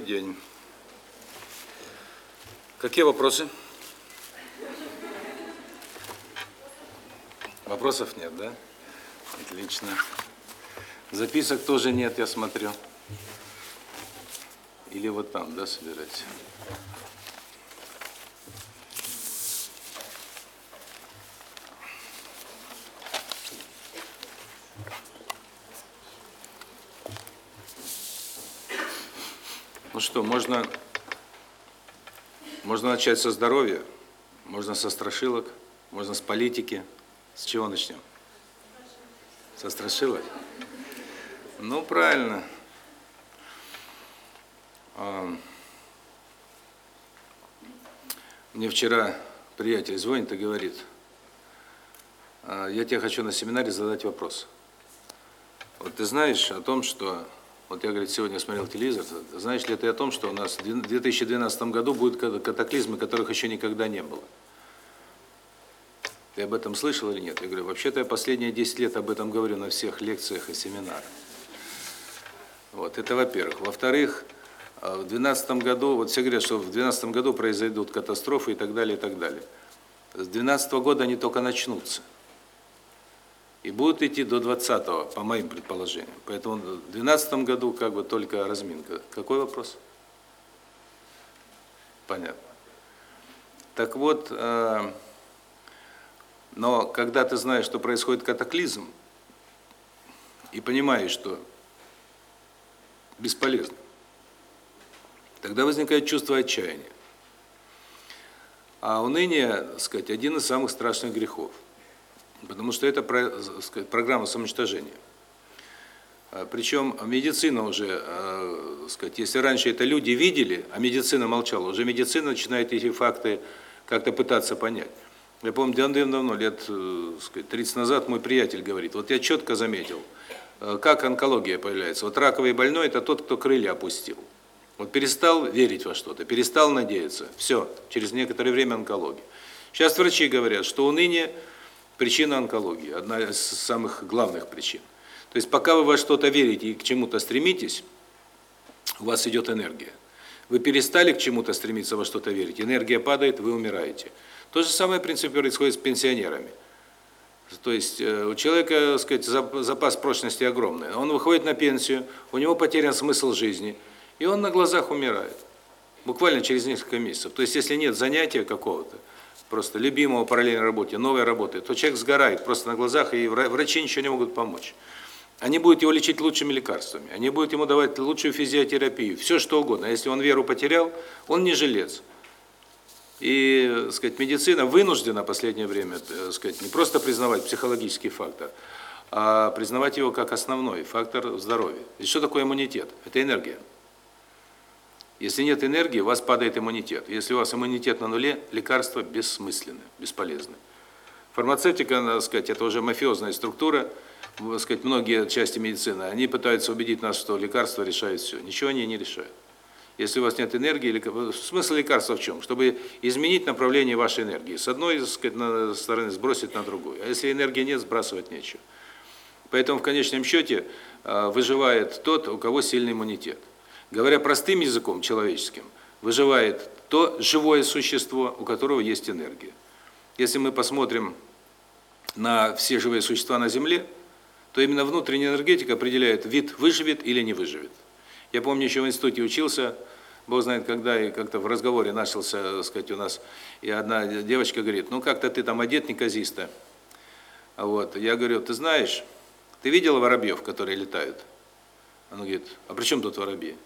Добрый день. Какие вопросы? Вопросов нет, да? Отлично. Записок тоже нет, я смотрю. Или вот там, да, собирать? Ну что, можно можно начать со здоровья, можно со страшилок, можно с политики. С чего начнем? Со страшилок? Ну, правильно. А, мне вчера приятель звонит и говорит, «А, я тебе хочу на семинаре задать вопрос. Вот ты знаешь о том, что вот я, говорит, сегодня смотрел телевизор, знаешь ли ты о том, что у нас в 2012 году будут катаклизмы, которых еще никогда не было? Ты об этом слышал или нет? Я говорю, вообще-то я последние 10 лет об этом говорю на всех лекциях и семинарах. Вот, это во-первых. Во-вторых, э, в 2012 году, вот все говорят, что в 2012 году произойдут катастрофы и так далее, и так далее. С 2012 года они только начнутся и будут идти до 20-го, по моим предположениям. Поэтому в 2012 году как бы только разминка. Какой вопрос? Понятно. Так вот, э, но когда ты знаешь, что происходит катаклизм, и понимаешь, что бесполезно, тогда возникает чувство отчаяния. А уныние, так сказать, один из самых страшных грехов – Потому что это программа самоуничтожения. А, Причем медицина уже, э, сказать, если раньше это люди видели, а медицина молчала, уже медицина начинает эти факты как-то пытаться понять. Я помню, давно-давно, лет э, сказать, 30 назад мой приятель говорит, вот я четко заметил, э, как онкология появляется. Вот раковый больной – это тот, кто крылья опустил. Вот перестал верить во что-то, перестал надеяться. Все, через некоторое время онкология. Сейчас врачи говорят, что уныние – Причина онкологии, одна из самых главных причин. То есть пока вы во что-то верите и к чему-то стремитесь, у вас идет энергия. Вы перестали к чему-то стремиться, во что-то верить, энергия падает, вы умираете. То же самое, в принципе, происходит с пенсионерами. То есть э, у человека, так сказать, запас прочности огромный. Он выходит на пенсию, у него потерян смысл жизни, и он на глазах умирает. Буквально через несколько месяцев. То есть если нет занятия какого-то, просто любимого параллельной работе, новой работы, то человек сгорает просто на глазах, и врачи ничего не могут помочь. Они будут его лечить лучшими лекарствами, они будут ему давать лучшую физиотерапию, все что угодно. А если он веру потерял, он не жилец. И, сказать, медицина вынуждена в последнее время, сказать, не просто признавать психологический фактор, а признавать его как основной фактор здоровья. И что такое иммунитет? Это энергия. Если нет энергии, у вас падает иммунитет. Если у вас иммунитет на нуле, лекарства бессмысленны, бесполезны. Фармацевтика, надо сказать, это уже мафиозная структура, так сказать, многие части медицины, они пытаются убедить нас, что лекарства решают все. Ничего они не решают. Если у вас нет энергии, смысл лекарства в чем? Чтобы изменить направление вашей энергии. С одной сказать, стороны сбросить на другую. А если энергии нет, сбрасывать нечего. Поэтому в конечном счете а, выживает тот, у кого сильный иммунитет. Говоря простым языком человеческим, выживает то живое существо, у которого есть энергия. Если мы посмотрим на все живые существа на Земле, то именно внутренняя энергетика определяет, вид выживет или не выживет. Я помню, еще в институте учился, Бог знает когда, и как-то в разговоре начался, так сказать, у нас, и одна девочка говорит, ну как-то ты там одет неказисто. Вот. Я говорю, ты знаешь, ты видела воробьев, которые летают? Она говорит, а при чем тут воробьи?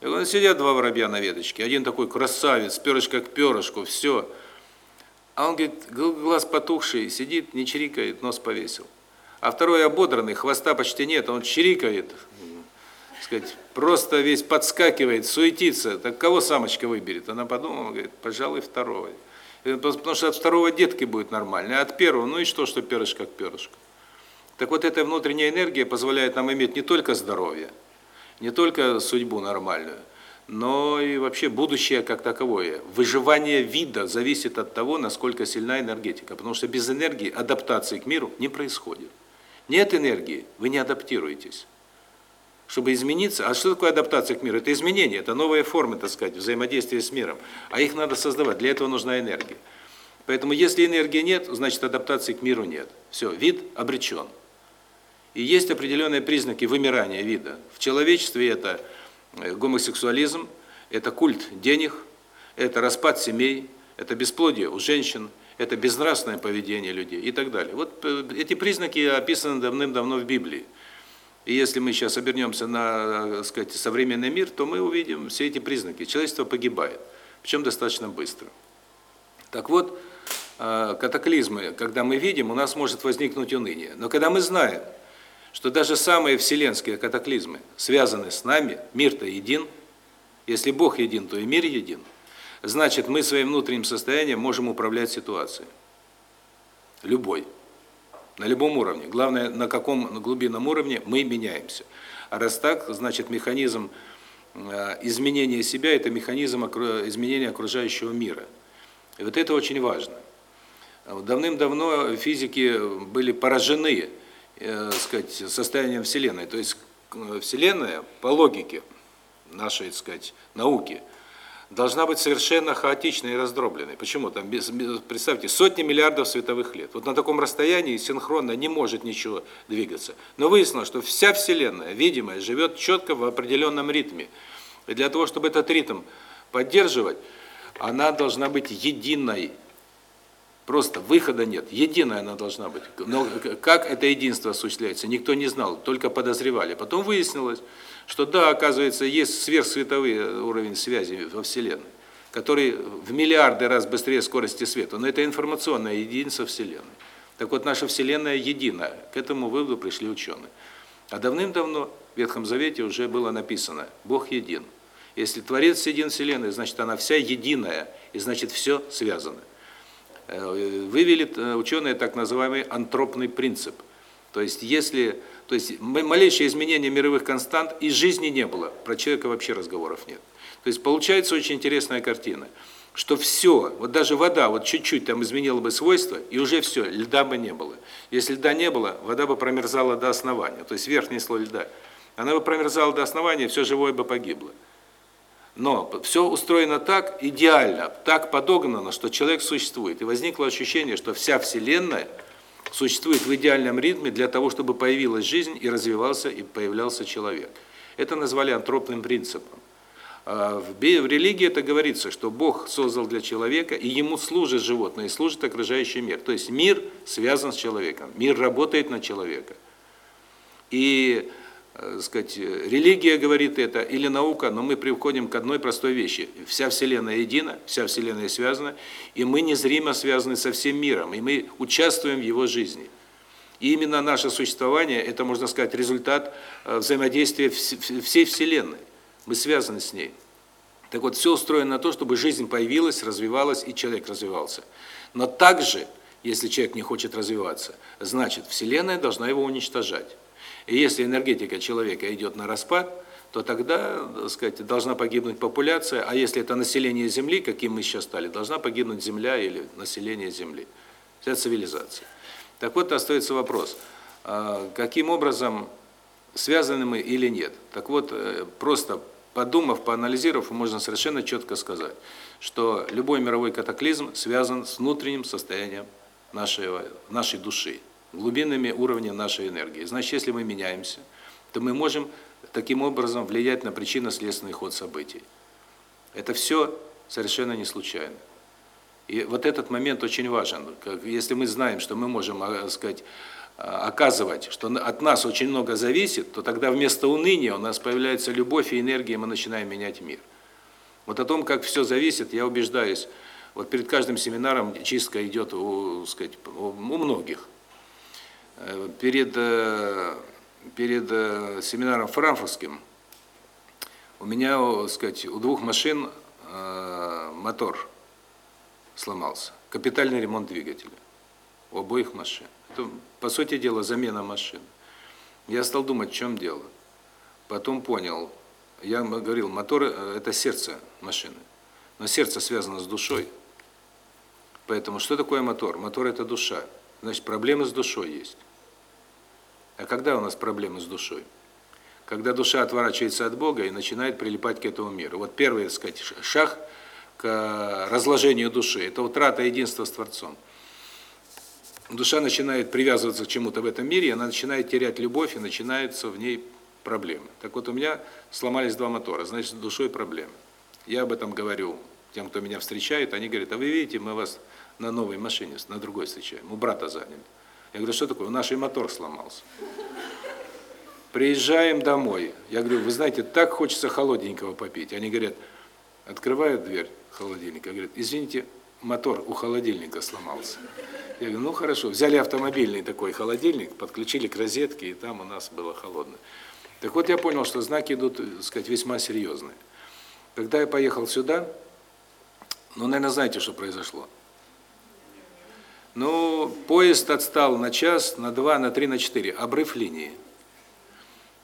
И вот сидят два воробья на веточке. Один такой красавец, перышко к перышку, все. А он, говорит, глаз потухший, сидит, не чирикает, нос повесил. А второй ободранный, хвоста почти нет, он чирикает, сказать, просто весь подскакивает, суетится. Так кого самочка выберет? Она подумала, говорит, пожалуй, второго. Потому что от второго детки будет нормально, а от первого, ну и что, что перышко к перышку. Так вот, эта внутренняя энергия позволяет нам иметь не только здоровье, не только судьбу нормальную, но и вообще будущее как таковое. Выживание вида зависит от того, насколько сильна энергетика, потому что без энергии адаптации к миру не происходит. Нет энергии, вы не адаптируетесь. чтобы измениться. А что такое адаптация к миру? Это изменение, это новые формы, так сказать, взаимодействия с миром. А их надо создавать, для этого нужна энергия. Поэтому если энергии нет, значит адаптации к миру нет. Все, вид обречен. И есть определенные признаки вымирания вида. В человечестве это э, гомосексуализм, это культ денег, это распад семей, это бесплодие у женщин, это безнравственное поведение людей и так далее. Вот э, эти признаки описаны давным-давно в Библии. И если мы сейчас обернемся на, так сказать, современный мир, то мы увидим все эти признаки. Человечество погибает, причем достаточно быстро. Так вот, э, катаклизмы, когда мы видим, у нас может возникнуть уныние. Но когда мы знаем, что даже самые вселенские катаклизмы связаны с нами, мир-то един, если Бог един, то и мир един, значит, мы своим внутренним состоянием можем управлять ситуацией. Любой. На любом уровне. Главное, на каком глубинном уровне мы меняемся. А раз так, значит, механизм э, изменения себя – это механизм изменения окружающего мира. И вот это очень важно. Давным-давно физики были поражены э, сказать, состоянием Вселенной. То есть э, Вселенная, по логике нашей, так сказать, науки, должна быть совершенно хаотичной и раздробленной. Почему? Там, без, представьте, сотни миллиардов световых лет. Вот на таком расстоянии синхронно не может ничего двигаться. Но выяснилось, что вся Вселенная, видимая, живет четко в определенном ритме. И для того, чтобы этот ритм поддерживать, она должна быть единой. Просто выхода нет. Единая она должна быть. Но как это единство осуществляется, никто не знал, только подозревали. Потом выяснилось, что да, оказывается, есть сверхсветовой уровень связи во Вселенной, который в миллиарды раз быстрее скорости света. Но это информационное единство Вселенной. Так вот, наша Вселенная едина. К этому выводу пришли ученые. А давным-давно в Ветхом Завете уже было написано «Бог един». Если Творец един Вселенной, значит, она вся единая, и значит, все связано. Э, вывели э, ученые так называемый антропный принцип. То есть если, то есть малейшее изменение мировых констант и жизни не было, про человека вообще разговоров нет. То есть получается очень интересная картина, что все, вот даже вода, вот чуть-чуть там изменила бы свойства, и уже все, льда бы не было. Если льда не было, вода бы промерзала до основания, то есть верхний слой льда. Она бы промерзала до основания, все живое бы погибло. Но все устроено так идеально, так подогнано, что человек существует. И возникло ощущение, что вся Вселенная существует в идеальном ритме для того, чтобы появилась жизнь и развивался и появлялся человек. Это назвали антропным принципом. А в религии это говорится, что Бог создал для человека, и ему служит животное, и служит окружающий мир. То есть мир связан с человеком, мир работает на человека. И э, сказать, религия говорит это или наука, но мы приходим к одной простой вещи. Вся Вселенная едина, вся Вселенная связана, и мы незримо связаны со всем миром, и мы участвуем в его жизни. И именно наше существование, это, можно сказать, результат э, взаимодействия всей Вселенной. Мы связаны с ней. Так вот, все устроено на то, чтобы жизнь появилась, развивалась, и человек развивался. Но также, если человек не хочет развиваться, значит, Вселенная должна его уничтожать. И если энергетика человека идет на распад, то тогда, так сказать, должна погибнуть популяция, а если это население Земли, каким мы сейчас стали, должна погибнуть Земля или население Земли. Вся цивилизация. Так вот, остается вопрос, а каким образом связаны мы или нет. Так вот, э, просто подумав, поанализировав, можно совершенно четко сказать, что любой мировой катаклизм связан с внутренним состоянием нашей, нашей души глубинными уровнями нашей энергии. Значит, если мы меняемся, то мы можем таким образом влиять на причинно-следственный ход событий. Это все совершенно не случайно. И вот этот момент очень важен. Если мы знаем, что мы можем, а, сказать, а, оказывать, что от нас очень много зависит, то тогда вместо уныния у нас появляется любовь и энергия, и мы начинаем менять мир. Вот о том, как все зависит, я убеждаюсь. Вот перед каждым семинаром чистка идет у, сказать, у многих. Э, перед, э, перед э, семинаром франкфуртским у меня, сказать, у двух машин мотор сломался. Капитальный ремонт двигателя у обоих машин. Это, по сути дела, замена машин. Я стал думать, в чем дело. Потом понял, я говорил, мотор – это сердце машины. Но сердце связано с душой. Поэтому что такое мотор? Мотор – это душа. Значит, проблемы с душой есть. А когда у нас проблемы с душой? когда душа отворачивается от Бога и начинает прилипать к этому миру. Вот первый, так сказать, шаг к разложению души это утрата единства с Творцом. Душа начинает привязываться к чему-то в этом мире, она начинает терять любовь и начинаются в ней проблемы. Так вот у меня сломались два мотора, значит, с душой проблемы. Я об этом говорю тем, кто меня встречает, они говорят: "А вы видите, мы вас на новой машине, на другой встречаем. У брата заняли". Я говорю: "Что такое? У нашей мотор сломался". Приезжаем домой. Я говорю: "Вы знаете, так хочется холодненького попить". Они говорят: Открывают дверь холодильника, говорят: "Извините, мотор у холодильника сломался". Я говорю: "Ну хорошо". Взяли автомобильный такой холодильник, подключили к розетке, и там у нас было холодно. Так вот я понял, что знаки идут, так сказать, весьма серьезные. Когда я поехал сюда, ну, наверное, знаете, что произошло. Ну, поезд отстал на час, на два, на три, на четыре. Обрыв линии.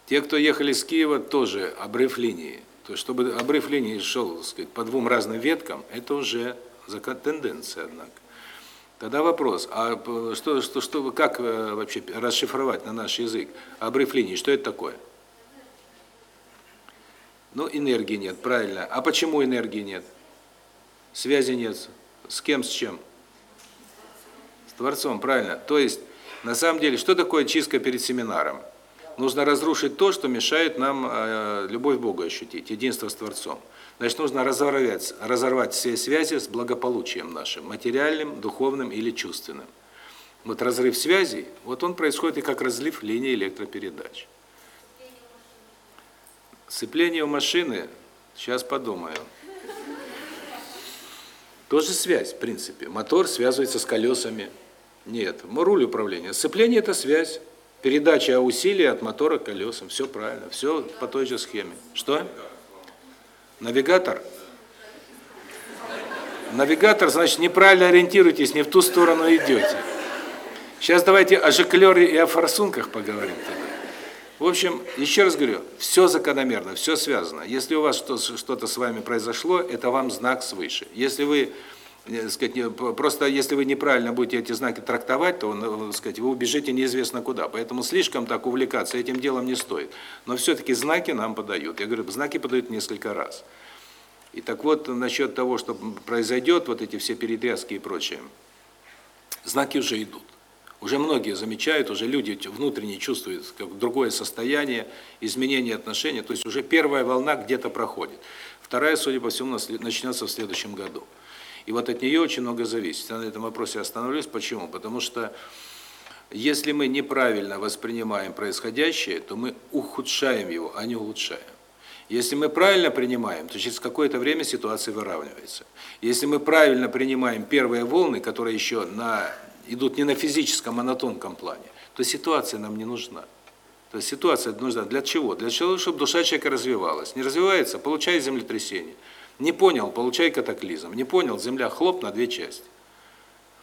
Те, кто ехали с Киева, тоже обрыв линии. То есть, чтобы обрыв линии шел, так сказать, по двум разным веткам, это уже тенденция, однако. Тогда вопрос, а что, что, что, как э, вообще расшифровать на наш язык обрыв линии, что это такое? Ну, энергии нет, правильно. А почему энергии нет? Связи нет. С кем, с чем? Творцом, правильно. То есть, на самом деле, что такое чистка перед семинаром? Нужно разрушить то, что мешает нам э, любовь к Богу ощутить, единство с Творцом. Значит, нужно разорвать, разорвать все связи с благополучием нашим, материальным, духовным или чувственным. Вот разрыв связей, вот он происходит и как разлив линии электропередач. Сцепление у машины, сейчас подумаю. Тоже связь, в принципе. Мотор связывается с колесами. Нет, руль управления. Сцепление – это связь. Передача усилия от мотора к колесам. Все правильно, все по той же схеме. Что? Навигатор? Навигатор, значит, неправильно ориентируетесь, не в ту сторону идете. Сейчас давайте о жиклере и о форсунках поговорим тогда. В общем, еще раз говорю, все закономерно, все связано. Если у вас что-то с вами произошло, это вам знак свыше. Если вы, сказать, просто если вы неправильно будете эти знаки трактовать, то, ну, сказать, вы убежите неизвестно куда. Поэтому слишком так увлекаться этим делом не стоит. Но все-таки знаки нам подают. Я говорю, знаки подают несколько раз. И так вот, насчет того, что произойдет, вот эти все перетряски и прочее, знаки уже идут. Уже многие замечают, уже люди внутренне чувствуют как другое состояние, изменение отношений, то есть уже первая волна где-то проходит. Вторая, судя по всему, начнется в следующем году. И вот от нее очень много зависит. Я на этом вопросе остановлюсь. Почему? Потому что если мы неправильно воспринимаем происходящее, то мы ухудшаем его, а не улучшаем. Если мы правильно принимаем, то через какое-то время ситуация выравнивается. Если мы правильно принимаем первые волны, которые еще на идут не на физическом, а на тонком плане, то ситуация нам не нужна. То есть ситуация нужна для чего? Для того, чтобы душа человека развивалась. Не развивается, получай землетрясение. Не понял, получай катаклизм. Не понял, земля хлоп на две части.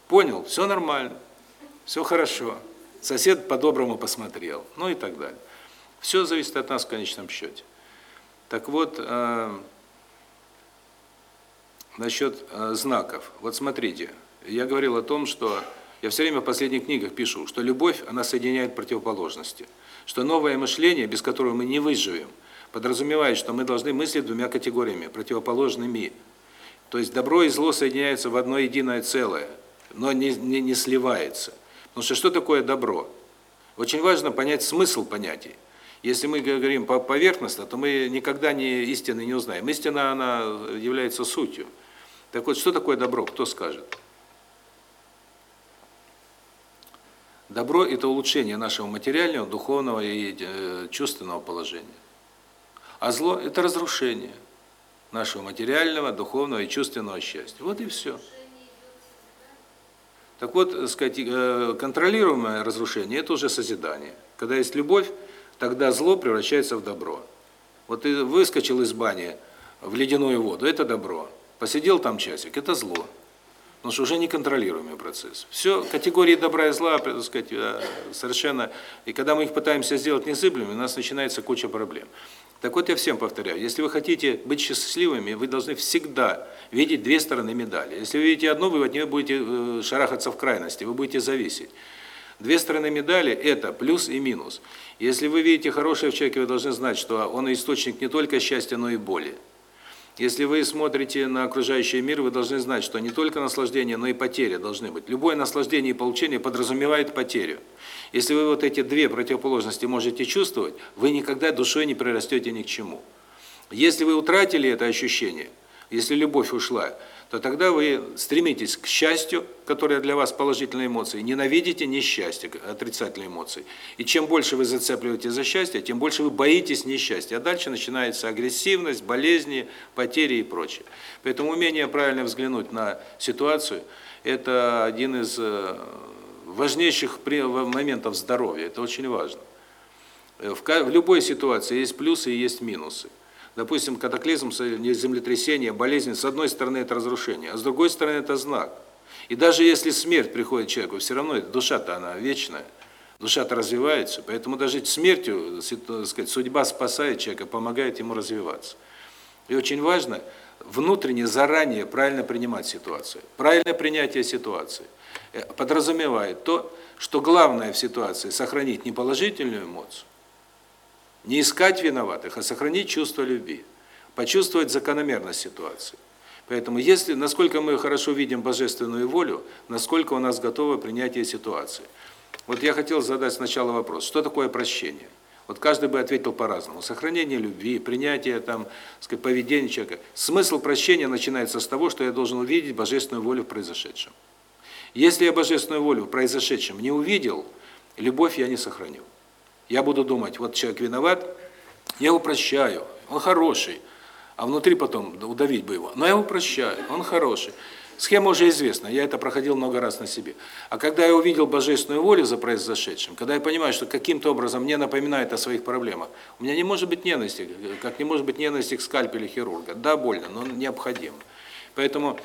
Понял, все нормально, все хорошо. Сосед по-доброму посмотрел, ну и так далее. Все зависит от нас в конечном счете. Так вот, э, насчет э, знаков. Вот смотрите, я говорил о том, что я все время в последних книгах пишу, что любовь, она соединяет противоположности. Что новое мышление, без которого мы не выживем, подразумевает, что мы должны мыслить двумя категориями, противоположными. То есть добро и зло соединяются в одно единое целое, но не, не, не сливается. Потому что что такое добро? Очень важно понять смысл понятий. Если мы говорим поверхностно, то мы никогда не истины не узнаем. Истина, она является сутью. Так вот, что такое добро, кто скажет? Добро – это улучшение нашего материального, духовного и э, чувственного положения. А зло – это разрушение нашего материального, духовного и чувственного счастья. Вот и все. Так вот, э, сказать, э, контролируемое разрушение – это уже созидание. Когда есть любовь, тогда зло превращается в добро. Вот ты выскочил из бани в ледяную воду – это добро. Посидел там часик – это зло. Потому что уже неконтролируемый процесс. Все категории добра и зла, так сказать, э, совершенно... И когда мы их пытаемся сделать незыблемыми, у нас начинается куча проблем. Так вот, я всем повторяю, если вы хотите быть счастливыми, вы должны всегда видеть две стороны медали. Если вы видите одну, вы от нее будете э, шарахаться в крайности, вы будете зависеть. Две стороны медали – это плюс и минус. Если вы видите хорошее в человеке, вы должны знать, что он источник не только счастья, но и боли. Если вы смотрите на окружающий мир, вы должны знать, что не только наслаждение, но и потеря должны быть. Любое наслаждение и получение подразумевает потерю. Если вы вот эти две противоположности можете чувствовать, вы никогда душой не прирастете ни к чему. Если вы утратили это ощущение, если любовь ушла, то тогда вы стремитесь к счастью, которое для вас положительные эмоции, ненавидите несчастье, отрицательные эмоции. И чем больше вы зацепливаете за счастье, тем больше вы боитесь несчастья. А дальше начинается агрессивность, болезни, потери и прочее. Поэтому умение правильно взглянуть на ситуацию – это один из э, важнейших моментов здоровья. Это очень важно. В любой ситуации есть плюсы и есть минусы. Допустим, катаклизм, землетрясение, болезнь, с одной стороны это разрушение, а с другой стороны это знак. И даже если смерть приходит человеку, все равно душа-то она вечная, душа-то развивается, поэтому даже смертью, сказать, судьба спасает человека, помогает ему развиваться. И очень важно внутренне, заранее правильно принимать ситуацию. Правильное принятие ситуации э, подразумевает то, что главное в ситуации – сохранить не положительную эмоцию, не искать виноватых, а сохранить чувство любви, почувствовать закономерность ситуации. Поэтому если насколько мы хорошо видим божественную волю, насколько у нас готово принятие ситуации. Вот я хотел задать сначала вопрос: что такое прощение? Вот каждый бы ответил по-разному. Сохранение любви, принятие там, сказать, поведения человека. Смысл прощения начинается с того, что я должен увидеть божественную волю в произошедшем. Если я божественную волю в произошедшем не увидел, любовь я не сохраню. Я буду думать, вот человек виноват, я его прощаю, он хороший, а внутри потом удавить бы его. Но я его прощаю, он хороший. Схема уже известна, я это проходил много раз на себе. А когда я увидел божественную волю за произошедшим, когда я понимаю, что каким-то образом мне напоминает о своих проблемах, у меня не может быть ненависти, как не может быть ненависти к скальпелю хирурга. Да, больно, но необходимо. Поэтому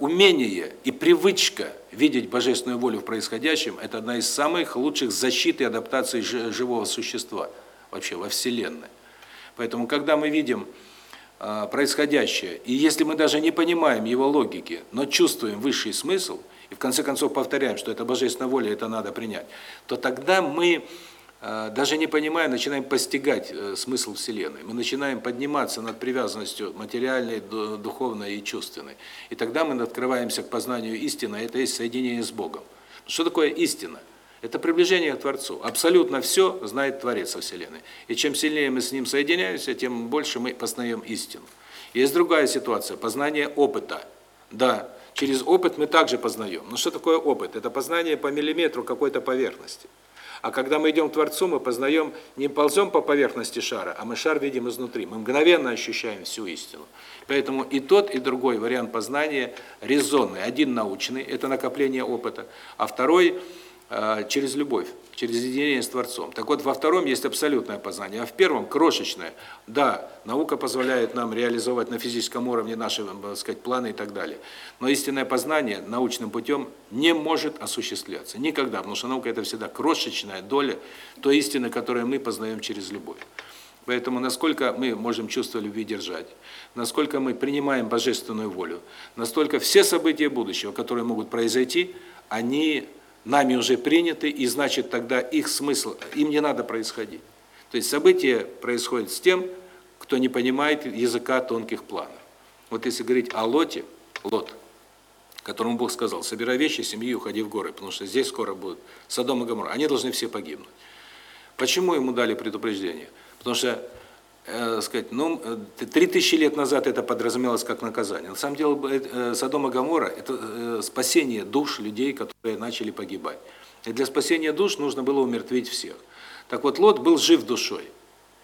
умение и привычка видеть божественную волю в происходящем – это одна из самых лучших защит и адаптаций живого существа вообще во Вселенной. Поэтому, когда мы видим а, происходящее, и если мы даже не понимаем его логики, но чувствуем высший смысл, и в конце концов повторяем, что это божественная воля, это надо принять, то тогда мы даже не понимая, начинаем постигать э, смысл Вселенной. Мы начинаем подниматься над привязанностью материальной, духовной и чувственной. И тогда мы открываемся к познанию истины, а это есть соединение с Богом. Что такое истина? Это приближение к Творцу. Абсолютно все знает Творец во Вселенной. И чем сильнее мы с Ним соединяемся, тем больше мы познаем истину. Есть другая ситуация – познание опыта. Да, через опыт мы также познаем. Но что такое опыт? Это познание по миллиметру какой-то поверхности. А когда мы идем к Творцу, мы познаем, не ползем по поверхности шара, а мы шар видим изнутри. Мы мгновенно ощущаем всю истину. Поэтому и тот, и другой вариант познания резонный. Один научный, это накопление опыта, а второй – Э, через любовь, через единение с Творцом. Так вот, во втором есть абсолютное познание, а в первом крошечное. Да, наука позволяет нам реализовать на физическом уровне наши, так сказать, планы и так далее. Но истинное познание научным путем не может осуществляться никогда, потому что наука это всегда крошечная доля той истины, которую мы познаем через любовь. Поэтому насколько мы можем чувство любви держать, насколько мы принимаем божественную волю, настолько все события будущего, которые могут произойти, они нами уже приняты, и значит тогда их смысл, им не надо происходить. То есть события происходят с тем, кто не понимает языка тонких планов. Вот если говорить о Лоте, Лот, которому Бог сказал, собирай вещи, семьи, уходи в горы, потому что здесь скоро будет Содом и Гоморра, они должны все погибнуть. Почему ему дали предупреждение? Потому что э, сказать, ну, э, три тысячи лет назад это подразумевалось как наказание. На самом деле, э, Содом и Гоморра – это э, спасение душ людей, которые начали погибать. И для спасения душ нужно было умертвить всех. Так вот, Лот был жив душой.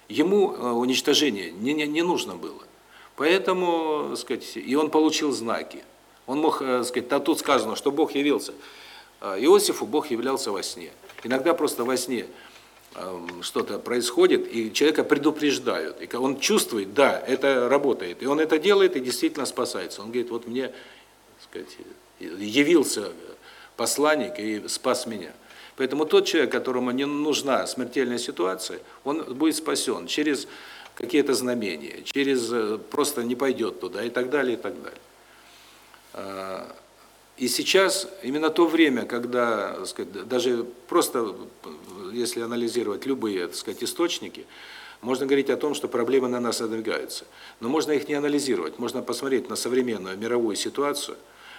Ему э, уничтожение не, не, не нужно было. Поэтому, сказать, и он получил знаки. Он мог, э, сказать, там тут сказано, что Бог явился. Э, Иосифу Бог являлся во сне. Иногда просто во сне что-то происходит, и человека предупреждают. И он чувствует, да, это работает. И он это делает и действительно спасается. Он говорит, вот мне, сказать, явился посланник и спас меня. Поэтому тот человек, которому не нужна смертельная ситуация, он будет спасен через какие-то знамения, через э, просто не пойдет туда и так далее, и так далее. Э, И сейчас именно то время, когда, сказать, даже просто если анализировать любые, так сказать, источники, можно говорить о том, что проблемы на нас надвигаются. Но можно их не анализировать, можно посмотреть на современную мировую ситуацию,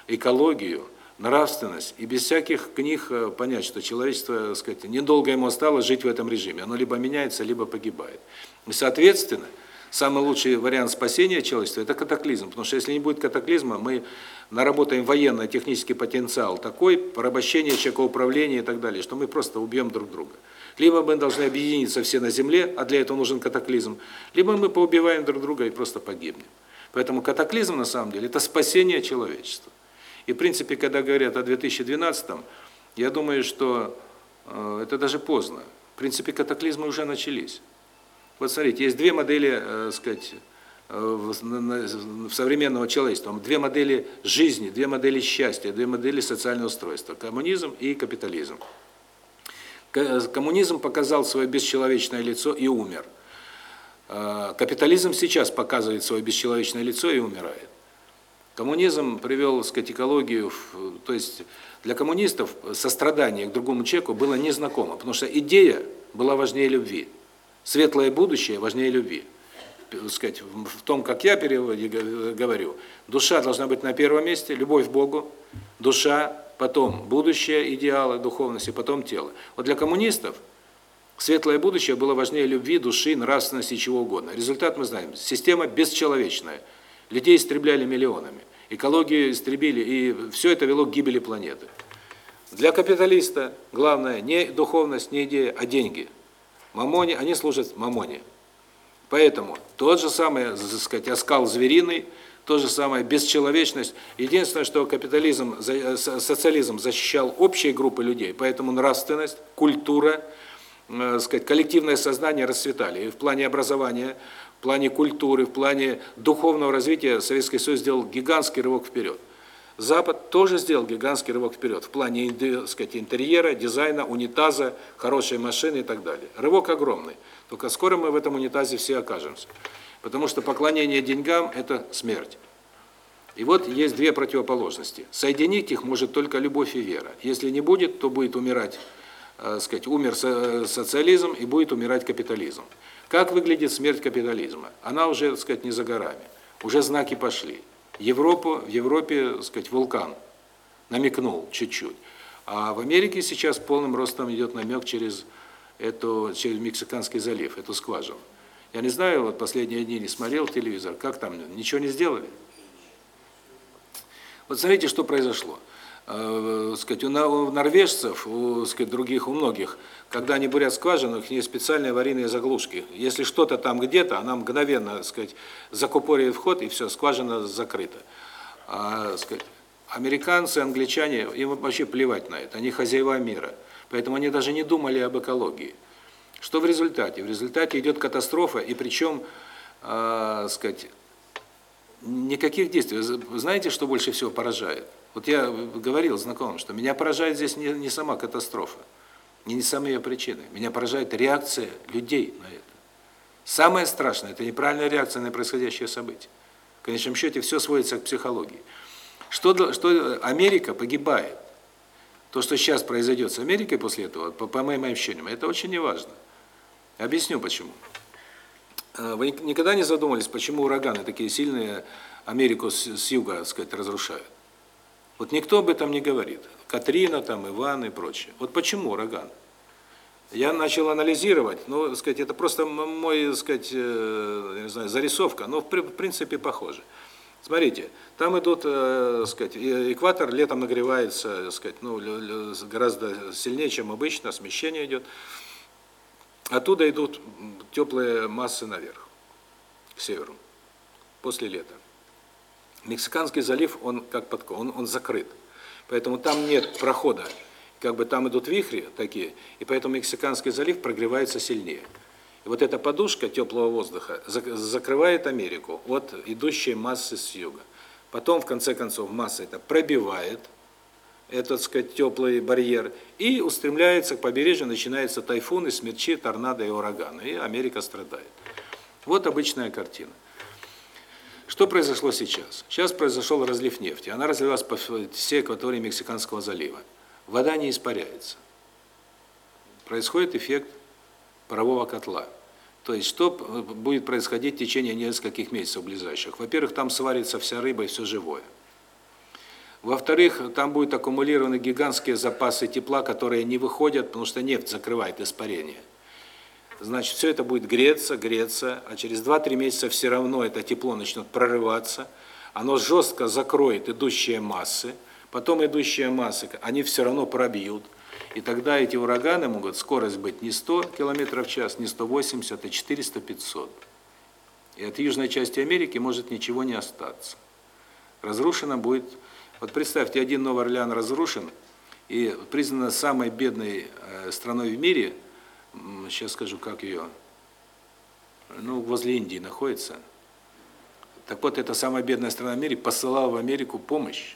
экологию, нравственность и без всяких книг э, понять, что человечество, так сказать, недолго ему осталось жить в этом режиме. Оно либо меняется, либо погибает. И, соответственно, самый лучший вариант спасения человечества – это катаклизм. Потому что если не будет катаклизма, мы наработаем военно-технический потенциал такой, порабощение человека и так далее, что мы просто убьем друг друга. Либо мы должны объединиться все на земле, а для этого нужен катаклизм, либо мы поубиваем друг друга и просто погибнем. Поэтому катаклизм на самом деле – это спасение человечества. И в принципе, когда говорят о 2012, я думаю, что э, это даже поздно. В принципе, катаклизмы уже начались. Вот смотрите, есть две модели, э, сказать, э, в, современного человечества. Две модели жизни, две модели счастья, две модели социального устройства. Коммунизм и капитализм. Коммунизм показал свое бесчеловечное лицо и умер. Э, капитализм сейчас показывает свое бесчеловечное лицо и умирает. Коммунизм привел, сказать, экологию, то есть для коммунистов сострадание к другому человеку было незнакомо, потому что идея была важнее любви. Светлое будущее важнее любви. Сказать, в том, как я говорю, душа должна быть на первом месте, любовь к Богу, душа, потом будущее, идеалы, духовности, потом тело. Вот для коммунистов светлое будущее было важнее любви, души, нравственности, чего угодно. Результат мы знаем. Система бесчеловечная. Людей истребляли миллионами экологию истребили, и все это вело к гибели планеты. Для капиталиста главное не духовность, не идея, а деньги. Мамоне, они служат мамоне. Поэтому тот же самый, так сказать, оскал звериный, то же самое бесчеловечность. Единственное, что капитализм, социализм защищал общие группы людей, поэтому нравственность, культура, э, сказать, коллективное сознание расцветали. И в плане образования в плане культуры, в плане духовного развития Советский Союз сделал гигантский рывок вперед. Запад тоже сделал гигантский рывок вперед в плане, так сказать, интерьера, дизайна, унитаза, хорошей машины и так далее. Рывок огромный. Только скоро мы в этом унитазе все окажемся. Потому что поклонение деньгам – это смерть. И вот есть две противоположности. Соединить их может только любовь и вера. Если не будет, то будет умирать, э, сказать, умер социализм и будет умирать капитализм. Как выглядит смерть капитализма? Она уже, так сказать, не за горами. Уже знаки пошли. Европу, в Европе, так сказать, вулкан намекнул чуть-чуть. А в Америке сейчас полным ростом идет намек через эту через Мексиканский залив, эту скважину. Я не знаю, вот последние дни не смотрел телевизор, как там, ничего не сделали? Вот смотрите, что произошло сказать, у норвежцев, у сказать, других, у многих, когда они бурят скважину, у них есть специальные аварийные заглушки. Если что-то там где-то, она мгновенно, сказать, закупорит вход, и все, скважина закрыта. А, сказать, американцы, англичане, им вообще плевать на это, они хозяева мира. Поэтому они даже не думали об экологии. Что в результате? В результате идет катастрофа, и причем, э, сказать, никаких действий. Знаете, что больше всего поражает? Вот я говорил знакомым, что меня поражает здесь не, не сама катастрофа, не, не сами ее причины. Меня поражает реакция людей на это. Самое страшное – это неправильная реакция на происходящее событие. В конечном счете все сводится к психологии. Что, что Америка погибает. То, что сейчас произойдет с Америкой после этого, по, по моим ощущениям, это очень неважно. Объясню почему. Э, вы никогда не задумывались, почему ураганы такие сильные Америку с, с юга, так сказать, разрушают? Вот никто об этом не говорит. Катрина, там, Иван и прочее. Вот почему ураган? Я начал анализировать, ну, так сказать, это просто мой, так сказать, э, не знаю, зарисовка, но в принципе похоже. Смотрите, там идут, э, так сказать, экватор летом нагревается, так сказать, ну, гораздо сильнее, чем обычно, смещение идет. Оттуда идут теплые массы наверх, к северу, после лета. Мексиканский залив, он как под, он, он закрыт. Поэтому там нет прохода. Как бы там идут вихри такие, и поэтому Мексиканский залив прогревается сильнее. И вот эта подушка теплого воздуха закрывает Америку от идущей массы с юга. Потом, в конце концов, масса это пробивает этот, сказать, теплый барьер и устремляется к побережью, начинаются тайфуны, смерчи, торнадо и ураганы, и Америка страдает. Вот обычная картина. Что произошло сейчас? Сейчас произошел разлив нефти. Она разлилась по всей акватории Мексиканского залива. Вода не испаряется. Происходит эффект парового котла. То есть что будет происходить в течение нескольких месяцев ближайших? Во-первых, там сварится вся рыба и все живое. Во-вторых, там будут аккумулированы гигантские запасы тепла, которые не выходят, потому что нефть закрывает испарение. Значит, все это будет греться, греться, а через 2-3 месяца все равно это тепло начнет прорываться, оно жестко закроет идущие массы, потом идущие массы, они все равно пробьют, и тогда эти ураганы могут скорость быть не 100 км в час, не 180, а 400-500. И от южной части Америки может ничего не остаться. Разрушено будет... Вот представьте, один Новый Орлеан разрушен, и признана самой бедной э, страной в мире – сейчас скажу, как ее, ну, возле Индии находится. Так вот, эта самая бедная страна в мире посылала в Америку помощь,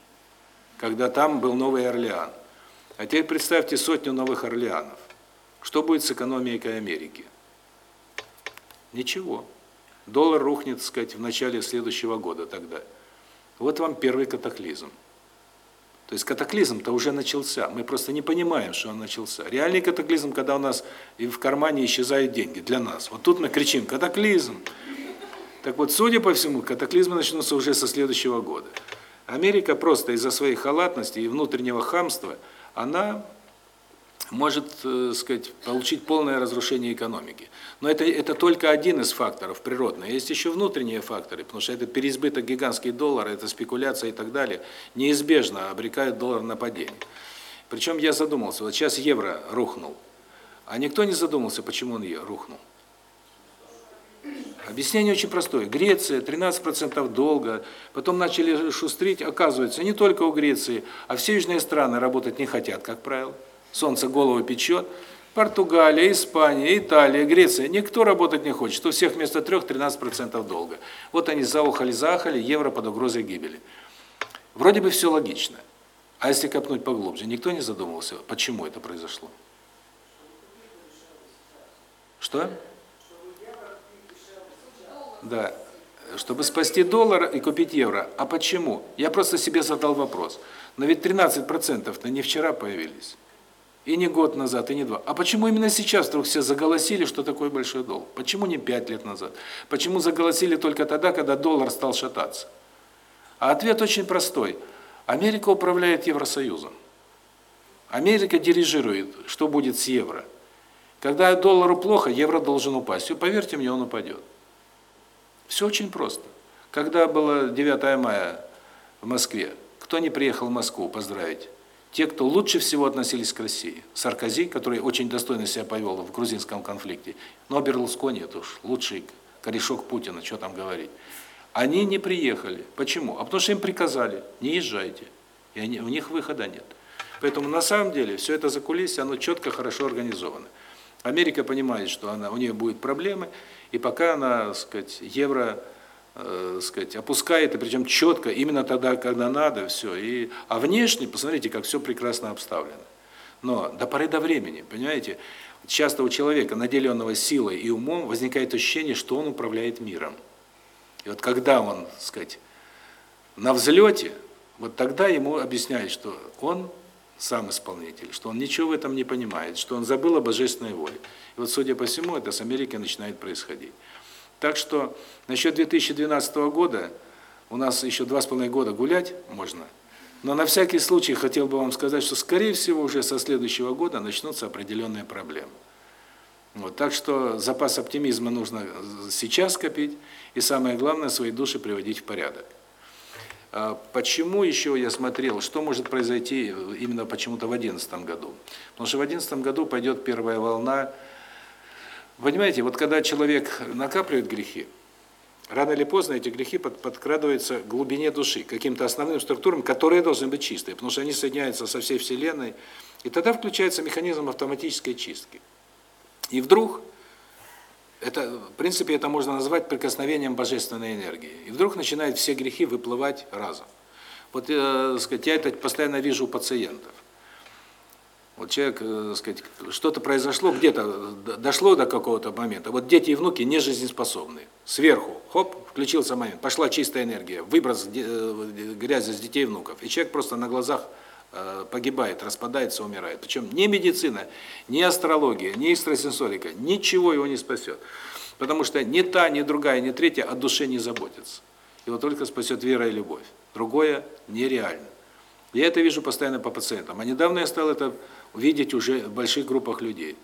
когда там был Новый Орлеан. А теперь представьте сотню новых Орлеанов. Что будет с экономикой Америки? Ничего. Доллар рухнет, так сказать, в начале следующего года тогда. Вот вам первый катаклизм. То есть катаклизм-то уже начался. Мы просто не понимаем, что он начался. Реальный катаклизм, когда у нас и в кармане исчезают деньги для нас. Вот тут мы кричим «катаклизм!». Так вот, судя по всему, катаклизмы начнутся уже со следующего года. Америка просто из-за своей халатности и внутреннего хамства, она может, э, сказать, получить полное разрушение экономики. Но это это только один из факторов природных. Есть еще внутренние факторы, потому что это переизбыток гигантских долларов, это спекуляция и так далее, неизбежно обрекает доллар на падение. Причем я задумался, вот сейчас евро рухнул, а никто не задумался, почему он рухнул. Объяснение очень простое. Греция 13% долга, потом начали шустрить, оказывается, не только у Греции, а все южные страны работать не хотят, как правило солнце голову печет. Португалия, Испания, Италия, Греция, никто работать не хочет. У всех вместо 3 13% долга. Вот они заухали-заахали, евро под угрозой гибели. Вроде бы все логично. А если копнуть поглубже, никто не задумывался, почему это произошло? Что? Да. Чтобы спасти доллар и купить евро. А почему? Я просто себе задал вопрос. Но ведь 13%-то не вчера появились. И не год назад, и не два. А почему именно сейчас вдруг все заголосили, что такой большой долг? Почему не пять лет назад? Почему заголосили только тогда, когда доллар стал шататься? А ответ очень простой. Америка управляет Евросоюзом. Америка дирижирует, что будет с евро. Когда доллару плохо, евро должен упасть. И поверьте мне, он упадет. Все очень просто. Когда было 9 мая в Москве, кто не приехал в Москву поздравить? Те, кто лучше всего относились к России. Саркози, который очень достойно себя повел в грузинском конфликте, но Берлускони, это уж лучший корешок Путина, что там говорить. Они не приехали. Почему? А потому что им приказали, не езжайте. И они, у них выхода нет. Поэтому на самом деле все это закулисье, оно четко, хорошо организовано. Америка понимает, что она, у нее будут проблемы, и пока она, так сказать, евро э, сказать, опускает, и причем четко, именно тогда, когда надо, все. И, а внешне, посмотрите, как все прекрасно обставлено. Но до поры до времени, понимаете, часто у человека, наделенного силой и умом, возникает ощущение, что он управляет миром. И вот когда он, сказать, на взлете, вот тогда ему объясняют, что он сам исполнитель, что он ничего в этом не понимает, что он забыл о божественной воле. И вот, судя по всему, это с Америкой начинает происходить. Так что насчет 2012 года у нас еще два с половиной года гулять можно. Но на всякий случай хотел бы вам сказать, что скорее всего уже со следующего года начнутся определенные проблемы. Вот, так что запас оптимизма нужно сейчас копить, и самое главное, свои души приводить в порядок. А почему еще я смотрел, что может произойти именно почему-то в 2011 году? Потому что в 2011 году пойдет первая волна Понимаете, вот когда человек накапливает грехи, рано или поздно эти грехи под, подкрадываются к глубине души, каким-то основным структурам, которые должны быть чистые, потому что они соединяются со всей Вселенной, и тогда включается механизм автоматической чистки. И вдруг, это, в принципе, это можно назвать прикосновением божественной энергии, и вдруг начинают все грехи выплывать разом. Вот, э, сказать, я это постоянно вижу у пациентов. Вот человек, э, сказать, что-то произошло, где-то дошло до какого-то момента. Вот дети и внуки не жизнеспособны. Сверху, хоп, включился момент, пошла чистая энергия, выброс э, грязи с детей и внуков, и человек просто на глазах э, погибает, распадается, умирает. Причем ни медицина, ни астрология, ни экстрасенсорика, ничего его не спасет. Потому что ни та, ни другая, ни третья о душе не заботятся. Его только спасет вера и любовь. Другое нереально. Я это вижу постоянно по пациентам. А недавно я стал это видеть уже в больших группах людей.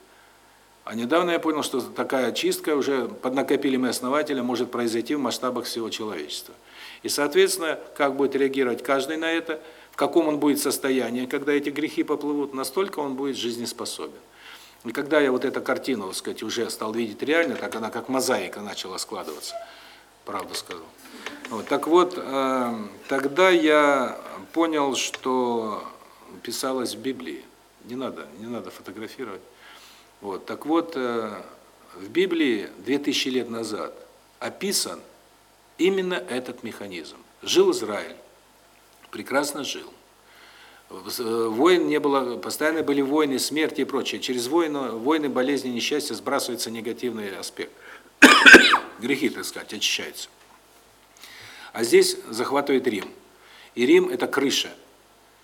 А недавно я понял, что такая чистка уже под накопителями основателя может произойти в масштабах всего человечества. И, соответственно, как будет реагировать каждый на это, в каком он будет состоянии, когда эти грехи поплывут, настолько он будет жизнеспособен. И когда я вот эту картину, так сказать, уже стал видеть реально, так она как мозаика начала складываться, правда сказал. Вот, так вот, э, тогда я понял, что писалось в Библии. Не надо, не надо фотографировать. Вот, так вот, э, в Библии 2000 лет назад описан именно этот механизм. Жил Израиль, прекрасно жил. Э, войн не было, постоянно были войны, смерти и прочее. Через войны, войны, болезни, несчастья сбрасывается негативный аспект. Грехи, так сказать, очищаются. А здесь захватывает Рим. И Рим – это крыша.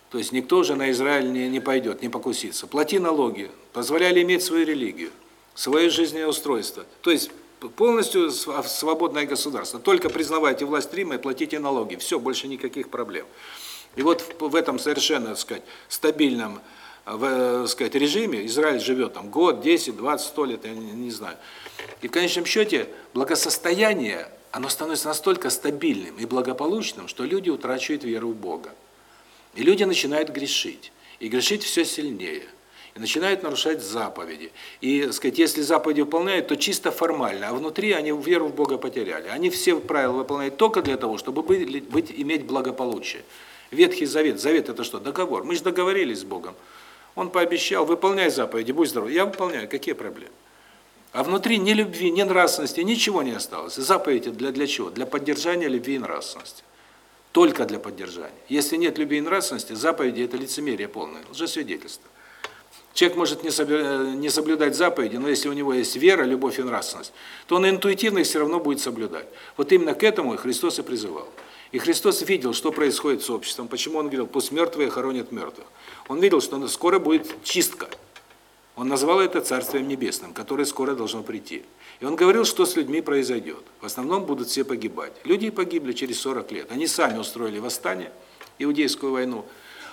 То есть никто же на Израиль не, не пойдет, не покусится. Плати налоги, позволяли иметь свою религию, свое жизненное устройство. То есть полностью свободное государство. Только признавайте власть Рима и платите налоги. Все, больше никаких проблем. И вот в, этом совершенно, так сказать, стабильном в, так сказать, режиме Израиль живет там год, 10, 20, 100 лет, я не, не знаю. И в конечном счете благосостояние, оно становится настолько стабильным и благополучным, что люди утрачивают веру в Бога. И люди начинают грешить. И грешить все сильнее. И начинают нарушать заповеди. И, сказать, если заповеди выполняют, то чисто формально, а внутри они веру в Бога потеряли. Они все правила выполняют только для того, чтобы быть, быть иметь благополучие. Ветхий Завет, Завет это что? Договор. Мы же договорились с Богом. Он пообещал, выполняй заповеди, будь здоров. Я выполняю, какие проблемы? А внутри ни любви, ни нравственности, ничего не осталось. Заповеди для для чего? Для поддержания любви и нравственности. Только для поддержания. Если нет любви и нравственности, заповеди это лицемерие полное, лжесвидетельство. Человек может не не соблюдать заповеди, но если у него есть вера, любовь и нравственность, то он интуитивно их все равно будет соблюдать. Вот именно к этому Христос и призывал. И Христос видел, что происходит с обществом, почему он говорил, пусть мертвые хоронят мертвых. Он видел, что скоро будет чистка. Он назвал это Царствием Небесным, которое скоро должно прийти. И он говорил, что с людьми произойдет. В основном будут все погибать. Люди погибли через 40 лет. Они сами устроили восстание, иудейскую войну.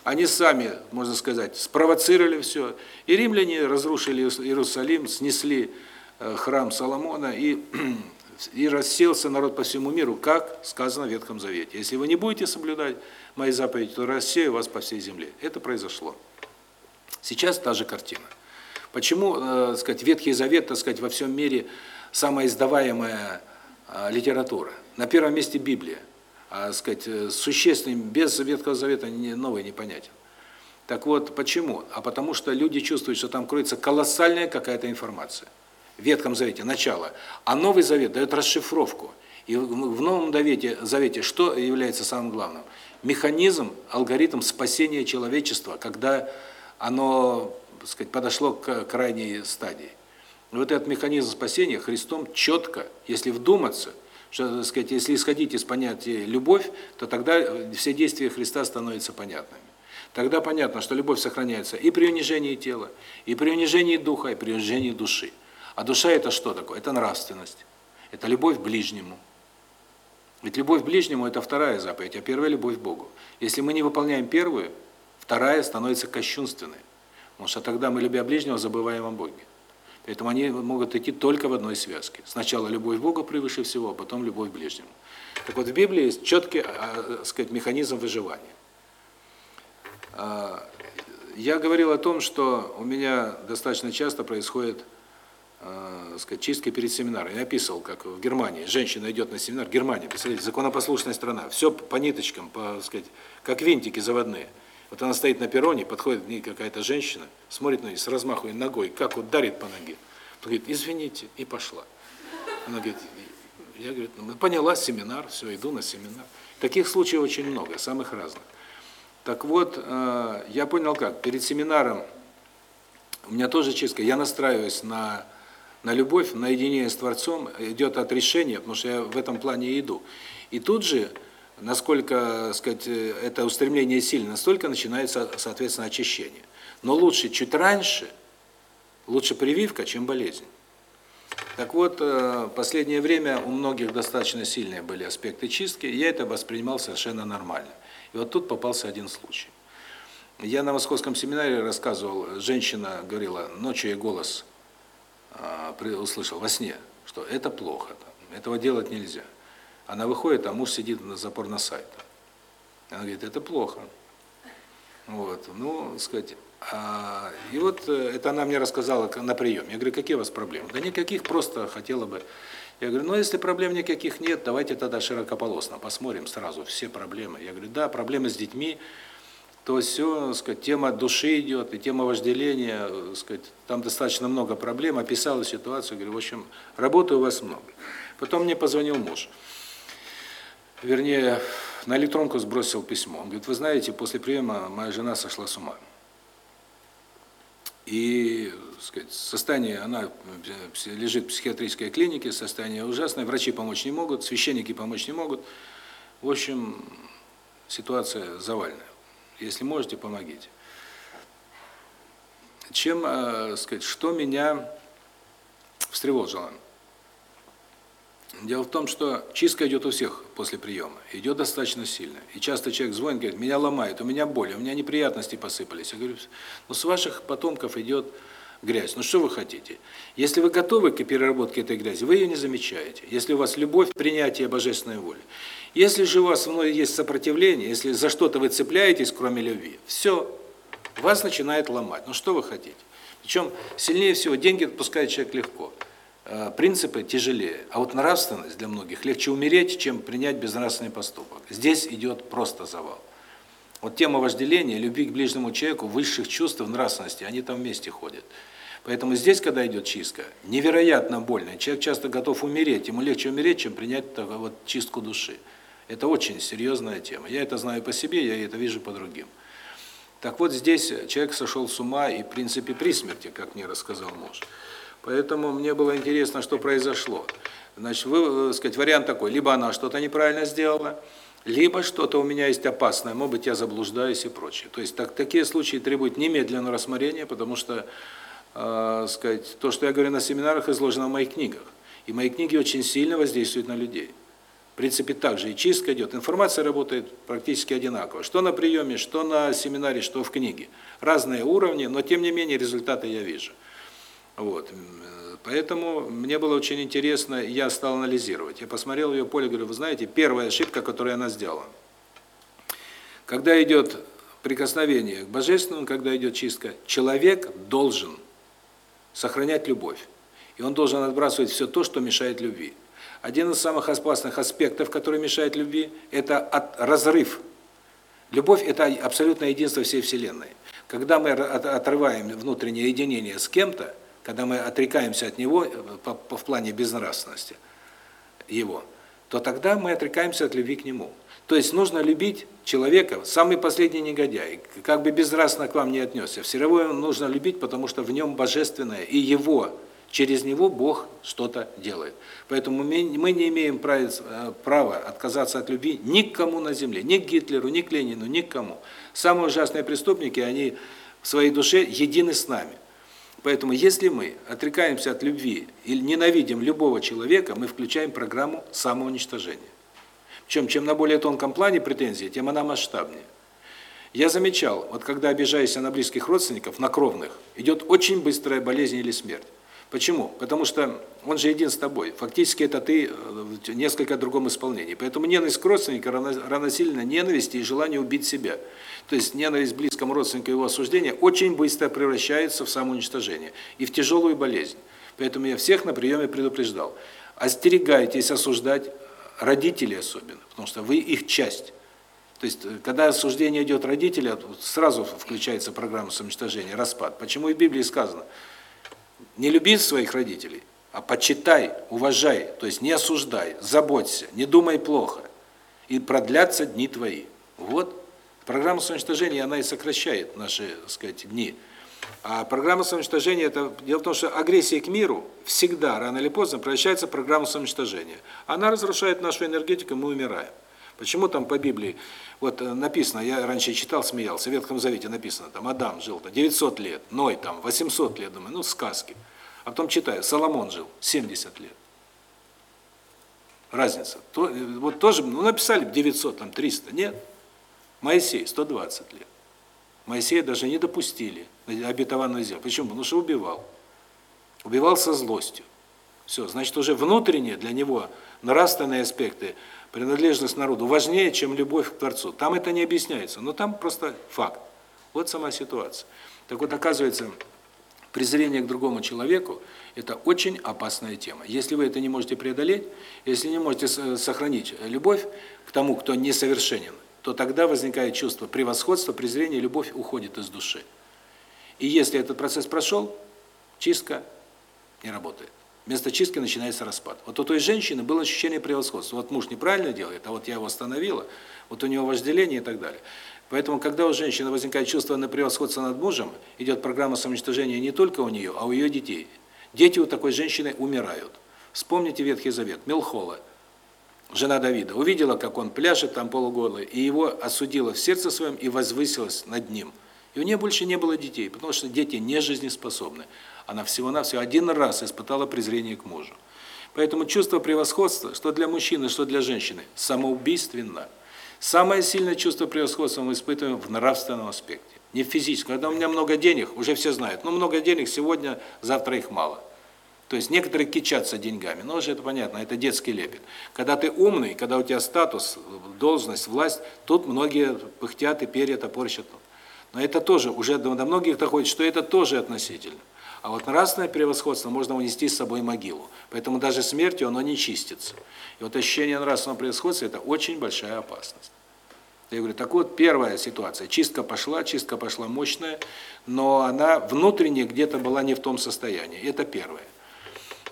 Они сами, можно сказать, спровоцировали все. И римляне разрушили Иерусалим, снесли э, храм Соломона и и рассеялся народ по всему миру, как сказано в Ветхом Завете. Если вы не будете соблюдать мои заповеди, то рассею вас по всей земле. Это произошло. Сейчас та же картина. Почему, э, сказать, Ветхий Завет, так сказать, во всем мире самая издаваемая э, литература? На первом месте Библия. А, сказать, э, существенным без Ветхого Завета не, новый непонятен. Так вот, почему? А потому что люди чувствуют, что там кроется колоссальная какая-то информация. В Ветхом Завете начало, а Новый Завет дает расшифровку. И в Новом Завете, Завете что является самым главным? Механизм, алгоритм спасения человечества, когда оно, так сказать, подошло к крайней стадии. Вот этот механизм спасения Христом четко, если вдуматься, что, так сказать, если исходить из понятия любовь, то тогда все действия Христа становятся понятными. Тогда понятно, что любовь сохраняется и при унижении тела, и при унижении духа, и при унижении души. А душа это что такое? Это нравственность. Это любовь к ближнему. Ведь любовь к ближнему это вторая заповедь, а первая любовь к Богу. Если мы не выполняем первую, вторая становится кощунственной. Потому что тогда мы, любя ближнего, забываем о Боге. Поэтому они могут идти только в одной связке. Сначала любовь к Богу превыше всего, а потом любовь к ближнему. Так вот, в Библии есть четкий, а, сказать, механизм выживания. А, я говорил о том, что у меня достаточно часто происходит сказать, чисткой перед семинаром. Я описывал, как в Германии женщина идет на семинар, Германия, представляете, законопослушная страна, все по ниточкам, по, сказать, как винтики заводные. Вот она стоит на перроне, подходит к ней какая-то женщина, смотрит на нее с размаху ногой, как вот дарит по ноге. Она говорит, извините, и пошла. Она говорит, я говорю, ну, поняла семинар, все, иду на семинар. Таких случаев очень много, самых разных. Так вот, э, я понял как, перед семинаром у меня тоже чистка, я настраиваюсь на на любовь, на единение с Творцом идет от решения, потому что я в этом плане и иду. И тут же, насколько, сказать, это устремление сильно, настолько начинается, соответственно, очищение. Но лучше чуть раньше, лучше прививка, чем болезнь. Так вот, э, последнее время у многих достаточно сильные были аспекты чистки, я это воспринимал совершенно нормально. И вот тут попался один случай. Я на московском семинаре рассказывал, женщина говорила, ночью ей голос а, услышал во сне, что это плохо, этого делать нельзя. Она выходит, а муж сидит на запор на сайте. Она говорит, это плохо. Вот, ну, сказать, а, и вот э, это она мне рассказала на прием. Я говорю, какие у вас проблемы? Да никаких, просто хотела бы. Я говорю, ну если проблем никаких нет, давайте тогда широкополосно посмотрим сразу все проблемы. Я говорю, да, проблемы с детьми, то все, сказать, тема души идет, и тема вожделения, сказать, там достаточно много проблем, описала ситуацию, говорю, в общем, работы у вас много. Потом мне позвонил муж. Вернее, на электронку сбросил письмо. Он говорит, вы знаете, после приема моя жена сошла с ума. И, сказать, состояние, она лежит в психиатрической клинике, состояние ужасное, врачи помочь не могут, священники помочь не могут. В общем, ситуация завальная. Если можете, помогите. Чем, э, сказать, что меня встревожило? Дело в том, что чистка идет у всех после приема, идет достаточно сильно. И часто человек звонит, говорит, меня ломает, у меня боль, у меня неприятности посыпались. Я говорю, ну с ваших потомков идет грязь. Ну что вы хотите? Если вы готовы к переработке этой грязи, вы ее не замечаете. Если у вас любовь, принятие божественной воли. Если же у вас вновь есть сопротивление, если за что-то вы цепляетесь, кроме любви, все, вас начинает ломать. Ну что вы хотите? Причем сильнее всего деньги отпускает человек легко. Э, принципы тяжелее. А вот нравственность для многих легче умереть, чем принять безнравственный поступок. Здесь идет просто завал. Вот тема вожделения, любви к ближнему человеку, высших чувств, нравственности, они там вместе ходят. Поэтому здесь, когда идет чистка, невероятно больно. Человек часто готов умереть, ему легче умереть, чем принять вот чистку души. Это очень серьезная тема. Я это знаю по себе, я это вижу по другим. Так вот, здесь человек сошел с ума и, в принципе, при смерти, как мне рассказал муж. Поэтому мне было интересно, что произошло. Значит, вы, э, сказать, вариант такой, либо она что-то неправильно сделала, либо что-то у меня есть опасное, может быть, я заблуждаюсь и прочее. То есть так, такие случаи требуют немедленного рассмотрения, потому что, э, сказать, то, что я говорю на семинарах, изложено в моих книгах. И мои книги очень сильно воздействуют на людей. В принципе, так же и чистка идет. Информация работает практически одинаково. Что на приеме, что на семинаре, что в книге. Разные уровни, но тем не менее результаты я вижу. Вот. Поэтому мне было очень интересно, я стал анализировать. Я посмотрел ее поле, говорю, вы знаете, первая ошибка, которую она сделала. Когда идет прикосновение к Божественному, когда идет чистка, человек должен сохранять любовь. И он должен отбрасывать все то, что мешает любви. Один из самых опасных аспектов, который мешает любви, это от, разрыв. Любовь – это абсолютное единство всей Вселенной. Когда мы отрываем внутреннее единение с кем-то, когда мы отрекаемся от него по, по, в плане безнравственности, его, то тогда мы отрекаемся от любви к нему. То есть нужно любить человека, самый последний негодяй, как бы безнравственно к вам не отнесся, все равно нужно любить, потому что в нем божественное, и его Через него Бог что-то делает. Поэтому мы не имеем э, права отказаться от любви никому на земле, ни к Гитлеру, ни к Ленину, никому. Самые ужасные преступники, они в своей душе едины с нами. Поэтому если мы отрекаемся от любви или ненавидим любого человека, мы включаем программу самоуничтожения. Причем, чем на более тонком плане претензии, тем она масштабнее. Я замечал, вот когда обижаешься на близких родственников, на кровных, идет очень быстрая болезнь или смерть. Почему? Потому что он же един с тобой. Фактически это ты э, в несколько другом исполнении. Поэтому ненависть к родственнику равносильно ненависти и желанию убить себя. То есть ненависть к близкому родственнику и его осуждение очень быстро превращается в самоуничтожение и в тяжелую болезнь. Поэтому я всех на приеме предупреждал. Остерегайтесь осуждать родителей особенно, потому что вы их часть. То есть, э, когда осуждение идет родителя, сразу включается программа самоуничтожения, распад. Почему и в Библии сказано – не люби своих родителей, а почитай, уважай, то есть не осуждай, заботься, не думай плохо. И продлятся дни твои. Вот. Программа самоуничтожения, она и сокращает наши, так сказать, дни. А программа самоуничтожения это дело в том, что агрессия к миру всегда рано или поздно превращается в программу самоуничтожения. Она разрушает нашу энергетику, мы умираем. Почему там по Библии вот э, написано, я раньше читал, смеялся, в Ветхом Завете написано, там Адам жил там 900 лет, Ной там 800 лет, думаю, ну сказки. А потом читаю, Соломон жил 70 лет. Разница. То, э, вот тоже, ну написали 900, там 300, нет. Моисей 120 лет. Моисея даже не допустили на обетованную землю. Почему? Потому что убивал. Убивал со злостью. Все, значит, уже внутренние для него нравственные аспекты, принадлежность народу важнее, чем любовь к Творцу. Там это не объясняется, но там просто факт. Вот сама ситуация. Так вот, оказывается, презрение к другому человеку – это очень опасная тема. Если вы это не можете преодолеть, если не можете сохранить любовь к тому, кто несовершенен, то тогда возникает чувство превосходства, презрение, любовь уходит из души. И если этот процесс прошел, чистка не работает. Вместо чистки начинается распад. Вот у той женщины было ощущение превосходства. Вот муж неправильно делает, а вот я его остановила, вот у него вожделение и так далее. Поэтому, когда у женщины возникает чувство на превосходство над мужем, идет программа самоуничтожения не только у нее, а у ее детей. Дети у такой женщины умирают. Вспомните Ветхий Завет, Мелхола, жена Давида, увидела, как он пляшет там полуголый, и его осудила в сердце своем и возвысилась над ним. И у нее больше не было детей, потому что дети не жизнеспособны. Она всего-навсего один раз испытала презрение к мужу. Поэтому чувство превосходства, что для мужчины, что для женщины, самоубийственно. Самое сильное чувство превосходства мы испытываем в нравственном аспекте, не в физическом. Когда у меня много денег, уже все знают, ну много денег сегодня, завтра их мало. То есть некоторые кичатся деньгами, но уже это понятно, это детский лепет. Когда ты умный, когда у тебя статус, должность, власть, тут многие пыхтят и перья топорщат. Но это тоже, уже до многих доходит, что это тоже относительно. А вот нравственное превосходство можно унести с собой могилу. Поэтому даже смертью оно не чистится. И вот ощущение нравственного превосходства – это очень большая опасность. Я говорю, так вот, первая ситуация. Чистка пошла, чистка пошла мощная, но она внутренне где-то была не в том состоянии. Это первое.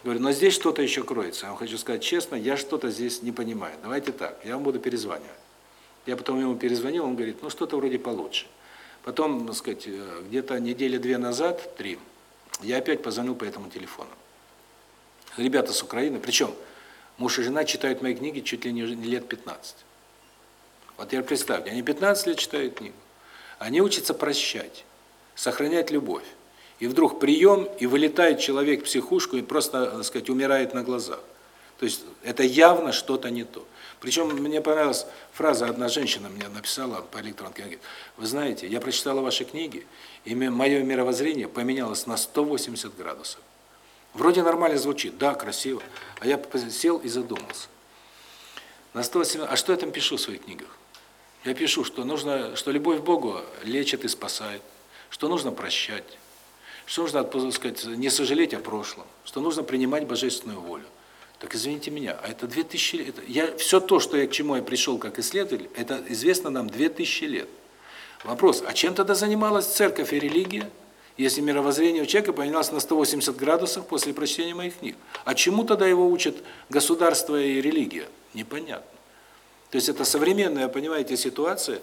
Говорю, но здесь что-то еще кроется. Я вам хочу сказать честно, я что-то здесь не понимаю. Давайте так, я вам буду перезванивать. Я потом ему перезвонил, он говорит, ну что-то вроде получше. Потом, так сказать, э, где-то недели две назад, три, я опять позвонил по этому телефону. Ребята с Украины, причем муж и жена читают мои книги чуть ли не лет 15. Вот теперь представьте, они 15 лет читают книгу. Они учатся прощать, сохранять любовь. И вдруг прием, и вылетает человек в психушку, и просто, так сказать, умирает на глазах. То есть это явно что-то не то. Причем мне понравилась фраза, одна женщина мне написала по электронке, она говорит, вы знаете, я прочитала ваши книги, и мое мировоззрение поменялось на 180 градусов. Вроде нормально звучит, да, красиво, а я сел и задумался. На 180, а что я там пишу в своих книгах? Я пишу, что нужно, что любовь к Богу лечит и спасает, что нужно прощать, что нужно, сказать, не сожалеть о прошлом, что нужно принимать божественную волю. Так извините меня, а это 2000 лет. Я все то, что я к чему я пришел как исследователь, это известно нам 2000 лет. Вопрос: а чем тогда занималась церковь и религия, если мировоззрение у человека поменялось на 180 градусов после прочтения моих книг? А чему тогда его учат государство и религия? Непонятно. То есть это современная, понимаете, ситуация,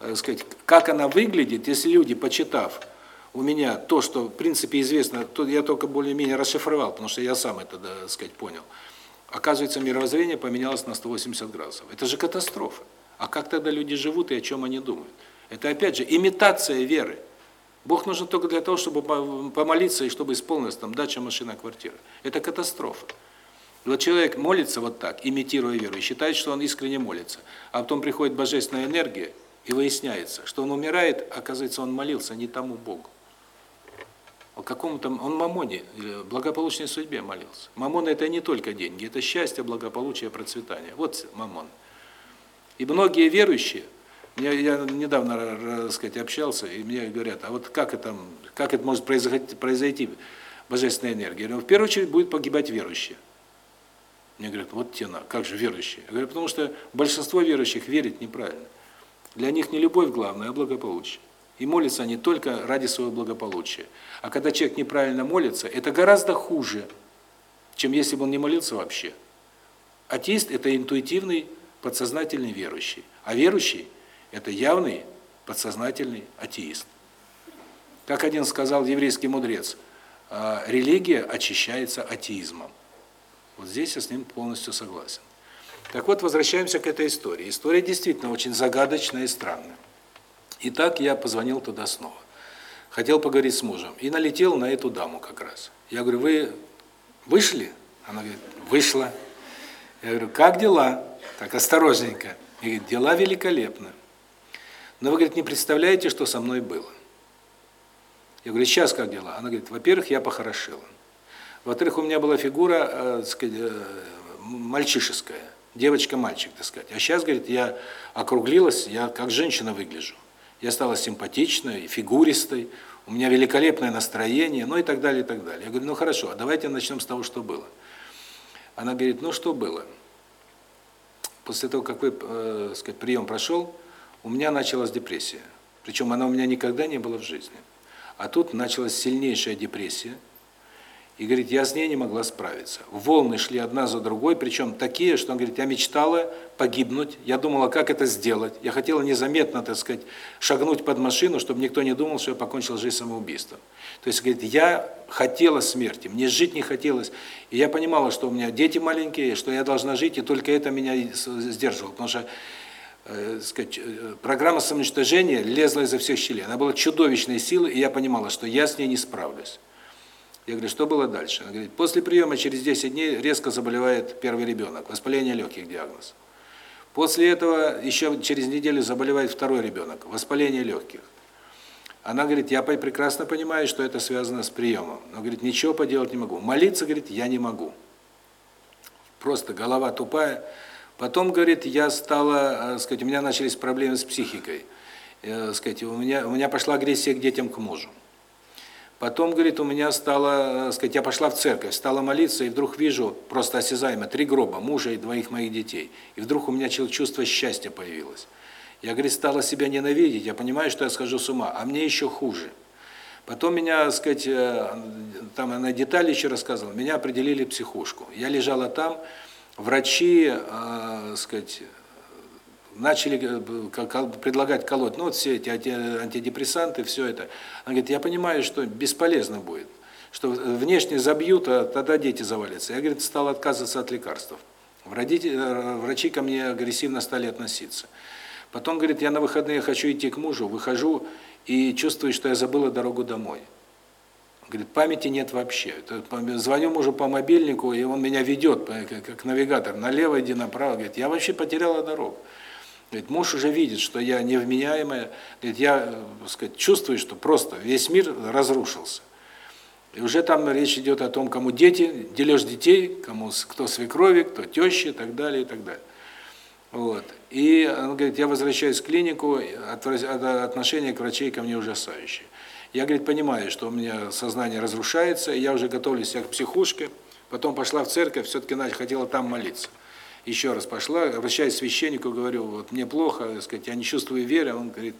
э, сказать, как она выглядит, если люди, почитав у меня то, что в принципе известно, то я только более-менее расшифровал, потому что я сам это, так сказать, понял. Оказывается, мировоззрение поменялось на 180 градусов. Это же катастрофа. А как тогда люди живут и о чем они думают? Это опять же имитация веры. Бог нужен только для того, чтобы помолиться и чтобы исполнилась там дача, машина, квартира. Это катастрофа. Вот человек молится вот так, имитируя веру, и считает, что он искренне молится. А потом приходит божественная энергия, и выясняется, что он умирает, оказывается, он молился не тому Богу. О какому-то он мамоне, благополучной судьбе молился. Мамон это не только деньги, это счастье, благополучие, процветание. Вот мамон. И многие верующие, я, я недавно, так сказать, общался, и мне говорят: "А вот как это как это может произойти, произойти божественная энергия?" Я говорю, в первую очередь будет погибать верующие. Мне говорят: "Вот тена, как же верующие?" Я говорю: "Потому что большинство верующих верит неправильно. Для них не любовь главное, а благополучие. И молятся они только ради своего благополучия. А когда человек неправильно молится, это гораздо хуже, чем если бы он не молился вообще. Атеист – это интуитивный, подсознательный верующий. А верующий – это явный, подсознательный атеист. Как один сказал еврейский мудрец, «А, религия очищается атеизмом. Вот здесь я с ним полностью согласен. Так вот, возвращаемся к этой истории. История действительно очень загадочная и странная. Итак, я позвонил туда снова. Хотел поговорить с мужем. И налетел на эту даму как раз. Я говорю, вы вышли? Она говорит, вышла. Я говорю, как дела? Так, осторожненько. И говорит, дела великолепны. Но вы, говорит, не представляете, что со мной было. Я говорю, сейчас как дела? Она говорит, во-первых, я похорошела. Во-вторых, у меня была фигура, э, сказать, э, мальчишеская. Девочка-мальчик, так сказать. А сейчас, говорит, я округлилась, я как женщина выгляжу. Я стала симпатичной, фигуристой, у меня великолепное настроение, ну и так далее, и так далее. Я говорю, ну хорошо, а давайте начнем с того, что было. Она говорит, ну что было? После того, как вы, э, сказать, прием прошел, у меня началась депрессия. Причем она у меня никогда не была в жизни. А тут началась сильнейшая депрессия. И говорит, я с ней не могла справиться. Волны шли одна за другой, причем такие, что он говорит, я мечтала погибнуть, я думала, как это сделать. Я хотела незаметно, так сказать, шагнуть под машину, чтобы никто не думал, что я покончил жизнь самоубийством. То есть, говорит, я хотела смерти, мне жить не хотелось. И я понимала, что у меня дети маленькие, что я должна жить, и только это меня сдерживало. Потому что э, сказать, э, программа самоуничтожения лезла изо всех щелей. Она была чудовищной силой, и я понимала, что я с ней не справлюсь. Я говорю, что было дальше? Она говорит, после приема через 10 дней резко заболевает первый ребенок, воспаление легких диагноз. После этого еще через неделю заболевает второй ребенок, воспаление легких. Она говорит, я прекрасно понимаю, что это связано с приемом, но говорит, ничего поделать не могу. Молиться, говорит, я не могу. Просто голова тупая. Потом, говорит, я стала, э, сказать, у меня начались проблемы с психикой. Э, сказать, у меня у меня пошла агрессия к детям, к мужу. Потом, говорит, у меня стало, э, сказать, я пошла в церковь, стала молиться, и вдруг вижу просто осязаемо три гроба, мужа и двоих моих детей. И вдруг у меня чувство счастья появилось. Я, говорит, стала себя ненавидеть, я понимаю, что я схожу с ума, а мне еще хуже. Потом меня, сказать, там она детали еще рассказывала, меня определили психушку. Я лежала там, врачи, э, сказать, начали э, предлагать колоть, ну вот все эти антидепрессанты, все это. Она говорит, я понимаю, что бесполезно будет, что внешне забьют, а тогда дети завалятся. Я, говорит, стал отказываться от лекарств. Э, врачи ко мне агрессивно стали относиться. Потом, говорит, я на выходные хочу идти к мужу, выхожу и чувствую, что я забыла дорогу домой. Говорит, памяти нет вообще. Звоню мужу по мобильнику, и он меня ведет, как навигатор, налево иди, направо. Говорит, я вообще потеряла дорогу. Говорит, муж уже видит, что я невменяемая. Говорит, я, э, сказать, чувствую, что просто весь мир разрушился. И уже там речь идет о том, кому дети, дележ детей, кому кто свекрови, кто тещи и так далее, и так далее. Вот. И он говорит, я возвращаюсь в клинику, отношение к врачей ко мне ужасающее. Я, говорит, понимаю, что у меня сознание разрушается, я уже готовлюсь к психушке, потом пошла в церковь, все-таки хотела там молиться еще раз пошла, обращаюсь к священнику, говорю, вот мне плохо, сказать, я не чувствую веры, он говорит,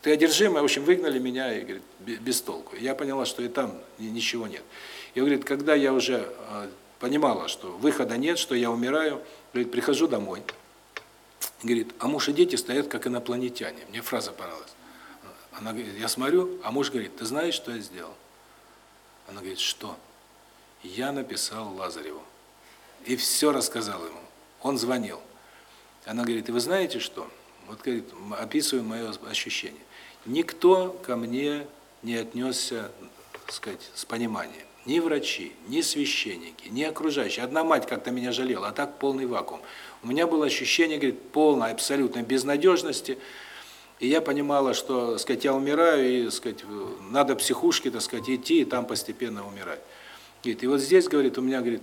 ты одержимый, в общем, выгнали меня, и говорит, без толку. Я поняла, что и там ничего нет. И говорит, когда я уже а, понимала, что выхода нет, что я умираю, говорит, прихожу домой, говорит, а муж и дети стоят как инопланетяне. Мне фраза понравилась. Она говорит, я смотрю, а муж говорит, ты знаешь, что я сделал? Она говорит, что? Я написал Лазареву и все рассказал ему. Он звонил. Она говорит, и вы знаете что? Вот, говорит, описываю мое ощущение. Никто ко мне не отнесся, так сказать, с пониманием. Ни врачи, ни священники, ни окружающие. Одна мать как-то меня жалела, а так полный вакуум. У меня было ощущение, говорит, полной абсолютной безнадежности. И я понимала, что, так сказать, я умираю, и, так сказать, надо психушки, так сказать, идти и там постепенно умирать. Говорит, и вот здесь, говорит, у меня, говорит,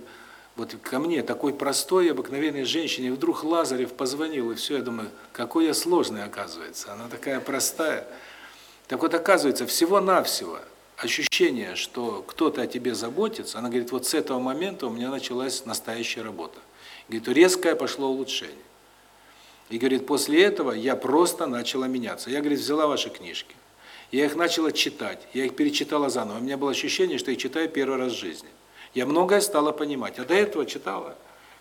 вот ко мне, такой простой, обыкновенной женщине, вдруг Лазарев позвонил, и все, я думаю, какой я сложный, оказывается. Она такая простая. Так вот, оказывается, всего-навсего ощущение, что кто-то о тебе заботится, она говорит, вот с этого момента у меня началась настоящая работа. Говорит, резкое пошло улучшение. И говорит, после этого я просто начала меняться. Я, говорит, взяла ваши книжки. Я их начала читать, я их перечитала заново. У меня было ощущение, что я читаю первый раз в жизни. Я многое стала понимать. А до этого читала.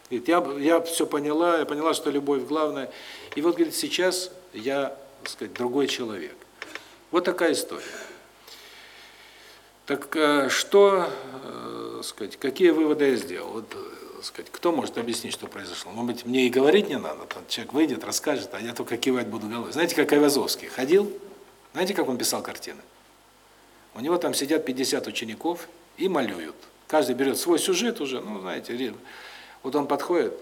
Говорит, я, я все поняла, я поняла, что любовь главная. И вот, говорит, сейчас я, так сказать, другой человек. Вот такая история. Так э, что, э, сказать, какие выводы я сделал? Вот, э, сказать, кто может объяснить, что произошло? Может быть, мне и говорить не надо, там человек выйдет, расскажет, а я только кивать буду головой. Знаете, как Айвазовский ходил? Знаете, как он писал картины? У него там сидят 50 учеников и малюют. Каждый берет свой сюжет уже, ну, знаете, вот он подходит,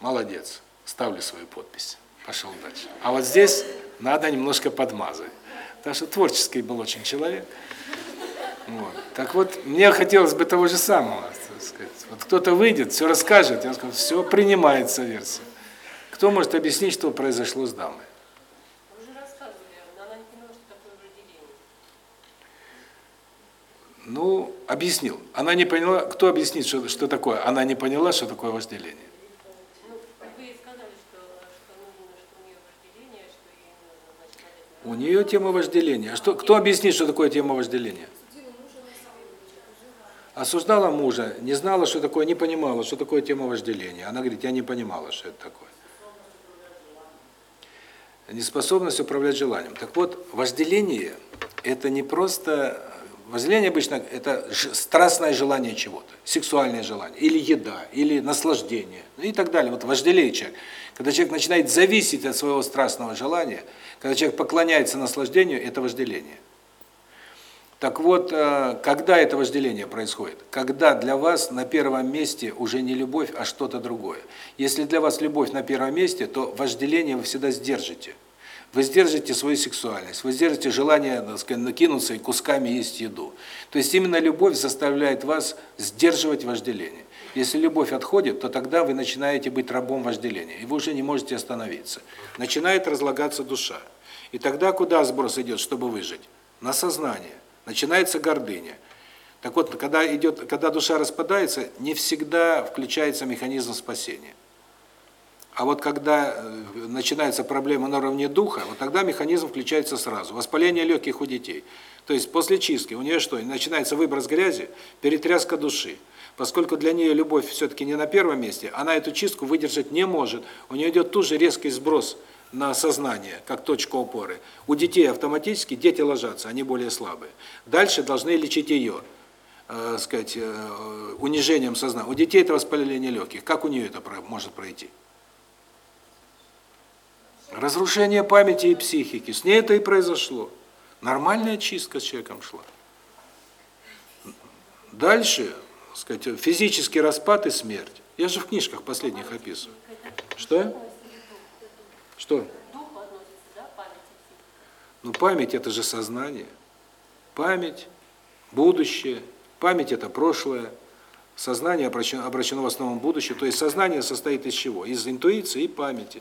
молодец, ставлю свою подпись, пошел дальше. А вот здесь надо немножко подмазать. Потому что творческий был очень человек. Вот. Так вот, мне хотелось бы того же самого. Сказать. Вот кто-то выйдет, все расскажет, я скажу, все принимается версия. Кто может объяснить, что произошло с дамой? Ну, объяснил. Она не поняла, кто объяснит, что, что такое? Она не поняла, что такое вожделение. У нее тема вожделения. А что, кто объяснит, что такое тема вожделения? Осуждала мужа, не знала, что такое, не понимала, что такое тема вожделения. Она говорит, я не понимала, что это такое. Неспособность управлять желанием. Так вот, вожделение – это не просто Вожделение обычно это страстное желание чего-то, сексуальное желание, или еда, или наслаждение, ну и так далее. Вот вожделеет человек. Когда человек начинает зависеть от своего страстного желания, когда человек поклоняется наслаждению, это вожделение. Так вот, э, когда это вожделение происходит? Когда для вас на первом месте уже не любовь, а что-то другое. Если для вас любовь на первом месте, то вожделение вы всегда сдержите. Вы сдержите свою сексуальность, вы сдержите желание, так сказать, накинуться и кусками есть еду. То есть именно любовь заставляет вас сдерживать вожделение. Если любовь отходит, то тогда вы начинаете быть рабом вожделения, и вы уже не можете остановиться. Начинает разлагаться душа. И тогда куда сброс идет, чтобы выжить? На сознание. Начинается гордыня. Так вот, когда идет, когда душа распадается, не всегда включается механизм спасения. А вот когда э, начинается проблема на уровне духа, вот тогда механизм включается сразу. Воспаление легких у детей. То есть после чистки у нее что? Начинается выброс грязи, перетряска души. Поскольку для нее любовь все-таки не на первом месте, она эту чистку выдержать не может. У нее идет тут же резкий сброс на сознание, как точка опоры. У детей автоматически дети ложатся, они более слабые. Дальше должны лечить ее, э, сказать, э, унижением сознания. У детей это воспаление легких. Как у нее это может пройти? Разрушение памяти и психики. С ней это и произошло. Нормальная чистка с человеком шла. Дальше, сказать, физический распад и смерть. Я же в книжках последних описываю. Что? Что? Ну, память – это же сознание. Память, будущее. Память – это прошлое. Сознание обращено, обращено в основном в будущее. То есть сознание состоит из чего? Из интуиции и памяти.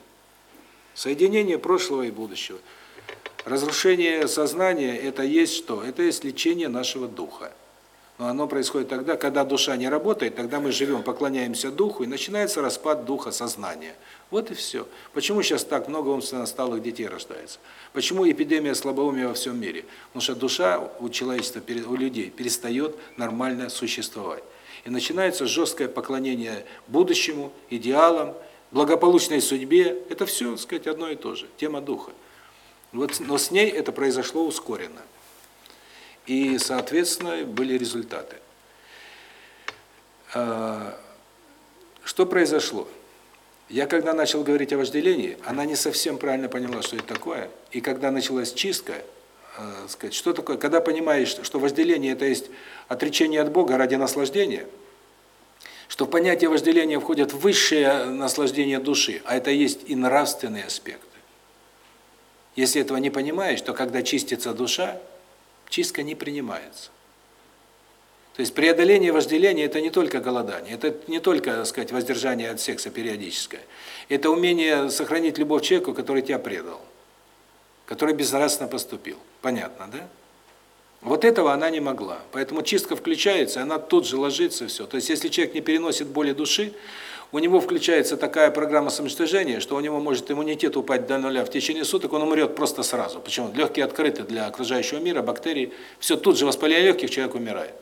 Соединение прошлого и будущего. Разрушение сознания – это есть что? Это есть лечение нашего духа. Но оно происходит тогда, когда душа не работает, тогда мы живем, поклоняемся духу, и начинается распад духа сознания. Вот и все. Почему сейчас так много умственно отсталых детей рождается? Почему эпидемия слабоумия во всем мире? Потому что душа у человечества, у людей перестает нормально существовать. И начинается жесткое поклонение будущему, идеалам, благополучной судьбе, это все, так сказать, одно и то же, тема духа. Вот, но с ней это произошло ускоренно. И, соответственно, были результаты. А, что произошло? Я когда начал говорить о вожделении, она не совсем правильно поняла, что это такое. И когда началась чистка, э, сказать, что такое, когда понимаешь, что вожделение это есть отречение от Бога ради наслаждения – что в понятие вожделения входят высшее наслаждение души, а это есть и нравственные аспекты. Если этого не понимаешь, то когда чистится душа, чистка не принимается. То есть преодоление вожделения – это не только голодание, это не только, так сказать, воздержание от секса периодическое. Это умение сохранить любовь человеку, который тебя предал, который безнравственно поступил. Понятно, да? Вот этого она не могла. Поэтому чистка включается, она тут же ложится, все. То есть, если человек не переносит боли души, у него включается такая программа самоуничтожения, что у него может иммунитет упасть до нуля в течение суток, он умрет просто сразу. Почему? Легкие открыты для окружающего мира, бактерии. Все, тут же воспаление легких, человек умирает.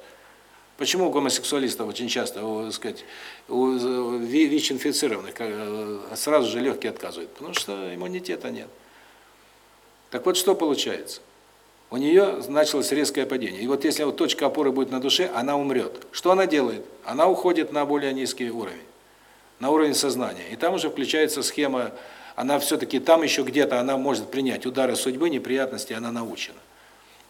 Почему у гомосексуалистов очень часто, у, сказать, у ВИЧ-инфицированных э, сразу же легкие отказывают? Потому что иммунитета нет. Так вот, что получается? у нее началось резкое падение. И вот если вот точка опоры будет на душе, она умрет. Что она делает? Она уходит на более низкий уровень, на уровень сознания. И там уже включается схема, она все-таки там еще где-то, она может принять удары судьбы, неприятности, она научена.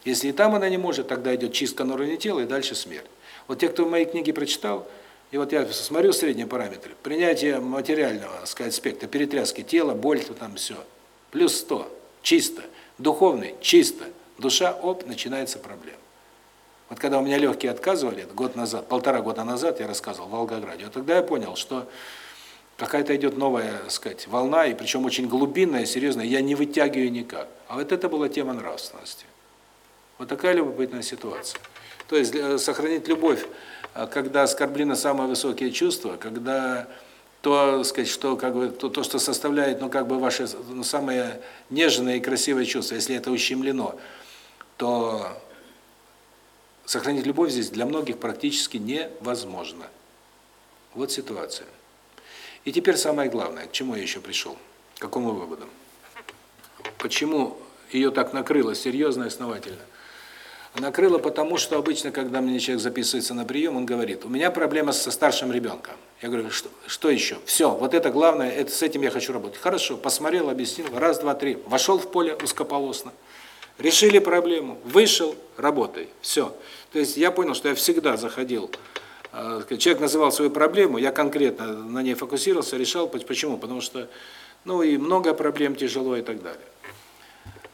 Если и там она не может, тогда идет чистка на уровне тела и дальше смерть. Вот те, кто мои книги прочитал, и вот я смотрю средние параметры, принятие материального, так сказать, аспекта, перетряски тела, боль, там все, плюс 100, чисто, духовный, чисто, душа, оп, начинается проблема. Вот когда у меня легкие отказывали, год назад, полтора года назад я рассказывал в Волгограде, вот тогда я понял, что какая-то идет новая, так сказать, волна, и причем очень глубинная, серьезная, я не вытягиваю никак. А вот это была тема нравственности. Вот такая любопытная ситуация. То есть э, сохранить любовь, э, когда оскорблены самые высокие чувства, когда то, сказать, что как бы то, то что составляет, ну как бы ваши ну, самые нежные и красивые чувства, если это ущемлено, то сохранить любовь здесь для многих практически невозможно. Вот ситуация. И теперь самое главное, к чему я еще пришел, к какому выводу. Почему ее так накрыло серьезно и основательно? Накрыло потому, что обычно, когда мне человек записывается на прием, он говорит, у меня проблема со старшим ребенком. Я говорю, что, что еще? Все, вот это главное, это, с этим я хочу работать. Хорошо, посмотрел, объяснил, раз, два, три, вошел в поле узкополосно, решили проблему, вышел, работай, все. То есть я понял, что я всегда заходил, э, человек называл свою проблему, я конкретно на ней фокусировался, решал, почему? Потому что, ну и много проблем, тяжело и так далее.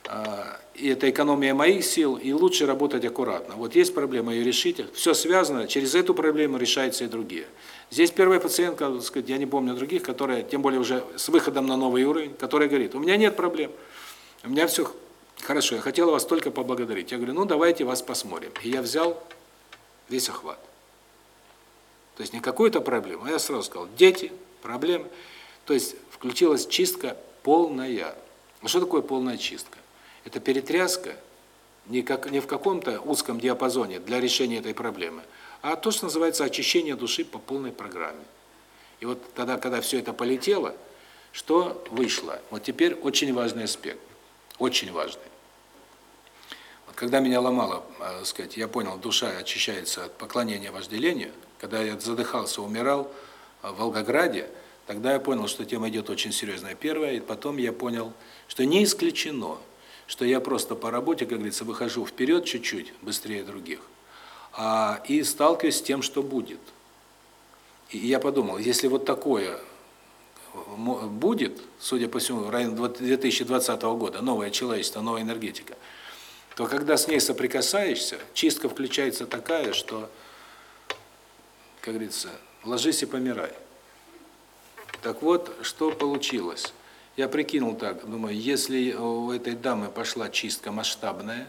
А, и это экономия моих сил, и лучше работать аккуратно. Вот есть проблема, ее решите. Все связано, через эту проблему решаются и другие. Здесь первая пациентка, сказать, я не помню других, которая, тем более уже с выходом на новый уровень, которая говорит, у меня нет проблем, у меня все хорошо, я хотела вас только поблагодарить. Я говорю, ну давайте вас посмотрим. И я взял весь охват. То есть не какую-то проблему, а я сразу сказал, дети, проблемы. То есть включилась чистка полная. А что такое полная чистка? Это перетряска не как не в каком-то узком диапазоне для решения этой проблемы, а то, что называется очищение души по полной программе. И вот тогда, когда все это полетело, что вышло? Вот теперь очень важный аспект, очень важный. Когда меня ломало, так сказать, я понял, душа очищается от поклонения вожделению, когда я задыхался, умирал в Волгограде, тогда я понял, что тема идет очень серьезная. Первое, и потом я понял, что не исключено, что я просто по работе, как говорится, выхожу вперед чуть-чуть, быстрее других, а, и сталкиваюсь с тем, что будет. И я подумал, если вот такое будет, судя по всему, в районе 2020 года, новое человечество, новая энергетика, то когда с ней соприкасаешься, чистка включается такая, что, как говорится, ложись и помирай. Так вот, что получилось? Я прикинул так, думаю, если у этой дамы пошла чистка масштабная,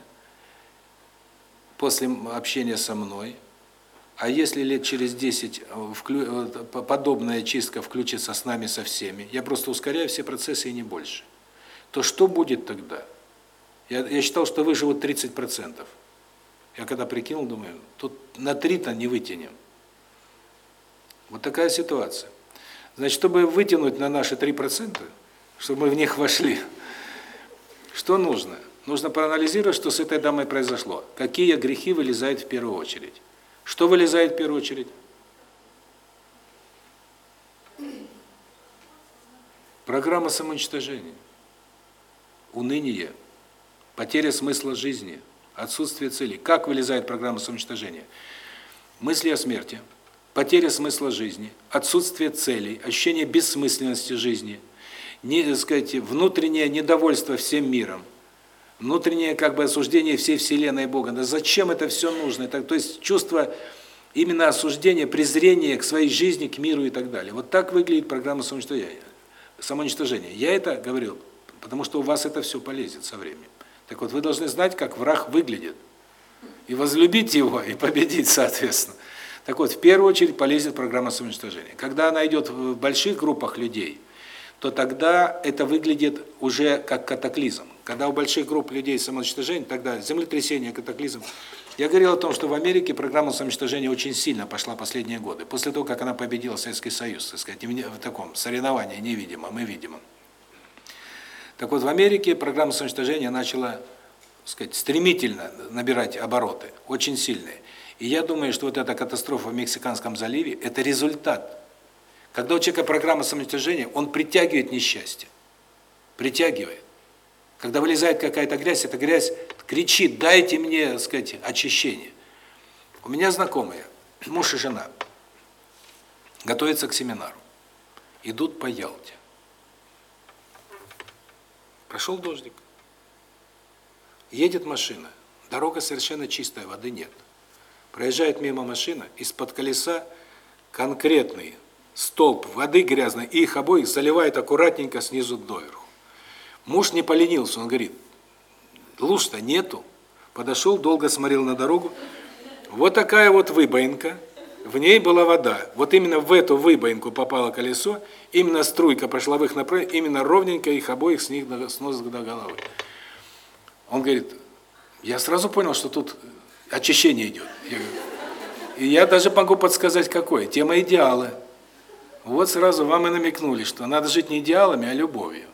после общения со мной, а если лет через 10 вклю... подобная чистка включится с нами со всеми, я просто ускоряю все процессы и не больше, то что будет тогда? Я, я считал, что выживут 30%. Я когда прикинул, думаю, тут на 3-то не вытянем. Вот такая ситуация. Значит, чтобы вытянуть на наши 3%, чтобы мы в них вошли. Что нужно? Нужно проанализировать, что с этой дамой произошло. Какие грехи вылезают в первую очередь. Что вылезает в первую очередь? Программа самоуничтожения. Уныние. Потеря смысла жизни. Отсутствие цели. Как вылезает программа самоуничтожения? Мысли о смерти. Потеря смысла жизни. Отсутствие целей. Ощущение бессмысленности жизни – не, так сказать, внутреннее недовольство всем миром, внутреннее как бы осуждение всей вселенной Бога. Да зачем это все нужно? Так, то есть чувство именно осуждения, презрения к своей жизни, к миру и так далее. Вот так выглядит программа самоуничтожения. Самоуничтожения. Я это говорил, потому что у вас это все полезет со временем. Так вот, вы должны знать, как враг выглядит. И возлюбить его, и победить, соответственно. Так вот, в первую очередь полезет программа самоуничтожения. Когда она идет в больших группах людей – то тогда это выглядит уже как катаклизм. Когда у больших групп людей самоуничтожение, тогда землетрясение, катаклизм. Я говорил о том, что в Америке программа самоуничтожения очень сильно пошла последние годы. После того, как она победила Советский Союз, так сказать, в таком соревновании невидимом и видимом. Так вот, в Америке программа самоуничтожения начала сказать, стремительно набирать обороты, очень сильные. И я думаю, что вот эта катастрофа в Мексиканском заливе – это результат. Когда у человека программа самоуничтожения, он притягивает несчастье. Притягивает. Когда вылезает какая-то грязь, эта грязь кричит, дайте мне, так сказать, очищение. У меня знакомые, муж и жена, готовятся к семинару. Идут по Ялте. Прошел дождик. Едет машина. Дорога совершенно чистая, воды нет. Проезжает мимо машина, из-под колеса конкретный столб воды грязной, и их обоих заливает аккуратненько снизу доверху. Муж не поленился, он говорит, луж-то нету. Подошел, долго смотрел на дорогу. Вот такая вот выбоинка, в ней была вода. Вот именно в эту выбоинку попало колесо, именно струйка пошла в их направление, именно ровненько их обоих с них с носа до головы. Он говорит, я сразу понял, что тут очищение идет. Я говорю, и я даже могу подсказать, какое. Тема идеала. Вот сразу вам и намекнули, что надо жить не идеалами, а любовью.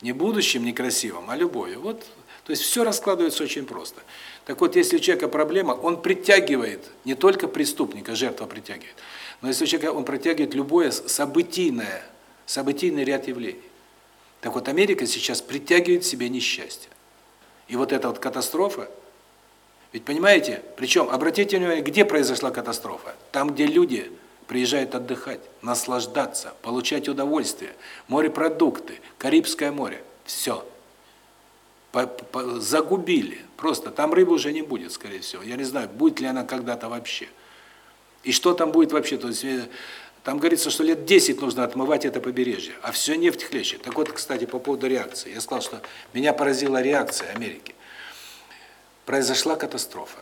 Не будущим, не красивым, а любовью. Вот, то есть все раскладывается очень просто. Так вот, если у человека проблема, он притягивает не только преступника, жертва притягивает, но если у человека он притягивает любое событийное, событийный ряд явлений. Так вот, Америка сейчас притягивает себе несчастье. И вот эта вот катастрофа, ведь понимаете, причем, обратите внимание, где произошла катастрофа? Там, где люди приезжают отдыхать, наслаждаться, получать удовольствие, морепродукты, Карибское море, все. Загубили, просто, там рыбы уже не будет, скорее всего, я не знаю, будет ли она когда-то вообще. И что там будет вообще, то есть, э, там говорится, что лет 10 нужно отмывать это побережье, а все нефть хлещет. Так вот, кстати, по поводу реакции. Я сказал, что меня поразила реакция Америки. Произошла катастрофа.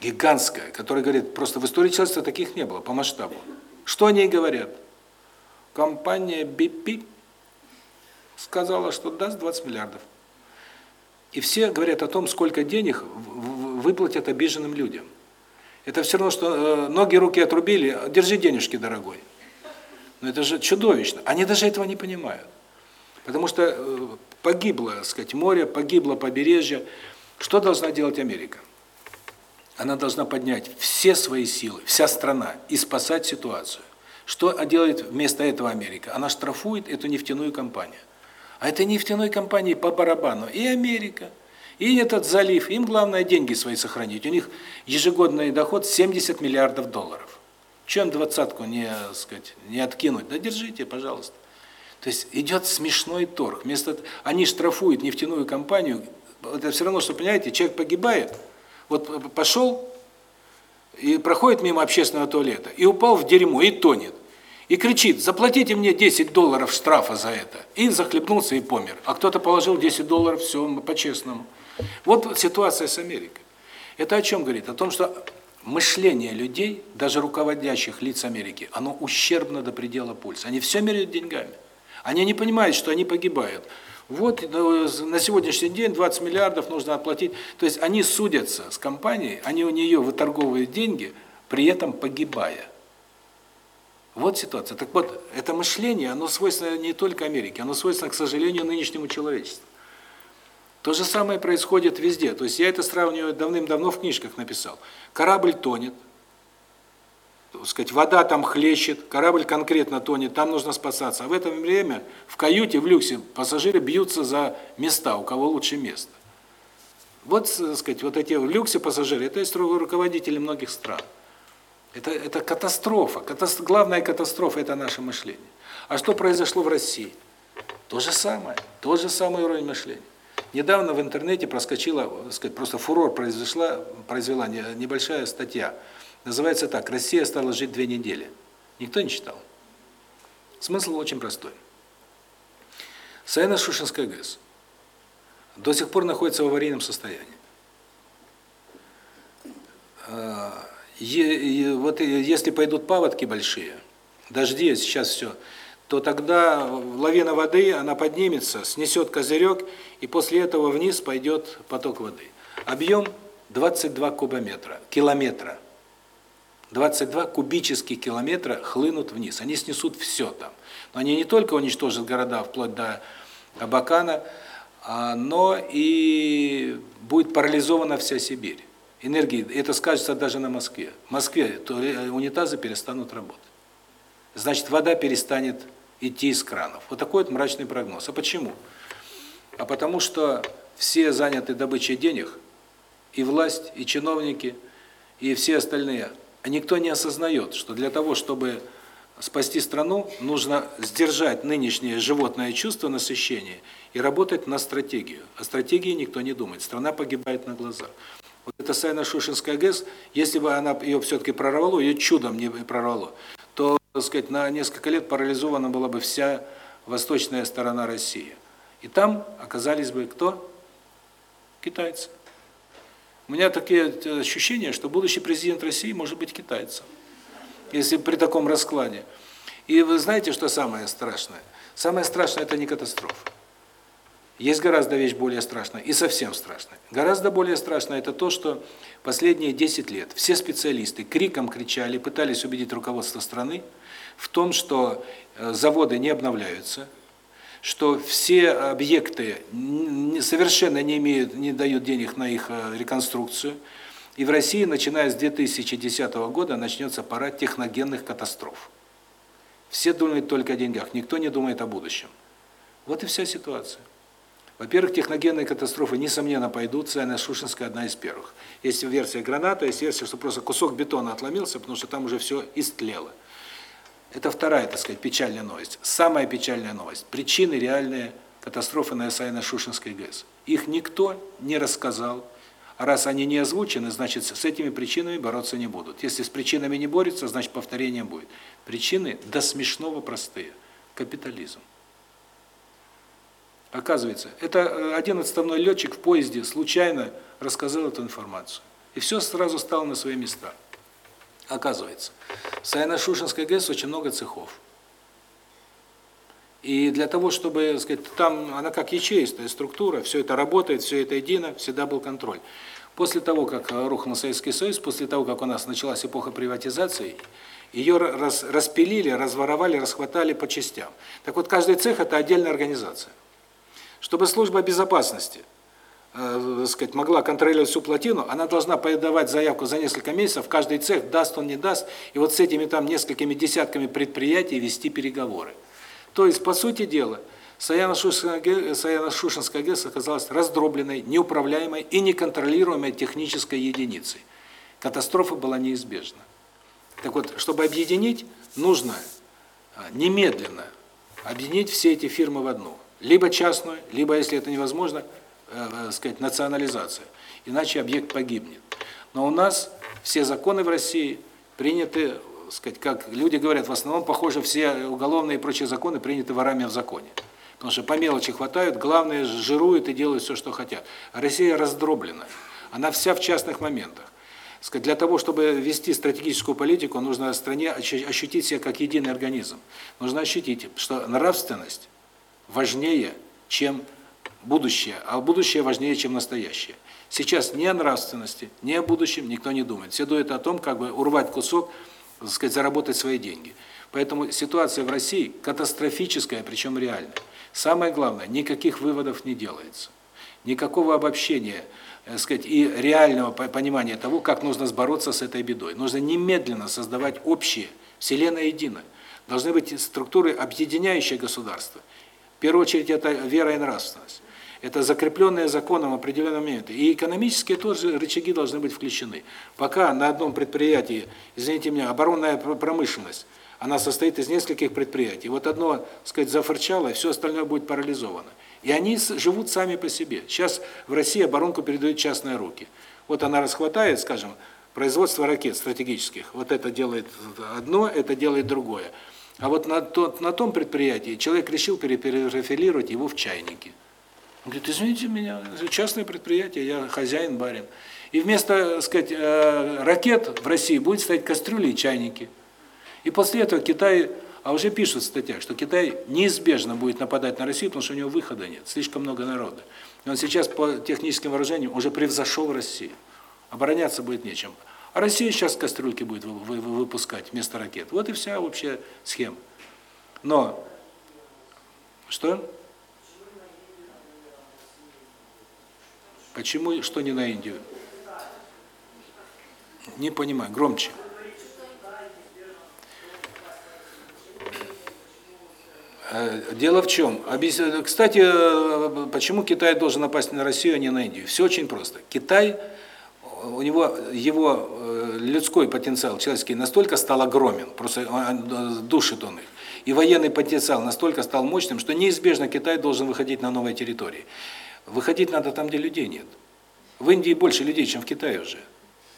Гигантская, которая говорит, просто в истории человечества таких не было по масштабу. Что о ней говорят? Компания BP сказала, что даст 20 миллиардов. И все говорят о том, сколько денег выплатят обиженным людям. Это все равно, что э, ноги, руки отрубили, держи денежки, дорогой. Но это же чудовищно. Они даже этого не понимают. Потому что э, погибло, так сказать, море, погибло побережье. Что должна делать Америка? Она должна поднять все свои силы, вся страна, и спасать ситуацию. Что делает вместо этого Америка? Она штрафует эту нефтяную компанию. А этой нефтяной компании по барабану и Америка, и этот залив, им главное деньги свои сохранить. У них ежегодный доход 70 миллиардов долларов. Чем двадцатку не, сказать, не откинуть? Да держите, пожалуйста. То есть идет смешной торг. Вместо они штрафуют нефтяную компанию, это все равно, что, понимаете, человек погибает. Вот пошел и проходит мимо общественного туалета и упал в дерьмо и тонет. И кричит: "Заплатите мне 10 долларов штрафа за это". И захлебнулся и помер. А кто-то положил 10 долларов, все по-честному. Вот ситуация с Америкой. Это о чем говорит? О том, что мышление людей, даже руководящих лиц Америки, оно ущербно до предела пульса. Они все меряют деньгами. Они не понимают, что они погибают. Вот э, на сегодняшний день 20 миллиардов нужно оплатить. То есть они судятся с компанией, они у нее выторговывают деньги, при этом погибая. Вот ситуация. Так вот, это мышление, оно свойственно не только Америке, оно свойственно, к сожалению, нынешнему человечеству. То же самое происходит везде. То есть я это сравниваю давным-давно в книжках написал. Корабль тонет, так сказать, вода там хлещет, корабль конкретно тонет, там нужно спасаться. А в это время в каюте, в люксе пассажиры бьются за места, у кого лучше место. Вот, так сказать, вот эти в люксе пассажиры, это есть руководители многих стран. Это, это катастрофа. Катастрофа. Главная катастрофа – это наше мышление. А что произошло в России? То же самое, тот же самый уровень мышления. Недавно в интернете проскочила, сказать, просто фурор произошла, произвела небольшая статья. Называется так: Россия стала жить две недели. Никто не читал. Смысл очень простой. Саяно-Шушенская ГЭС до сих пор находится в аварийном состоянии. Вот если пойдут паводки большие, дожди, сейчас все то тогда лавина воды, она поднимется, снесет козырек, и после этого вниз пойдет поток воды. Объем 22 кубометра, километра. 22 кубических километра хлынут вниз. Они снесут все там. Но они не только уничтожат города вплоть до Абакана, а, но и будет парализована вся Сибирь. Энергии, это скажется даже на Москве. В Москве унитазы перестанут работать. Значит, вода перестанет идти из кранов. Вот такой вот мрачный прогноз. А почему? А потому что все заняты добычей денег, и власть, и чиновники, и все остальные, а никто не осознает, что для того, чтобы спасти страну, нужно сдержать нынешнее животное чувство насыщения и работать на стратегию. О стратегии никто не думает. Страна погибает на глазах. Вот эта Сайно-Шушинская ГЭС, если бы она ее все-таки прорвало, ее чудом не прорвало, то, так сказать, на несколько лет парализована была бы вся восточная сторона России. И там оказались бы кто? Китайцы. У меня такие ощущения, что будущий президент России может быть китайцем если при таком раскладе. И вы знаете, что самое страшное? Самое страшное – это не катастрофа. Есть гораздо вещь более страшная и совсем страшная. Гораздо более страшное – это то, что последние 10 лет все специалисты криком кричали, пытались убедить руководство страны в том, что э, заводы не обновляются, что все объекты совершенно не имеют, не дают денег на их э, реконструкцию – и в России, начиная с 2010 года, начнется парад техногенных катастроф. Все думают только о деньгах, никто не думает о будущем. Вот и вся ситуация. Во-первых, техногенные катастрофы, несомненно, пойдут, Сайно-Шушинская одна из первых. Есть версия граната, есть версия, что просто кусок бетона отломился, потому что там уже все истлело. Это вторая, так сказать, печальная новость. Самая печальная новость. Причины реальные катастрофы на Сайно-Шушинской ГЭС. Их никто не рассказал, а раз они не озвучены, значит, с этими причинами бороться не будут. Если с причинами не борются, значит, повторение будет. Причины до смешного простые. Капитализм. Оказывается, это э, один отставной летчик в поезде случайно рассказал эту информацию. И все сразу стало на свои места. Оказывается, в Саяно-Шушинской ГЭС очень много цехов. И для того, чтобы, сказать, там она как ячеистая структура, все это работает, все это едино, всегда был контроль. После того, как рухнул Советский Союз, после того, как у нас началась эпоха приватизации, ее рас, распилили, разворовали, расхватали по частям. Так вот, каждый цех – это отдельная организация. Чтобы служба безопасности э, сказать, могла контролировать всю плотину, она должна подавать заявку за несколько месяцев, каждый цех даст он, не даст, и вот с этими там несколькими десятками предприятий вести переговоры. То есть, по сути дела, Саяно-Шушинская ГЭС оказалась раздробленной, неуправляемой и неконтролируемой технической единицей. Катастрофа была неизбежна. Так вот, чтобы объединить, нужно а, немедленно объединить все эти фирмы в одну. Либо частную, либо, если это невозможно, э, э, сказать, национализация. Иначе объект погибнет. Но у нас все законы в России приняты сказать, как люди говорят, в основном, похоже, все уголовные и прочие законы приняты ворами в законе. Потому что по мелочи хватают, главное, жируют и делают все, что хотят. А Россия раздроблена. Она вся в частных моментах. Сказать, для того, чтобы вести стратегическую политику, нужно стране ощутить себя как единый организм. Нужно ощутить, что нравственность важнее, чем будущее, а будущее важнее, чем настоящее. Сейчас ни о нравственности, ни о будущем никто не думает. Все думают о том, как бы урвать кусок так сказать, заработать свои деньги. Поэтому ситуация в России катастрофическая, причем реальная. Самое главное, никаких выводов не делается. Никакого обобщения, так э, сказать, и реального понимания того, как нужно бороться с этой бедой. Нужно немедленно создавать общее, вселенная единая. Должны быть структуры, объединяющие государство. В первую очередь это вера и нравственность. Это закрепленные законом определенные моменты. И экономические тоже рычаги должны быть включены. Пока на одном предприятии, извините меня, оборонная промышленность, она состоит из нескольких предприятий. Вот одно, сказать, зафырчало, и все остальное будет парализовано. И они живут сами по себе. Сейчас в России оборонку передают частные руки. Вот она расхватает, скажем, производство ракет стратегических. Вот это делает одно, это делает другое. А вот на, тот, на том предприятии человек решил перепрофилировать его в чайники. Он говорит, извините меня, частное предприятие, я хозяин, барин. И вместо, так сказать, э, ракет в России будет стоять кастрюли и чайники. И после этого Китай, а уже пишут в статьях, что Китай неизбежно будет нападать на Россию, потому что у него выхода нет, слишком много народа. И он сейчас по техническим вооружениям уже превзошел Россию. Обороняться будет нечем. А Россия сейчас кастрюльки будет выпускать вместо ракет. Вот и вся общая схема. Но, что? Почему, что не на Индию? Не понимаю, громче. Э, дело в чем? Кстати, э, почему Китай должен напасть на Россию, а не на Индию? Все очень просто. Китай, у него его э, людской потенциал человеческий настолько стал огромен, просто душит он их. И военный потенциал настолько стал мощным, что неизбежно Китай должен выходить на новые территории. Выходить надо там, где людей нет. В Индии больше людей, чем в Китае уже.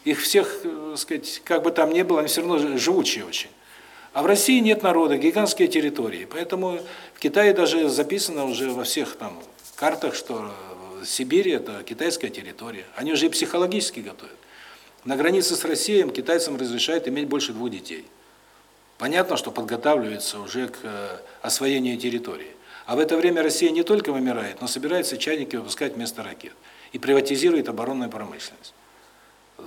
Их всех, так сказать, как бы там ни было, они все равно живучие очень. А в России нет народа, гигантские территории. Поэтому в Китае даже записано уже во всех там картах, что Сибирь это китайская территория. Они уже и психологически готовят. На границе с Россией китайцам разрешают иметь больше двух детей. Понятно, что подготавливается уже к э, освоению территории. А в это время Россия не только вымирает, но собирается чайники выпускать вместо ракет и приватизирует оборонную промышленность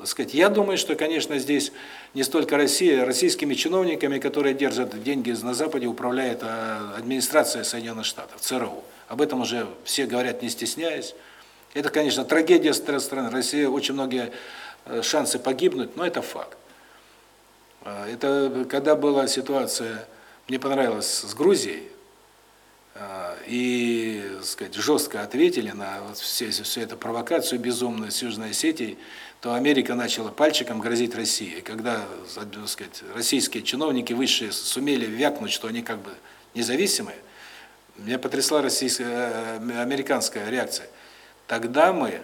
сказать, я думаю, что, конечно, здесь не столько Россия, российскими чиновниками, которые держат деньги на Западе, управляет а, администрация Соединенных Штатов, ЦРУ. Об этом уже все говорят, не стесняясь. Это, конечно, трагедия страны. Россия очень многие э, шансы погибнуть, но это факт. А, это когда была ситуация, мне понравилось с Грузией, а, и, сказать, жестко ответили на вот все, всю эту провокацию безумную с Южной Осетией, то Америка начала пальчиком грозить России. Когда, так сказать, российские чиновники высшие сумели вякнуть, что они как бы независимые, меня потрясла российская, э, американская реакция. Тогда мы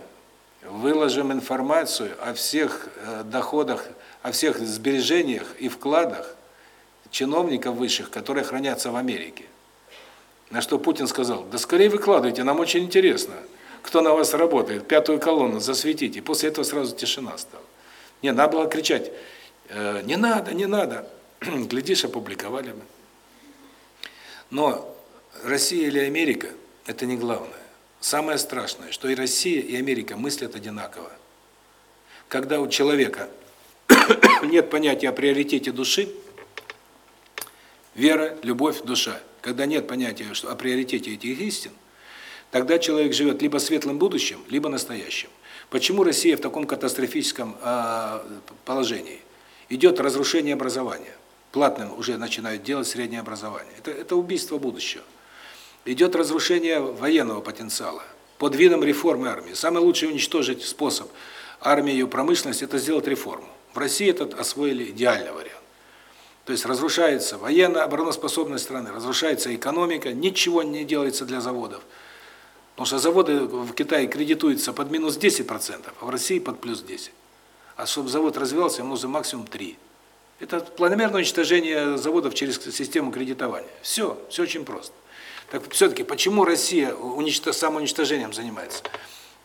выложим информацию о всех э, доходах, о всех сбережениях и вкладах чиновников высших, которые хранятся в Америке. На что Путин сказал, да скорее выкладывайте, нам очень интересно кто на вас работает, пятую колонну засветите. После этого сразу тишина стала. Не, надо было кричать, э, не надо, не надо. Глядишь, опубликовали бы. Но Россия или Америка – это не главное. Самое страшное, что и Россия, и Америка мыслят одинаково. Когда у человека нет понятия о приоритете души, вера, любовь, душа, когда нет понятия о приоритете этих истин – Тогда человек живет либо светлым будущим, либо настоящим. Почему Россия в таком катастрофическом э, положении? Идет разрушение образования. Платным уже начинают делать среднее образование. Это, это убийство будущего. Идет разрушение военного потенциала под видом реформы армии. Самый лучший уничтожить способ армии и промышленность – это сделать реформу. В России этот освоили идеальный вариант. То есть разрушается военная обороноспособность страны, разрушается экономика, ничего не делается для заводов. Потому что заводы в Китае кредитуются под минус 10%, а в России под плюс 10%. А чтобы завод развивался, ему нужно максимум 3%. Это планомерное уничтожение заводов через систему кредитования. Все, все очень просто. Так все-таки, почему Россия уничтож... самоуничтожением занимается?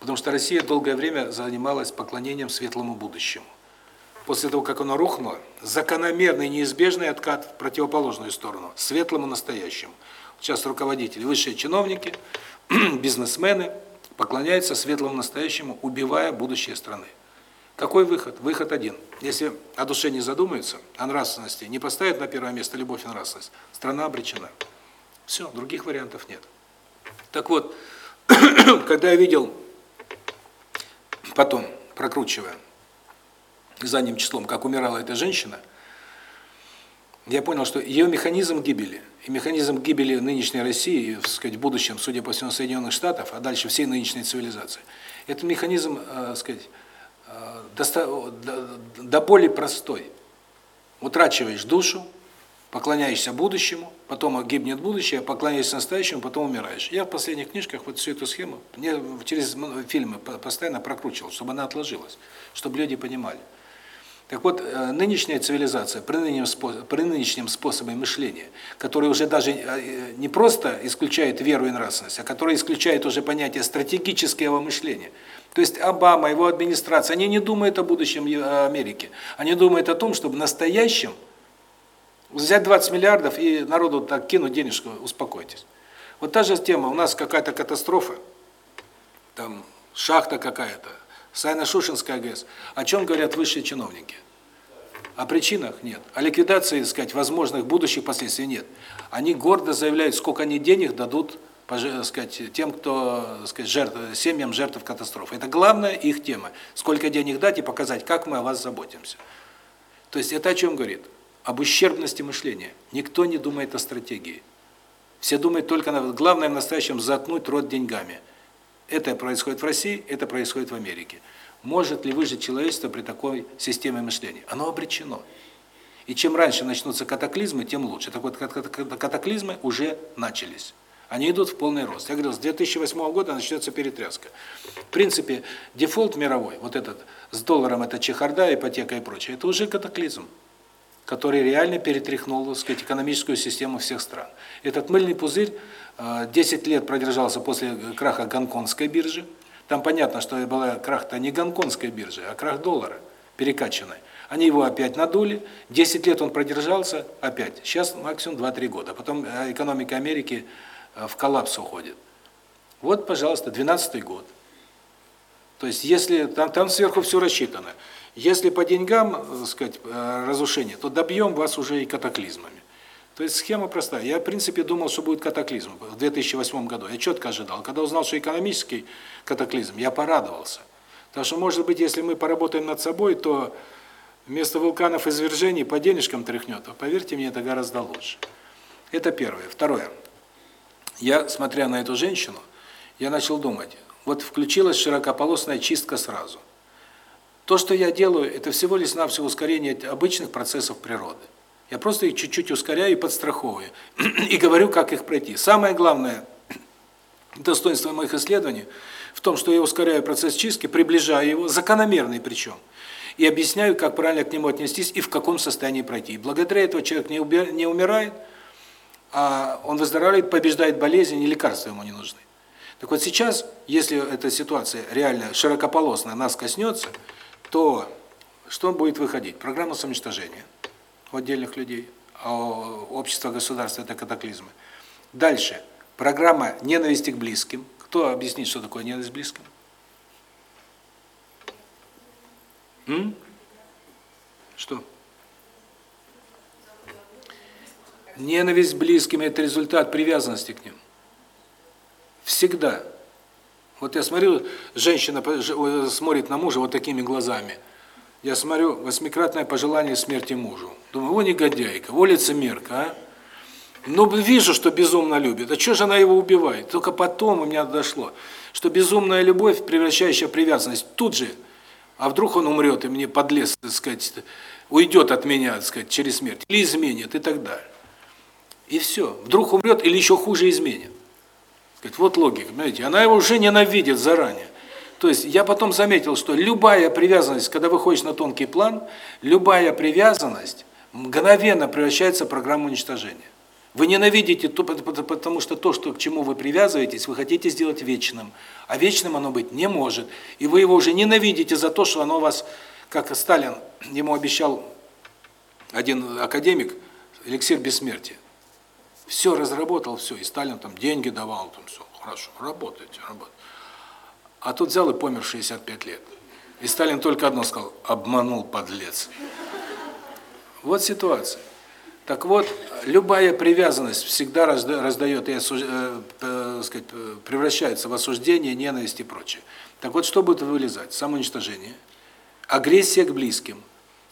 Потому что Россия долгое время занималась поклонением светлому будущему. После того, как оно рухнуло, закономерный, неизбежный откат в противоположную сторону, светлому настоящему. Сейчас руководители, высшие чиновники – бизнесмены поклоняются светлому настоящему, убивая будущее страны. Какой выход? Выход один. Если о душе не задумаются, о нравственности, не поставят на первое место любовь и нравственность, страна обречена. Все, других вариантов нет. Так вот, когда я видел, потом, прокручивая задним числом, как умирала эта женщина, я понял, что ее механизм гибели – и механизм гибели нынешней России, сказать, в будущем, судя по всему, Соединенных Штатов, а дальше всей нынешней цивилизации, это механизм, э, сказать, э, до, до, до боли простой. Утрачиваешь душу, поклоняешься будущему, потом гибнет будущее, поклоняешься настоящему, потом умираешь. Я в последних книжках вот всю эту схему мне через фильмы постоянно прокручивал, чтобы она отложилась, чтобы люди понимали. Так вот, э, нынешняя цивилизация при нынешнем, способе, при нынешнем способе мышления, который уже даже э, не просто исключает веру и нравственность, а который исключает уже понятие стратегического мышления. То есть Обама, его администрация, они не думают о будущем Америки. Они думают о том, чтобы в настоящем взять 20 миллиардов и народу так кинуть денежку, успокойтесь. Вот та же тема, у нас какая-то катастрофа, там шахта какая-то, Сайно-Шушенская ГЭС. О чем говорят высшие чиновники? О причинах нет. О ликвидации, так сказать, возможных будущих последствий нет. Они гордо заявляют, сколько они денег дадут сказать, тем, кто, сказать, жертв, семьям жертв катастроф. Это главная их тема. Сколько денег дать и показать, как мы о вас заботимся. То есть это о чем говорит? Об ущербности мышления. Никто не думает о стратегии. Все думают только на главное в настоящем заткнуть рот деньгами. Это происходит в России, это происходит в Америке. Может ли выжить человечество при такой системе мышления? Оно обречено. И чем раньше начнутся катаклизмы, тем лучше. Так вот, катаклизмы уже начались. Они идут в полный рост. Я говорил, с 2008 года начнется перетряска. В принципе, дефолт мировой, вот этот, с долларом это чехарда, ипотека и прочее, это уже катаклизм, который реально перетряхнул, так сказать, экономическую систему всех стран. Этот мыльный пузырь 10 э, лет продержался после краха гонконгской биржи. Там понятно, что был крах-то не гонконгской биржи, а крах доллара перекачанной. Они его опять надули, 10 лет он продержался, опять. Сейчас максимум 2-3 года. Потом э, экономика Америки э, в коллапс уходит. Вот, пожалуйста, 12 год. То есть, если там, там сверху все рассчитано. Если по деньгам, так э, сказать, разрушение, то добьем вас уже и катаклизмами. То есть схема простая. Я, в принципе, думал, что будет катаклизм в 2008 году. Я четко ожидал. Когда узнал, что экономический катаклизм, я порадовался. Потому что, может быть, если мы поработаем над собой, то вместо вулканов извержений по денежкам тряхнет. А поверьте мне, это гораздо лучше. Это первое. Второе. Я, смотря на эту женщину, я начал думать, вот включилась широкополосная чистка сразу. То, что я делаю, это всего лишь навсего ускорение обычных процессов природы. Я просто их чуть-чуть ускоряю и подстраховываю. и говорю, как их пройти. Самое главное достоинство моих исследований в том, что я ускоряю процесс чистки, приближаю его, закономерный причем и объясняю, как правильно к нему отнестись и в каком состоянии пройти. И благодаря этому человек не, не умирает, а он выздоравливает, побеждает болезнь, и лекарства ему не нужны. Так вот сейчас, если эта ситуация реально широкополосная нас коснется, то что будет выходить? Программа самоуничтожения у отдельных людей, а общество, государство – это катаклизмы. Дальше. Программа ненависти к близким. Кто объяснит, что такое ненависть к близким? М? Что? Ненависть к близким – это результат привязанности к ним. Всегда. Вот я смотрю, женщина смотрит на мужа вот такими глазами. Я смотрю, восьмикратное пожелание смерти мужу. Думаю, о, негодяйка, о, лицемерка, а? Но ну, вижу, что безумно любит. А что же она его убивает? Только потом у меня дошло, что безумная любовь, превращающая привязанность, тут же а вдруг он умрет и мне подлез, так сказать, уйдет от меня, так сказать, через смерть, или изменит и так далее. И все. Вдруг умрет или еще хуже изменит. Сказать, вот логика, понимаете? Она его уже ненавидит заранее. То есть я потом заметил, что любая привязанность, когда выходишь на тонкий план, любая привязанность мгновенно превращается в программу уничтожения. Вы ненавидите то, потому что то, что к чему вы привязываетесь, вы хотите сделать вечным. А вечным оно быть не может. И вы его уже ненавидите за то, что оно вас, как Сталин, ему обещал один академик, эликсир бессмертия. Все разработал, все, и Сталин там деньги давал, там все, хорошо, работайте, работайте. А тут взял и помер 65 лет. И Сталин только одно сказал, обманул подлец. Вот ситуация. Так вот, любая привязанность всегда раздает и э, э, сказать, превращается в осуждение, ненависть и прочее. Так вот, что будет вылезать? Самоуничтожение, агрессия к близким.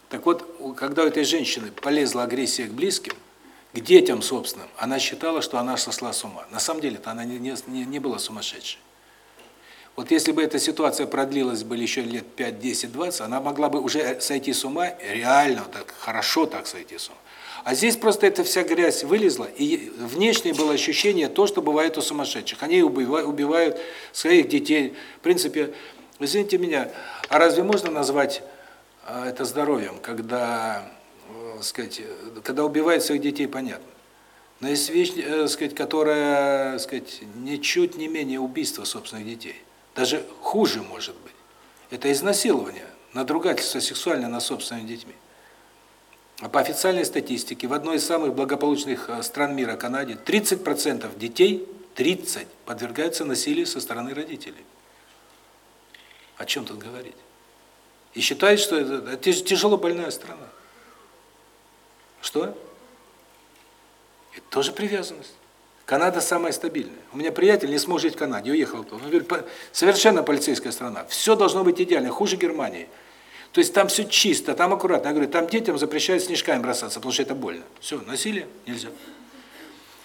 Так вот, когда у этой женщины полезла агрессия к близким, к детям собственным, она считала, что она сошла с ума. На самом деле-то она не, не, не была сумасшедшей. Вот если бы эта ситуация продлилась бы еще лет 5, 10, 20, она могла бы уже сойти с ума, реально так, хорошо так сойти с ума. А здесь просто эта вся грязь вылезла, и внешнее было ощущение то, что бывает у сумасшедших. Они убивают, убивают своих детей. В принципе, извините меня, а разве можно назвать а, это здоровьем, когда, э, сказать, когда убивают своих детей, понятно. Но есть вещь, э, сказать, которая, сказать, ничуть не менее убийства собственных детей. Даже хуже может быть. Это изнасилование, надругательство сексуальное над собственными детьми. А по официальной статистике, в одной из самых благополучных э, стран мира, Канаде, 30% детей, 30, подвергаются насилию со стороны родителей. О чем тут говорить? И считают, что это тяжело больная страна. Что? Это тоже привязанность. Канада самая стабильная. У меня приятель не смог жить в Канаде, уехал. Он говорит, совершенно полицейская страна. Все должно быть идеально, хуже Германии. То есть там все чисто, там аккуратно. Я говорю, там детям запрещают снежками бросаться, потому что это больно. Все, насилие нельзя.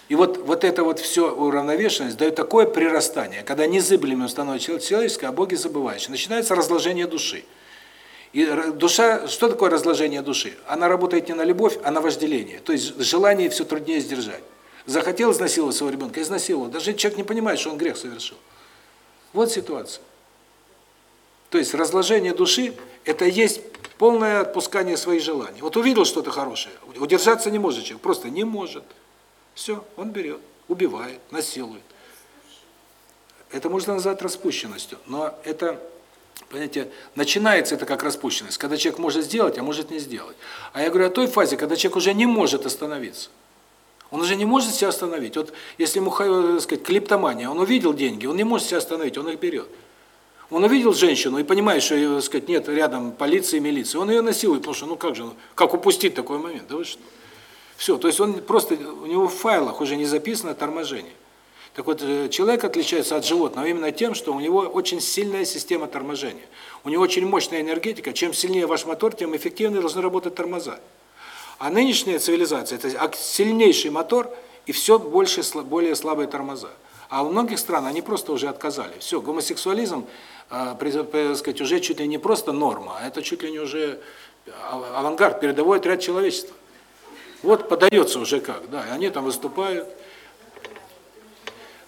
И вот, вот это вот все уравновешенность дает такое прирастание, когда незыблемым становится человеческое, а боги забывающие. Начинается разложение души. И душа, что такое разложение души? Она работает не на любовь, а на вожделение. То есть желание все труднее сдержать. Захотел изнасиловать своего ребенка, изнасиловал. Даже человек не понимает, что он грех совершил. Вот ситуация. То есть разложение души – это есть полное отпускание своих желаний. Вот увидел что-то хорошее, удержаться не может человек, просто не может. Все, он берет, убивает, насилует. Это можно назвать распущенностью, но это, понимаете, начинается это как распущенность, когда человек может сделать, а может не сделать. А я говорю о той фазе, когда человек уже не может остановиться. Он уже не может себя остановить. Вот если ему, так сказать, клиптомания, он увидел деньги, он не может себя остановить, он их берет. Он увидел женщину и понимает, что, так сказать, нет рядом полиции милиции. Он ее насилует, потому что, ну как же, как упустить такой момент? Да вы что? Все, то есть он просто, у него в файлах уже не записано торможение. Так вот, э, человек отличается от животного именно тем, что у него очень сильная система торможения. У него очень мощная энергетика. Чем сильнее ваш мотор, тем эффективнее должны работать тормоза. А нынешняя цивилизация – это сильнейший мотор и все больше, более слабые тормоза. А у многих стран они просто уже отказали. Все, гомосексуализм, э, сказать, уже чуть ли не просто норма, а это чуть ли не уже авангард, передовой отряд человечества. Вот подается уже как, да, они там выступают.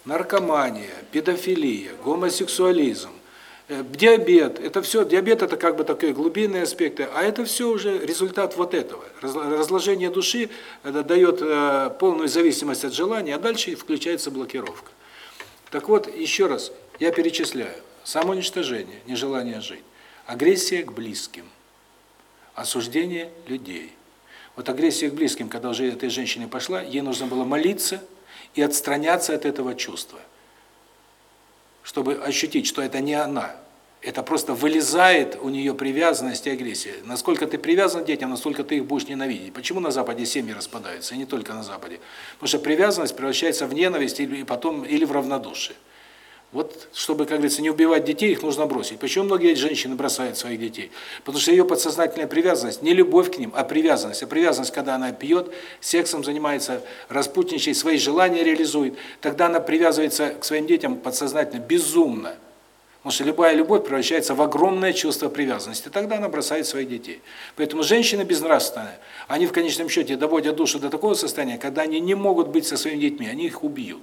Наркомания, педофилия, гомосексуализм, э, диабет, это все, диабет это как бы такие глубинные аспекты, а это все уже результат вот этого. Разложение души это дает э, полную зависимость от желания, а дальше включается блокировка. Так вот, еще раз, я перечисляю. Самоуничтожение, нежелание жить, агрессия к близким, осуждение людей, вот агрессия к близким, когда уже этой женщине пошла, ей нужно было молиться и отстраняться от этого чувства. Чтобы ощутить, что это не она. Это просто вылезает у нее привязанность и агрессия. Насколько ты привязан к детям, настолько ты их будешь ненавидеть. Почему на Западе семьи распадаются, и не только на Западе? Потому что привязанность превращается в ненависть или потом или в равнодушие. Вот, чтобы, как говорится, не убивать детей, их нужно бросить. Почему многие женщины бросают своих детей? Потому что ее подсознательная привязанность, не любовь к ним, а привязанность. А привязанность, когда она пьет, сексом занимается, распутничает, свои желания реализует, тогда она привязывается к своим детям подсознательно, безумно. Потому что любая любовь превращается в огромное чувство привязанности, тогда она бросает своих детей. Поэтому женщины безнравственные, они в конечном счете доводят душу до такого состояния, когда они не могут быть со своими детьми, они их убьют.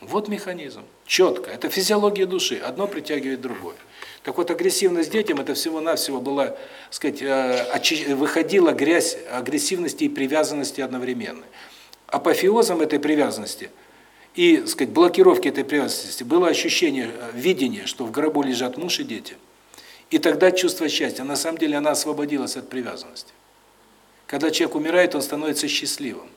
Вот механизм. Четко. Это физиология души. Одно притягивает другое. Так вот, агрессивность детям, это всего-навсего была, сказать, э, выходила грязь агрессивности и привязанности одновременно. Апофеозом этой привязанности и, сказать, блокировки этой привязанности было ощущение, э, видение, что в гробу лежат муж и дети. И тогда чувство счастья. На самом деле она освободилась от привязанности. Когда человек умирает, он становится счастливым.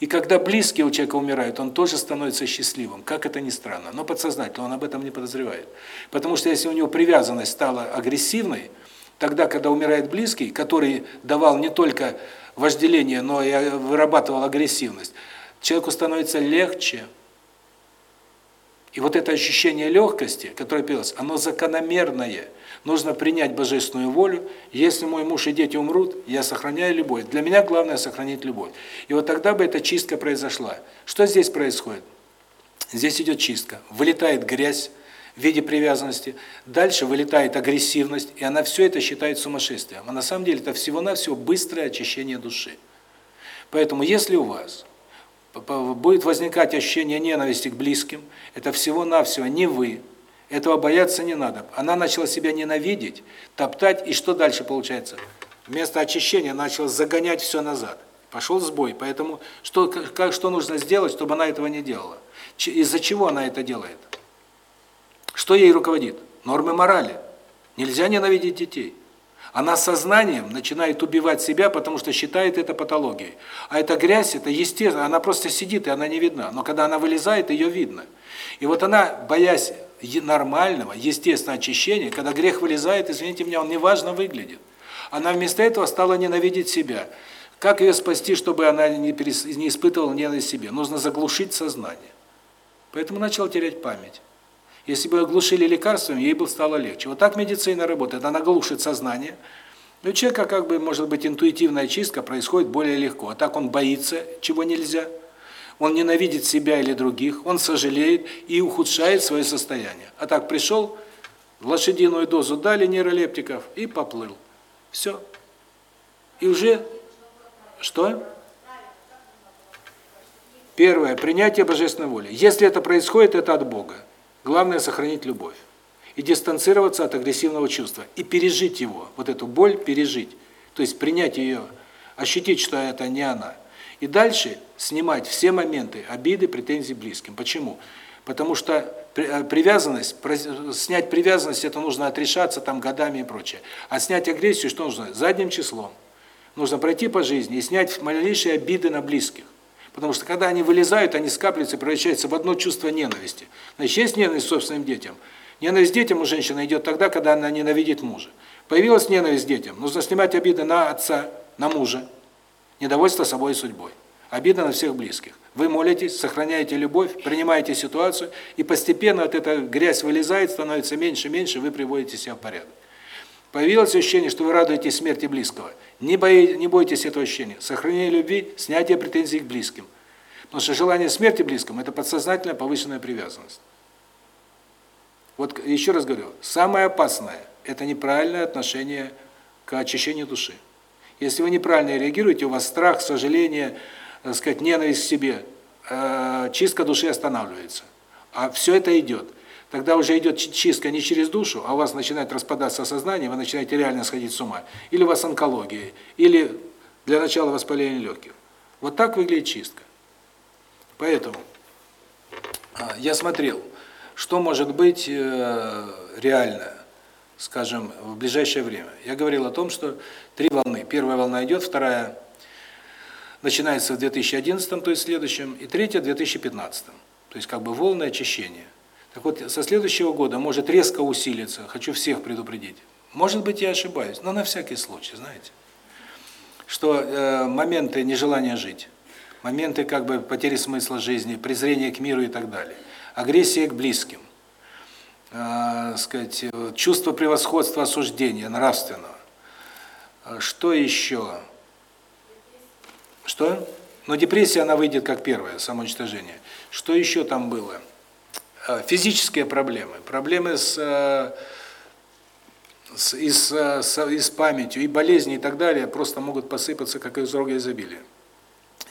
И когда близкие у человека умирают, он тоже становится счастливым, как это ни странно. Но подсознательно он об этом не подозревает. Потому что если у него привязанность стала агрессивной, тогда, когда умирает близкий, который давал не только вожделение, но и вырабатывал агрессивность, человеку становится легче. И вот это ощущение легкости, которое появилось, оно закономерное – Нужно принять божественную волю. Если мой муж и дети умрут, я сохраняю любовь. Для меня главное сохранить любовь. И вот тогда бы эта чистка произошла. Что здесь происходит? Здесь идет чистка. Вылетает грязь в виде привязанности. Дальше вылетает агрессивность, и она все это считает сумасшествием. А на самом деле это всего-навсего быстрое очищение души. Поэтому если у вас будет возникать ощущение ненависти к близким, это всего-навсего не вы, этого бояться не надо. Она начала себя ненавидеть, топтать, и что дальше получается? Вместо очищения начала загонять все назад. Пошел сбой. Поэтому что как что нужно сделать, чтобы она этого не делала? Из-за чего она это делает? Что ей руководит? Нормы морали. Нельзя ненавидеть детей. Она сознанием начинает убивать себя, потому что считает это патологией. А эта грязь, это естественно, она просто сидит, и она не видна. Но когда она вылезает, ее видно. И вот она, боясь нормального, естественного очищения, когда грех вылезает, извините меня, он неважно выглядит. Она вместо этого стала ненавидеть себя. Как ее спасти, чтобы она не, перес... не испытывала ненависть себе? Нужно заглушить сознание. Поэтому начала терять память. Если бы оглушили лекарствами, ей бы стало легче. Вот так медицина работает. Она глушит сознание. И у человека, как бы, может быть, интуитивная чистка происходит более легко. А так он боится, чего нельзя. Он ненавидит себя или других, он сожалеет и ухудшает свое состояние. А так пришел, лошадиную дозу дали нейролептиков и поплыл. Все. И уже что? Первое принятие божественной воли. Если это происходит, это от Бога. Главное сохранить любовь и дистанцироваться от агрессивного чувства и пережить его, вот эту боль пережить. То есть принять ее, ощутить, что это не она. И дальше снимать все моменты обиды, претензий близким. Почему? Потому что э, привязанность, снять привязанность, это нужно отрешаться там годами и прочее. А снять агрессию, что нужно? Задним числом. Нужно пройти по жизни и снять малейшие обиды на близких. Потому что когда они вылезают, они скапливаются и превращаются в одно чувство ненависти. Значит, есть ненависть к собственным детям. Ненависть детям у женщины идет тогда, когда она ненавидит мужа. Появилась ненависть детям. Нужно снимать обиды на отца, на мужа. Недовольство собой и судьбой. Обида на всех близких. Вы молитесь, сохраняете любовь, принимаете ситуацию, и постепенно от эта грязь вылезает, становится меньше и меньше, вы приводите себя в порядок. Появилось ощущение, что вы радуетесь смерти близкого. Не, бои, не бойтесь этого ощущения. Сохранение любви, снятие претензий к близким. Потому что желание смерти близкому – это подсознательная повышенная привязанность. Вот еще раз говорю, самое опасное – это неправильное отношение к очищению души. Если вы неправильно реагируете, у вас страх, сожаление, так сказать, ненависть к себе, э, чистка души останавливается. А все это идет. Тогда уже идет чистка не через душу, а у вас начинает распадаться сознание, вы начинаете реально сходить с ума. Или у вас онкология, или для начала воспаление легких. Вот так выглядит чистка. Поэтому а, я смотрел, что может быть э, реально скажем, в ближайшее время. Я говорил о том, что три волны. Первая волна идет, вторая начинается в 2011, то есть следующем, и третья в 2015. То есть как бы волны очищения. Так вот, со следующего года может резко усилиться, хочу всех предупредить. Может быть, я ошибаюсь, но на всякий случай, знаете. Что э, моменты нежелания жить, моменты как бы потери смысла жизни, презрения к миру и так далее, агрессия к близким, э, сказать, чувство превосходства, осуждения нравственного. А что еще? Что? Но депрессия, она выйдет как первое, самоуничтожение. Что еще там было? А, физические проблемы. Проблемы с, э, с, и, с, с, и с памятью, и болезни, и так далее просто могут посыпаться, как из рога изобилия.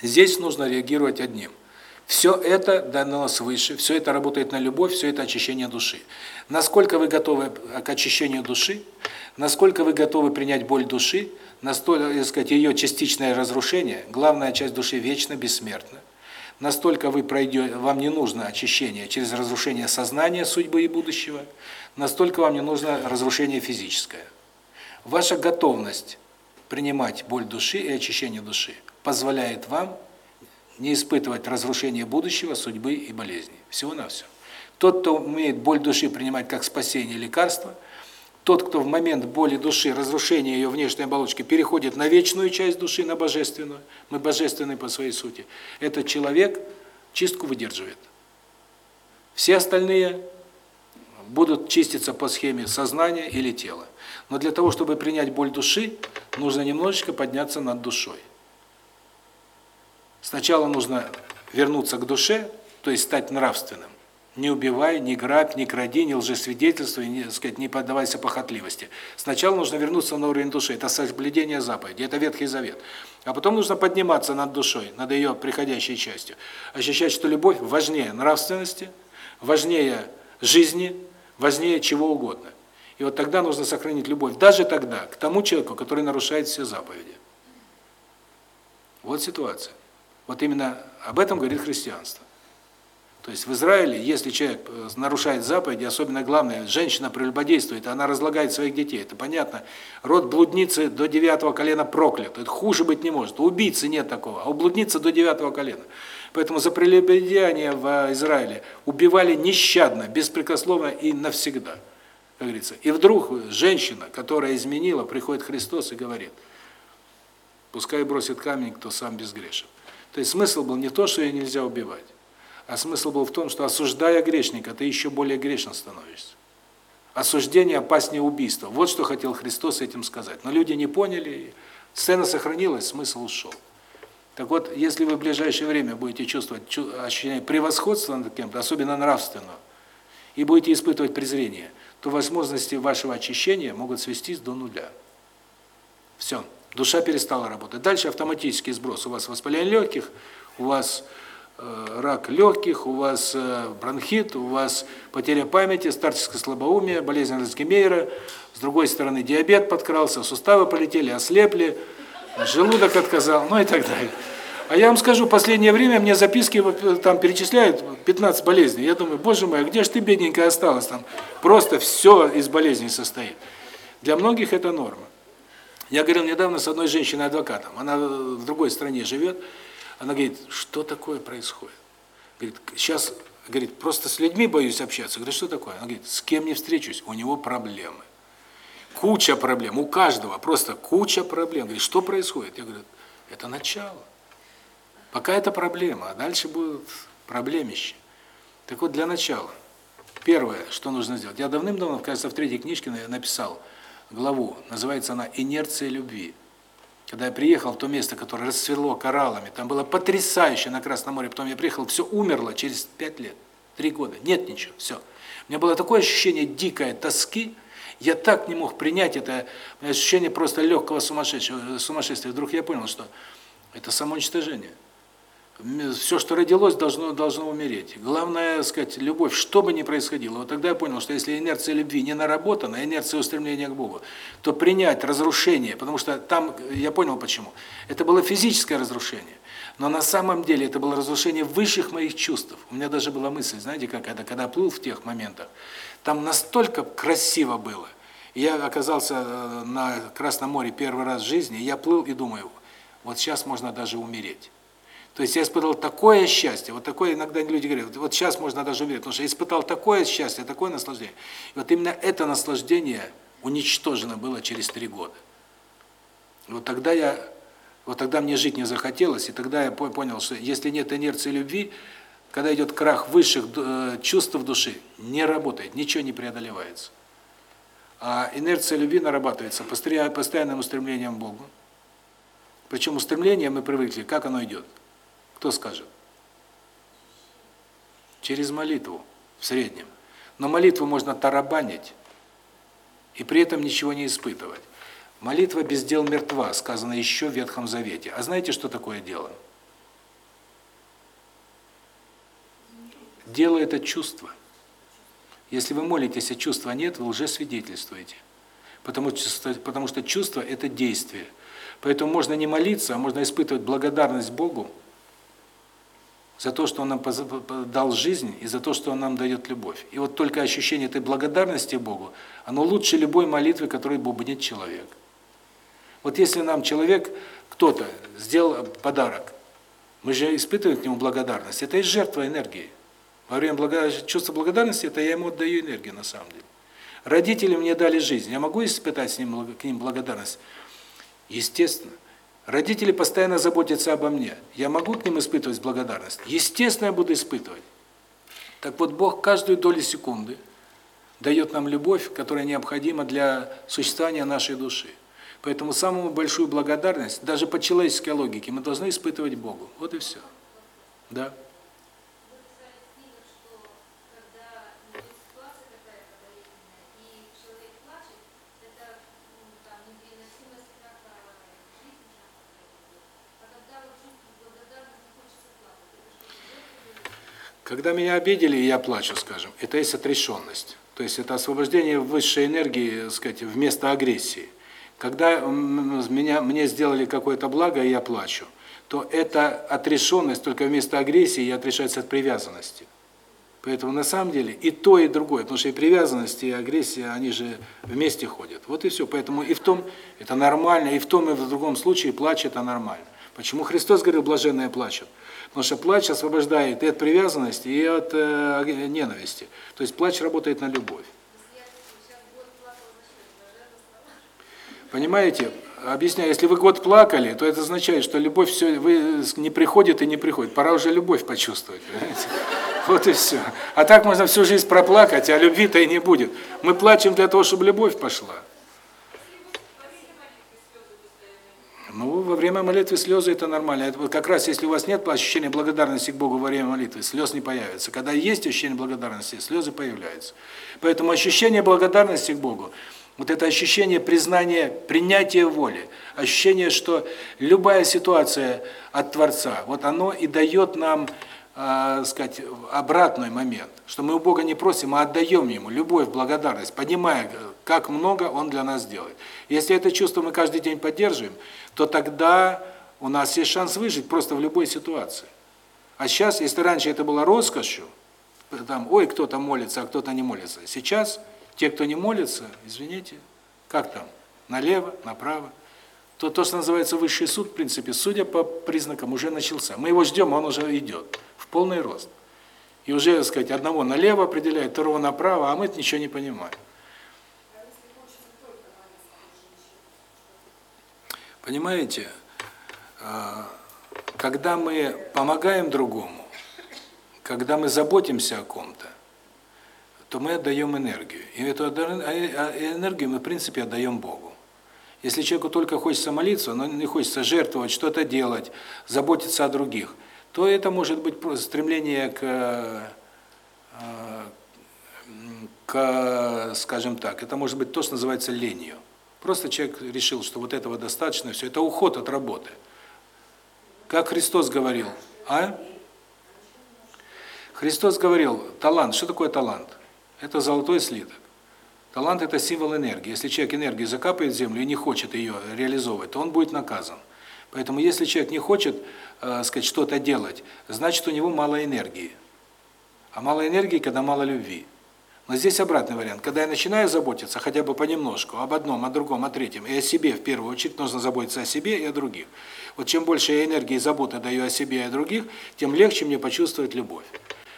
Здесь нужно реагировать одним – все это дано свыше, все это работает на любовь, все это очищение души. Насколько вы готовы к очищению души, насколько вы готовы принять боль души, настолько, так сказать, ее частичное разрушение, главная часть души вечно бессмертна. Настолько вы пройдете, вам не нужно очищение через разрушение сознания, судьбы и будущего, настолько вам не нужно разрушение физическое. Ваша готовность принимать боль души и очищение души позволяет вам не испытывать разрушение будущего, судьбы и болезни. Всего-навсего. Тот, кто умеет боль души принимать как спасение, лекарство, тот, кто в момент боли души, разрушения ее внешней оболочки переходит на вечную часть души, на божественную, мы божественны по своей сути, этот человек чистку выдерживает. Все остальные будут чиститься по схеме сознания или тела. Но для того, чтобы принять боль души, нужно немножечко подняться над душой. Сначала нужно вернуться к душе, то есть стать нравственным. Не убивай, не грабь, не кради, не лжесвидетельствуй, не, сказать, не поддавайся похотливости. Сначала нужно вернуться на уровень души, это соблюдение заповеди, это Ветхий Завет. А потом нужно подниматься над душой, над ее приходящей частью. Ощущать, что любовь важнее нравственности, важнее жизни, важнее чего угодно. И вот тогда нужно сохранить любовь, даже тогда, к тому человеку, который нарушает все заповеди. Вот ситуация. Вот именно об этом говорит христианство. То есть в Израиле, если человек э, нарушает заповеди, особенно главное, женщина прелюбодействует, она разлагает своих детей, это понятно. Род блудницы до девятого колена проклят. Это хуже быть не может. У убийцы нет такого, а у блудницы до девятого колена. Поэтому за прелюбодеяние в э, Израиле убивали нещадно, беспрекословно и навсегда, как говорится. И вдруг женщина, которая изменила, приходит Христос и говорит – Пускай бросит камень, кто сам безгрешен. То есть смысл был не то, что ее нельзя убивать, а смысл был в том, что осуждая грешника, ты еще более грешен становишься. Осуждение опаснее убийства. Вот что хотел Христос этим сказать. Но люди не поняли, сцена сохранилась, смысл ушел. Так вот, если вы в ближайшее время будете чувствовать ощущение превосходства над кем-то, особенно нравственного, и будете испытывать презрение, то возможности вашего очищения могут свестись до нуля. Все. Душа перестала работать. Дальше автоматический сброс. У вас воспаление легких, у вас рак легких, у вас э, бронхит, у вас потеря памяти, старческое слабоумие, болезнь Альцгеймера, с другой стороны диабет подкрался, суставы полетели, ослепли, желудок отказал, ну и так далее. А я вам скажу, последнее время мне записки там перечисляют 15 болезней. Я думаю, боже мой, а где же ты, бедненькая, осталась там? Просто все из болезней состоит. Для многих это норма. Я говорил недавно с одной женщиной-адвокатом. Она в другой стране живет. Она говорит, что такое происходит? Говорит, сейчас, говорит, просто с людьми боюсь общаться. Говорит, что такое? Она говорит, с кем не встречусь, у него проблемы. Куча проблем, у каждого, просто куча проблем. Говорит, что происходит? Я говорю, это начало. Пока это проблема, а дальше будут проблемища. Так вот, для начала, первое, что нужно сделать. Я давным-давно, кажется, в третьей книжке написал главу, называется она «Инерция любви». Когда я приехал в то место, которое расцвело кораллами, там было потрясающе на Красном море, потом я приехал, все умерло через пять лет, три года, нет ничего, все. У меня было такое ощущение дикой тоски, я так не мог принять это ощущение просто легкого сумасшествия. сумасшествия. Вдруг я понял, что это самоуничтожение все, что родилось, должно должно умереть. Главное, сказать, любовь, что бы ни происходило. Вот тогда я понял, что если инерция любви не наработана, инерция устремления к Богу, то принять разрушение, потому что там, я понял почему, это было физическое разрушение, но на самом деле это было разрушение высших моих чувств. У меня даже была мысль, знаете, как это, когда плыл в тех моментах, там настолько красиво было. Я оказался э, на Красном море первый раз в жизни, я плыл и думаю, вот сейчас можно даже умереть. То есть я испытал такое счастье, вот такое иногда люди говорят, вот сейчас можно даже умереть, потому что я испытал такое счастье, такое наслаждение. И вот именно это наслаждение уничтожено было через три года. И вот тогда я, вот тогда мне жить не захотелось, и тогда я понял, что если нет инерции любви, когда идет крах высших э, чувств в душе, не работает, ничего не преодолевается. А инерция любви нарабатывается постоянным устремлением к Богу. Причем устремление мы привыкли, как оно идет? Кто скажет? Через молитву, в среднем. Но молитву можно тарабанить и при этом ничего не испытывать. Молитва без дел мертва, сказано еще в Ветхом Завете. А знаете, что такое дело? Дело – это чувство. Если вы молитесь, а чувства нет, вы уже свидетельствуете. Потому что, потому что чувство – это действие. Поэтому можно не молиться, а можно испытывать благодарность Богу за то, что Он нам дал жизнь, и за то, что Он нам дает любовь. И вот только ощущение этой благодарности Богу, оно лучше любой молитвы, которой бубнит человек. Вот если нам человек, кто-то сделал подарок, мы же испытываем к нему благодарность. Это и жертва энергии. Во время благо... чувства благодарности, это я ему отдаю энергию на самом деле. Родители мне дали жизнь, я могу испытать с ним, к ним благодарность? Естественно. Родители постоянно заботятся обо мне. Я могу к ним испытывать благодарность? Естественно, я буду испытывать. Так вот, Бог каждую долю секунды дает нам любовь, которая необходима для существования нашей души. Поэтому самую большую благодарность, даже по человеческой логике, мы должны испытывать Богу. Вот и все. Да. Когда меня обидели, я плачу, скажем, это есть отрешенность. То есть это освобождение высшей энергии, так сказать, вместо агрессии. Когда меня мне сделали какое-то благо, и я плачу, то это отрешенность, только вместо агрессии я отрешаюсь от привязанности. Поэтому на самом деле и то, и другое, потому что и привязанность, и агрессия, они же вместе ходят. Вот и все. Поэтому и в том это нормально, и в том, и в другом случае плач это нормально. Почему Христос говорил, блаженные плачут? Потому что плач освобождает и от привязанности, и от э, ненависти. То есть плач работает на любовь. Понимаете? Объясняю, если вы год плакали, то это означает, что любовь все вы не приходит и не приходит. Пора уже любовь почувствовать, понимаете? Вот и все. А так можно всю жизнь проплакать, а любви-то и не будет. Мы плачем для того, чтобы любовь пошла. Ну, во время молитвы слезы это нормально. Это вот как раз если у вас нет ощущения благодарности к Богу во время молитвы, слез не появится. Когда есть ощущение благодарности, слезы появляются. Поэтому ощущение благодарности к Богу вот это ощущение признания, принятия воли, ощущение, что любая ситуация от Творца, вот оно и дает нам, э, сказать, обратный момент, что мы у Бога не просим, а отдаем Ему любовь, благодарность, понимая, как много Он для нас делает. Если это чувство мы каждый день поддерживаем, то тогда у нас есть шанс выжить просто в любой ситуации. А сейчас, если раньше это было роскошью, там, ой, кто-то молится, а кто-то не молится, сейчас те, кто не молится, извините, как там, налево, направо. То, то, что называется высший суд, в принципе, судя по признакам, уже начался. Мы его ждем, он уже идет в полный рост. И уже, так сказать, одного налево определяет, второго направо, а мы ничего не понимаем. Понимаете, а, когда мы помогаем другому, когда мы заботимся о ком-то, то мы отдаем энергию. И эту а, а, энергию мы, в принципе, отдаем Богу. Если человеку только хочется молиться, но не хочется жертвовать, что-то делать, заботиться о других, то это может быть стремление к, а, к, скажем так, это может быть то, что называется ленью. Просто человек решил, что вот этого достаточно, все, это уход от работы. Как Христос говорил, а? Христос говорил, талант, что такое талант? Это золотой слиток. Талант – это символ энергии. Если человек энергию закапывает в землю и не хочет ее реализовывать, то он будет наказан. Поэтому если человек не хочет, э, сказать, что-то делать, значит, у него мало энергии. А мало энергии, когда мало любви. Но здесь обратный вариант. Когда я начинаю заботиться хотя бы понемножку об одном, о другом, о третьем, и о себе в первую очередь, нужно заботиться о себе и о других. Вот чем больше я энергии и заботы даю о себе и о других, тем легче мне почувствовать любовь.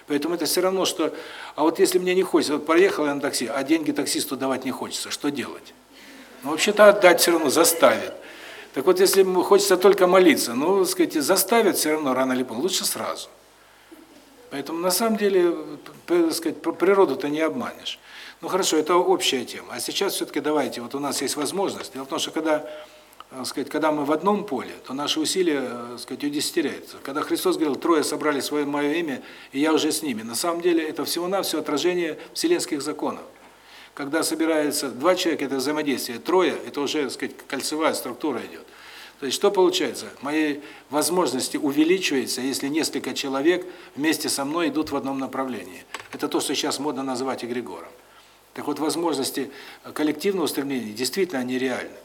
Поэтому это все равно, что... А вот если мне не хочется, вот проехал я на такси, а деньги таксисту давать не хочется, что делать? Ну, вообще-то отдать все равно заставит. Так вот, если хочется только молиться, ну, сказать, заставят все равно рано или поздно, лучше сразу. Поэтому, на самом деле, так сказать, природу-то не обманешь. Ну, хорошо, это общая тема. А сейчас все-таки давайте, вот у нас есть возможность. Дело в том, что когда так сказать, когда мы в одном поле, то наши усилия, так сказать, удесятеряются. Когда Христос говорил, трое собрали свое мое имя, и я уже с ними. На самом деле это всего-навсего отражение вселенских законов. Когда собирается два человека, это взаимодействие, трое, это уже, так сказать, кольцевая структура идет. То есть что получается? Мои возможности увеличиваются, если несколько человек вместе со мной идут в одном направлении. Это то, что сейчас модно называть эгрегором. Так вот, возможности коллективного устремления действительно они реальны.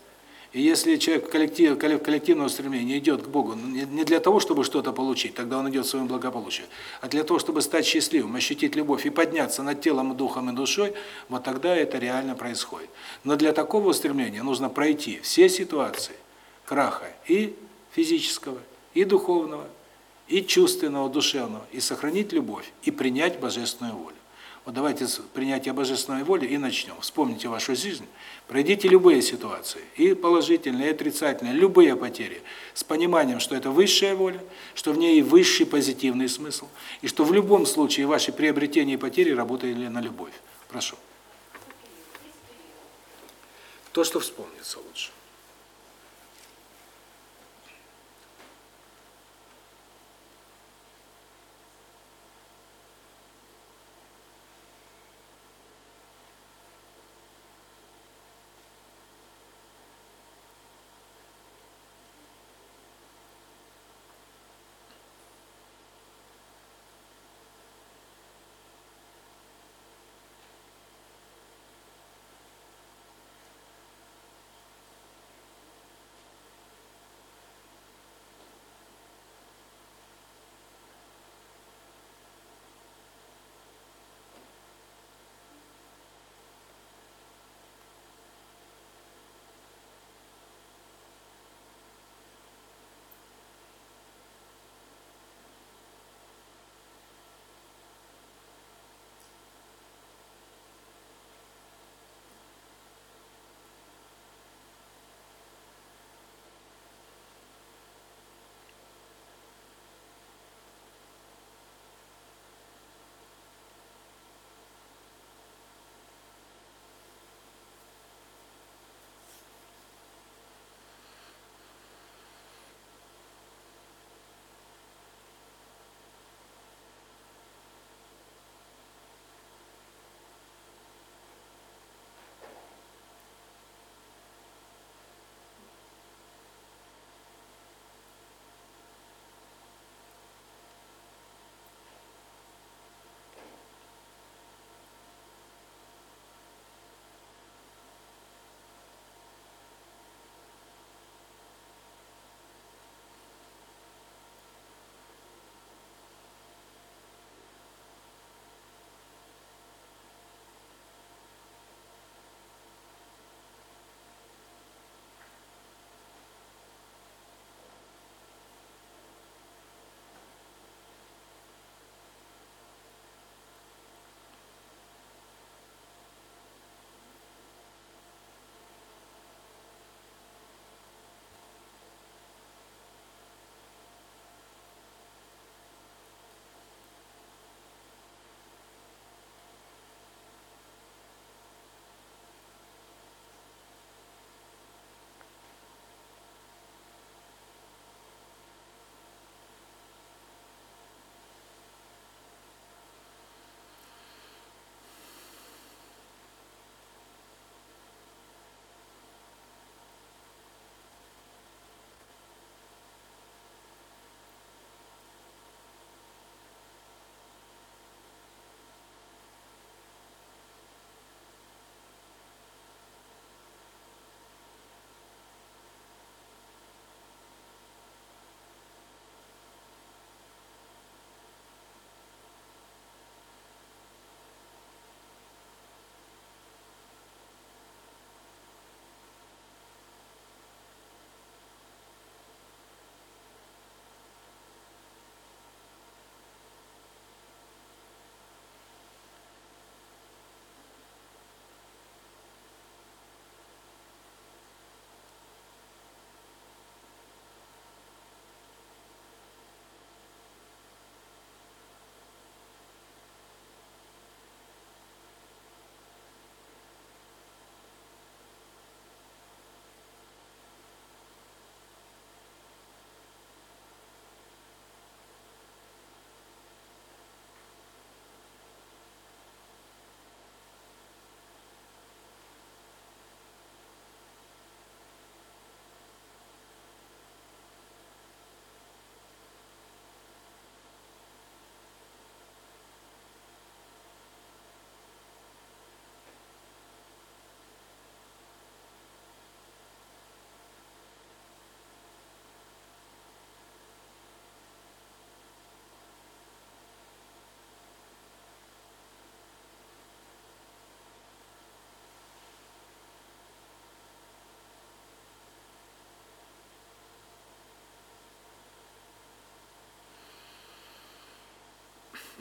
И если человек коллектив, коллективного стремления идет к Богу не для того, чтобы что-то получить, тогда он идет в своем благополучии, а для того, чтобы стать счастливым, ощутить любовь и подняться над телом, духом и душой, вот тогда это реально происходит. Но для такого стремления нужно пройти все ситуации краха и физического, и духовного, и чувственного, душевного, и сохранить любовь, и принять божественную волю. Вот давайте с принятия божественной воли и начнем. Вспомните вашу жизнь, пройдите любые ситуации, и положительные, и отрицательные, любые потери, с пониманием, что это высшая воля, что в ней высший позитивный смысл, и что в любом случае ваши приобретения и потери работали на любовь. Прошу. То, что вспомнится лучше.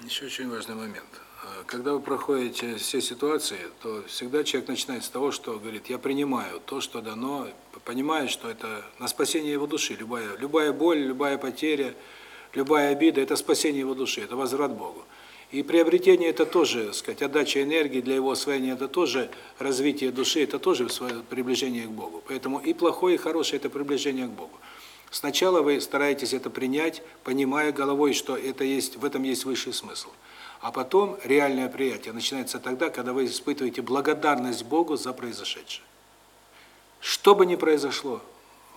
Еще очень важный момент. А, когда вы проходите все ситуации, то всегда человек начинает с того, что говорит, я принимаю то, что дано, понимает, что это на спасение его души. Любая, любая боль, любая потеря, любая обида – это спасение его души, это возврат Богу. И приобретение – это тоже, так сказать, отдача энергии для его освоения, это тоже развитие души, это тоже приближение к Богу. Поэтому и плохое, и хорошее – это приближение к Богу. Сначала вы стараетесь это принять, понимая головой, что это есть, в этом есть высший смысл. А потом реальное приятие начинается тогда, когда вы испытываете благодарность Богу за произошедшее. Что бы ни произошло,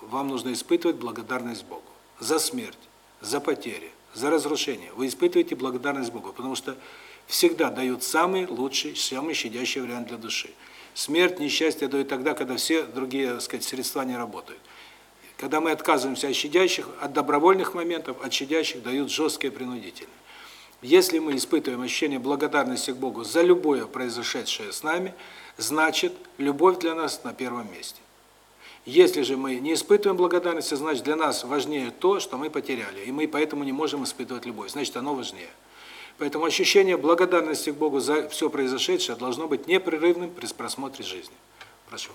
вам нужно испытывать благодарность Богу за смерть, за потери, за разрушение. Вы испытываете благодарность Богу, потому что всегда дают самый лучший, самый щадящий вариант для души. Смерть, несчастье дают тогда, когда все другие, так сказать, средства не работают. Когда мы отказываемся от щадящих, от добровольных моментов, от щадящих дают жесткие принудительные. Если мы испытываем ощущение благодарности к Богу за любое произошедшее с нами, значит, любовь для нас на первом месте. Если же мы не испытываем благодарности, значит для нас важнее то, что мы потеряли, и мы поэтому не можем испытывать любовь, значит оно важнее. Поэтому ощущение благодарности к Богу за все произошедшее должно быть непрерывным при просмотре жизни. Прошу.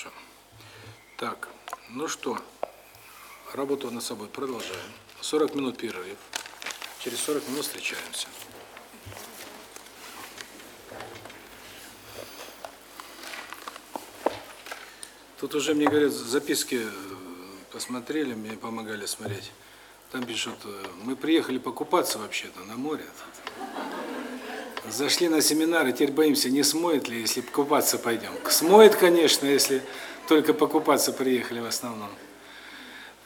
Хорошо. Так, ну что, работу над собой продолжаем. 40 минут перерыв. Через 40 минут встречаемся. Тут уже мне говорят, записки э, посмотрели, мне помогали смотреть. Там пишут, э, мы приехали покупаться вообще-то на море. Зашли на семинар и теперь боимся, не смоет ли, если купаться пойдем. Смоет, конечно, если только покупаться приехали в основном.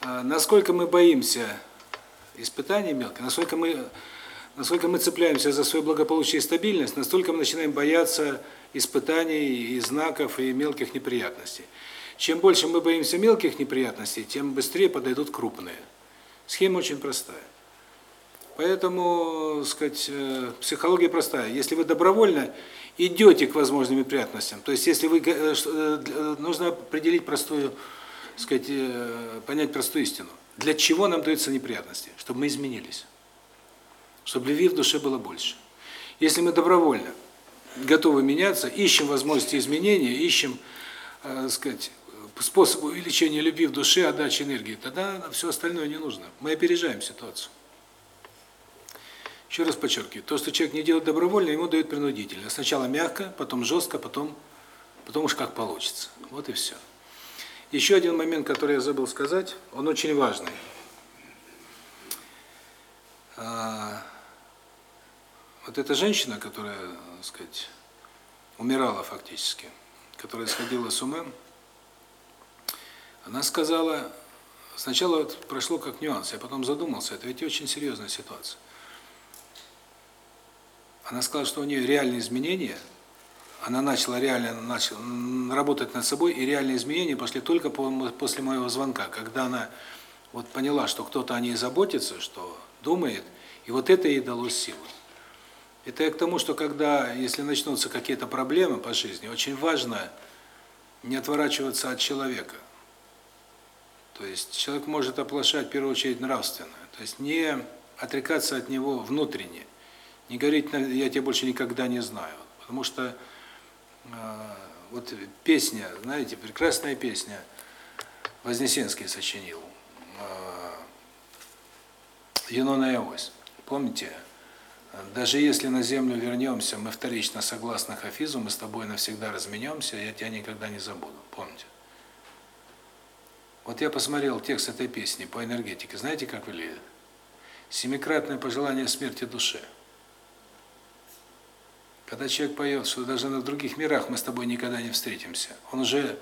А, насколько мы боимся испытаний мелких, насколько мы насколько мы цепляемся за свое благополучие и стабильность, настолько мы начинаем бояться испытаний и знаков и мелких неприятностей. Чем больше мы боимся мелких неприятностей, тем быстрее подойдут крупные. Схема очень простая. Поэтому, сказать, э, психология простая. Если вы добровольно идете к возможным неприятностям, то есть если вы э, э, нужно определить простую, сказать, понять простую истину. Для чего нам даются неприятности? Чтобы мы изменились. Чтобы любви в душе было больше. Если мы добровольно готовы меняться, ищем возможности изменения, ищем, э, сказать, способ увеличения любви в душе, отдачи энергии, тогда все остальное не нужно. Мы опережаем ситуацию. Еще раз подчеркиваю, то, что человек не делает добровольно, ему дают принудительно. Сначала мягко, потом жестко, потом, потом уж как получится. Вот и все. Еще один момент, который я забыл сказать, он очень важный. А, вот эта женщина, которая, так сказать, умирала фактически, которая сходила с ума, она сказала, сначала вот прошло как нюанс, я потом задумался, это ведь очень серьезная ситуация. Она сказала, что у нее реальные изменения, она начала реально начала работать над собой, и реальные изменения пошли только после моего звонка, когда она вот поняла, что кто-то о ней заботится, что думает, и вот это ей дало силу. Это я к тому, что когда, если начнутся какие-то проблемы по жизни, очень важно не отворачиваться от человека. То есть человек может оплошать в первую очередь нравственно. То есть не отрекаться от него внутренне. Не говорить, я тебя больше никогда не знаю. Потому что э, вот песня, знаете, прекрасная песня, Вознесенский сочинил, э, Юнона и Авось. Помните? Даже если на землю вернемся, мы вторично согласно Хафизу, мы с тобой навсегда разменемся, я тебя никогда не забуду. Помните? Вот я посмотрел текст этой песни по энергетике. Знаете, как выглядит? Семикратное пожелание смерти душе. Когда человек поет, что даже на других мирах мы с тобой никогда не встретимся, он уже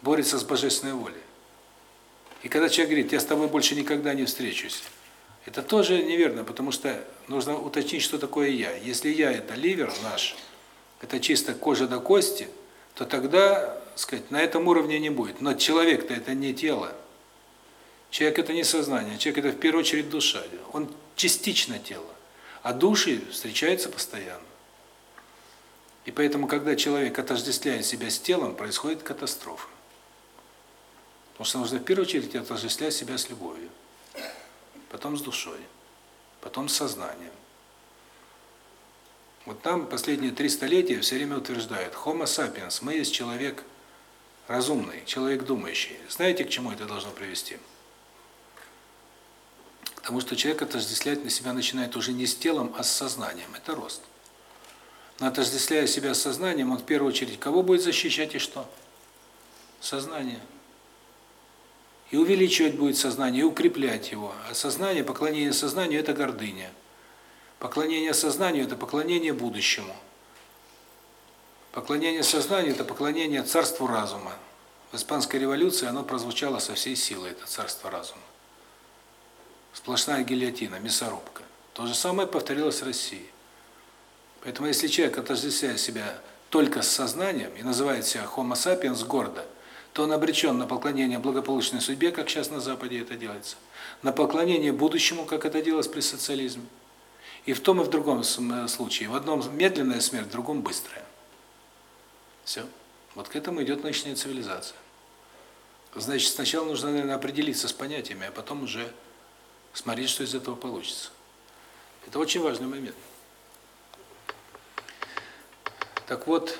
борется с божественной волей. И когда человек говорит, я с тобой больше никогда не встречусь, это тоже неверно, потому что нужно уточнить, что такое я. Если я это ливер наш, это чисто кожа до кости, то тогда, сказать, на этом уровне не будет. Но человек-то это не тело. Человек это не сознание, человек это в первую очередь душа. Он частично тело. А души встречаются постоянно. И поэтому, когда человек отождествляет себя с телом, происходит катастрофа. Потому что нужно в первую очередь отождествлять себя с любовью потом с душой, потом с сознанием. Вот там последние три столетия все время утверждают, homo sapiens, мы есть человек разумный, человек думающий. Знаете, к чему это должно привести? К тому, что человек отождествлять на себя начинает уже не с телом, а с сознанием. Это рост. Отождествляя себя с сознанием, он в первую очередь кого будет защищать и что? Сознание и увеличивать будет сознание, и укреплять его. А сознание, поклонение сознанию – это гордыня. Поклонение сознанию – это поклонение будущему. Поклонение сознанию – это поклонение царству разума. В испанской революции оно прозвучало со всей силой, это царство разума. Сплошная гильотина, мясорубка. То же самое повторилось в России. Поэтому если человек отождествляет себя только с сознанием и называет себя homo sapiens гордо, то он обречен на поклонение благополучной судьбе, как сейчас на Западе это делается, на поклонение будущему, как это делалось при социализме. И в том и в другом случае. В одном медленная смерть, в другом быстрая. Все. Вот к этому идет нынешняя цивилизация. Значит, сначала нужно, наверное, определиться с понятиями, а потом уже смотреть, что из этого получится. Это очень важный момент. Так вот,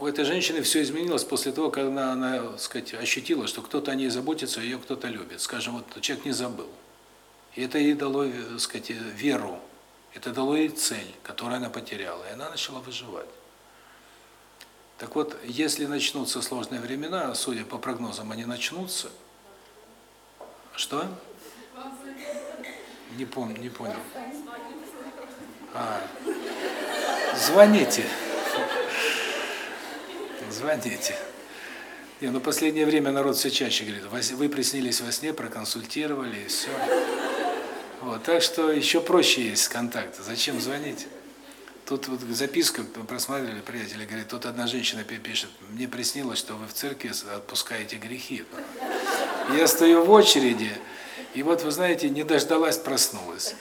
у этой женщины все изменилось после того, когда она, так сказать, ощутила, что кто-то о ней заботится, ее кто-то любит. Скажем, вот человек не забыл. И это ей дало, так сказать, веру. Это дало ей цель, которую она потеряла, и она начала выживать. Так вот, если начнутся сложные времена, судя по прогнозам, они начнутся. Что? Не помню, не понял. А. Звоните. Звоните. Не, ну последнее время народ все чаще говорит, вы приснились во сне, проконсультировали, и все. Вот, так что еще проще есть контакт. Зачем звонить? Тут вот записка, просматривали приятели, говорит, тут одна женщина пишет, мне приснилось, что вы в церкви отпускаете грехи. Я стою в очереди, и вот, вы знаете, не дождалась, проснулась.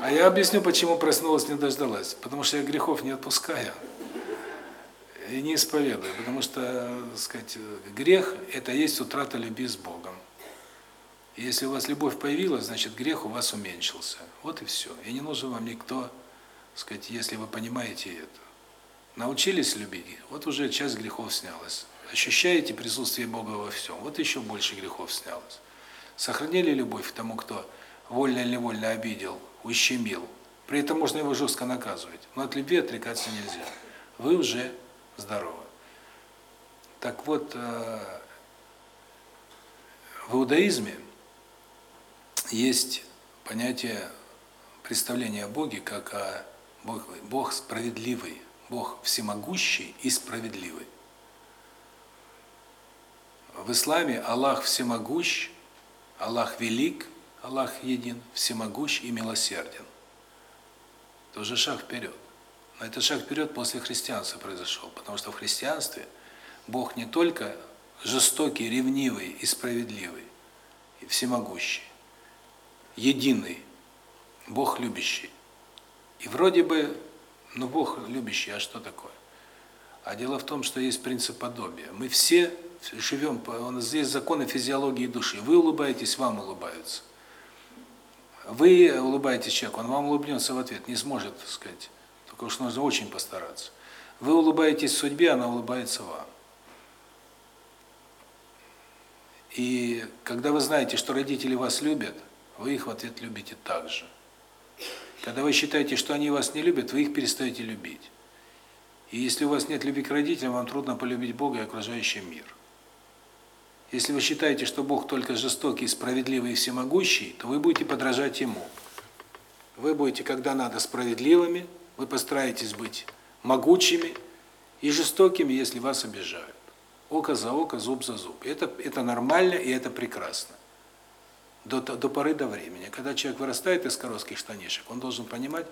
А я объясню, почему проснулась, не дождалась. Потому что я грехов не отпускаю и не исповедую, потому что, так сказать, грех – это есть утрата любви с Богом. Если у вас любовь появилась, значит, грех у вас уменьшился. Вот и все. И не нужен вам никто, так сказать, если вы понимаете это. Научились любить, вот уже часть грехов снялась. Ощущаете присутствие Бога во всем, вот еще больше грехов снялось. Сохранили любовь к тому, кто вольно или невольно обидел, ущемил. При этом можно его жестко наказывать. Но от любви отрекаться нельзя. Вы уже здорово. Так вот, э, в иудаизме есть понятие представления о Боге как о Бог, Бог справедливый, Бог всемогущий и справедливый. В исламе Аллах всемогущ, Аллах велик, Аллах един, всемогущ и милосерден. Это уже шаг вперед. Но этот шаг вперед после христианства произошел, потому что в христианстве Бог не только жестокий, ревнивый и справедливый, и всемогущий, единый, Бог любящий. И вроде бы, ну Бог любящий, а что такое? А дело в том, что есть принцип подобия. Мы все живем, у нас законы физиологии души. Вы улыбаетесь, вам улыбаются. Вы улыбаетесь человеку, он вам улыбнется в ответ, не сможет, так сказать, только уж нужно очень постараться. Вы улыбаетесь судьбе, она улыбается вам. И когда вы знаете, что родители вас любят, вы их в ответ любите так же. Когда вы считаете, что они вас не любят, вы их перестаете любить. И если у вас нет любви к родителям, вам трудно полюбить Бога и окружающий мир. Если вы считаете, что Бог только жестокий, справедливый и всемогущий, то вы будете подражать Ему. Вы будете, когда надо, справедливыми, вы постараетесь быть могучими и жестокими, если вас обижают. Око за око, зуб за зуб. Это это нормально и это прекрасно. До до поры до времени. Когда человек вырастает из коротких штанишек, он должен понимать,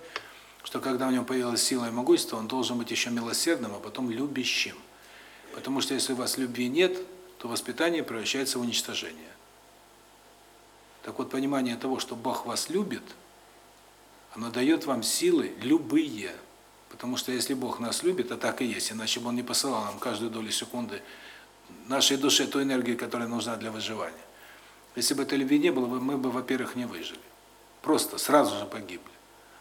что когда у него появилась сила и могущество, он должен быть еще милосердным, а потом любящим. Потому что если у вас любви нет, то воспитание превращается в уничтожение. Так вот, понимание того, что Бог вас любит – оно дает вам силы любые. Потому что если Бог нас любит, а так и есть, иначе бы Он не посылал нам каждую долю секунды нашей душе ту энергию, которая нужна для выживания. Если бы этой любви не было, мы бы, во-первых, не выжили. Просто сразу же погибли.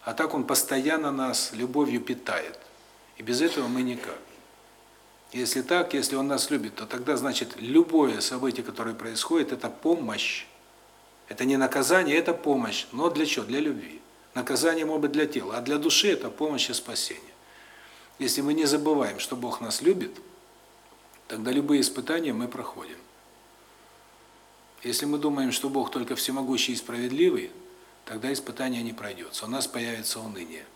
А так Он постоянно нас любовью питает. И без этого мы никак. Если так, если Он нас любит, то тогда, значит, любое событие, которое происходит, это помощь. Это не наказание, это помощь. Но для чего? Для любви. Наказание может быть для тела, а для души это помощь и спасение. Если мы не забываем, что Бог нас любит, тогда любые испытания мы проходим. Если мы думаем, что Бог только всемогущий и справедливый, тогда испытание не пройдется, у нас появится уныние.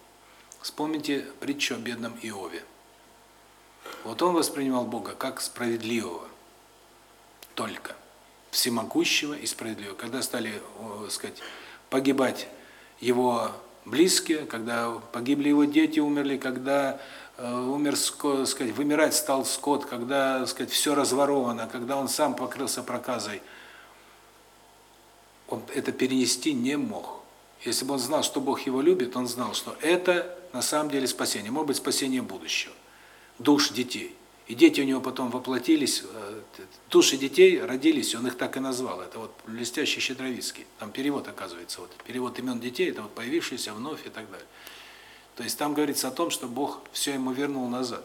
Вспомните притчу о бедном Иове. Вот он воспринимал Бога как справедливого, только всемогущего и справедливого. Когда стали, сказать, погибать его близкие, когда погибли его дети, умерли, когда э, умер, сказать, вымирать стал скот, когда, сказать, все разворовано, когда он сам покрылся проказой, он это перенести не мог. Если бы он знал, что Бог его любит, он знал, что это на самом деле спасение, может быть спасение будущего, душ детей. И дети у него потом воплотились, э, души детей родились, он их так и назвал. Это вот блестящий Щедровицкий. Там перевод, оказывается, вот перевод имен детей, это вот появившиеся вновь и так далее. То есть там говорится о том, что Бог все ему вернул назад.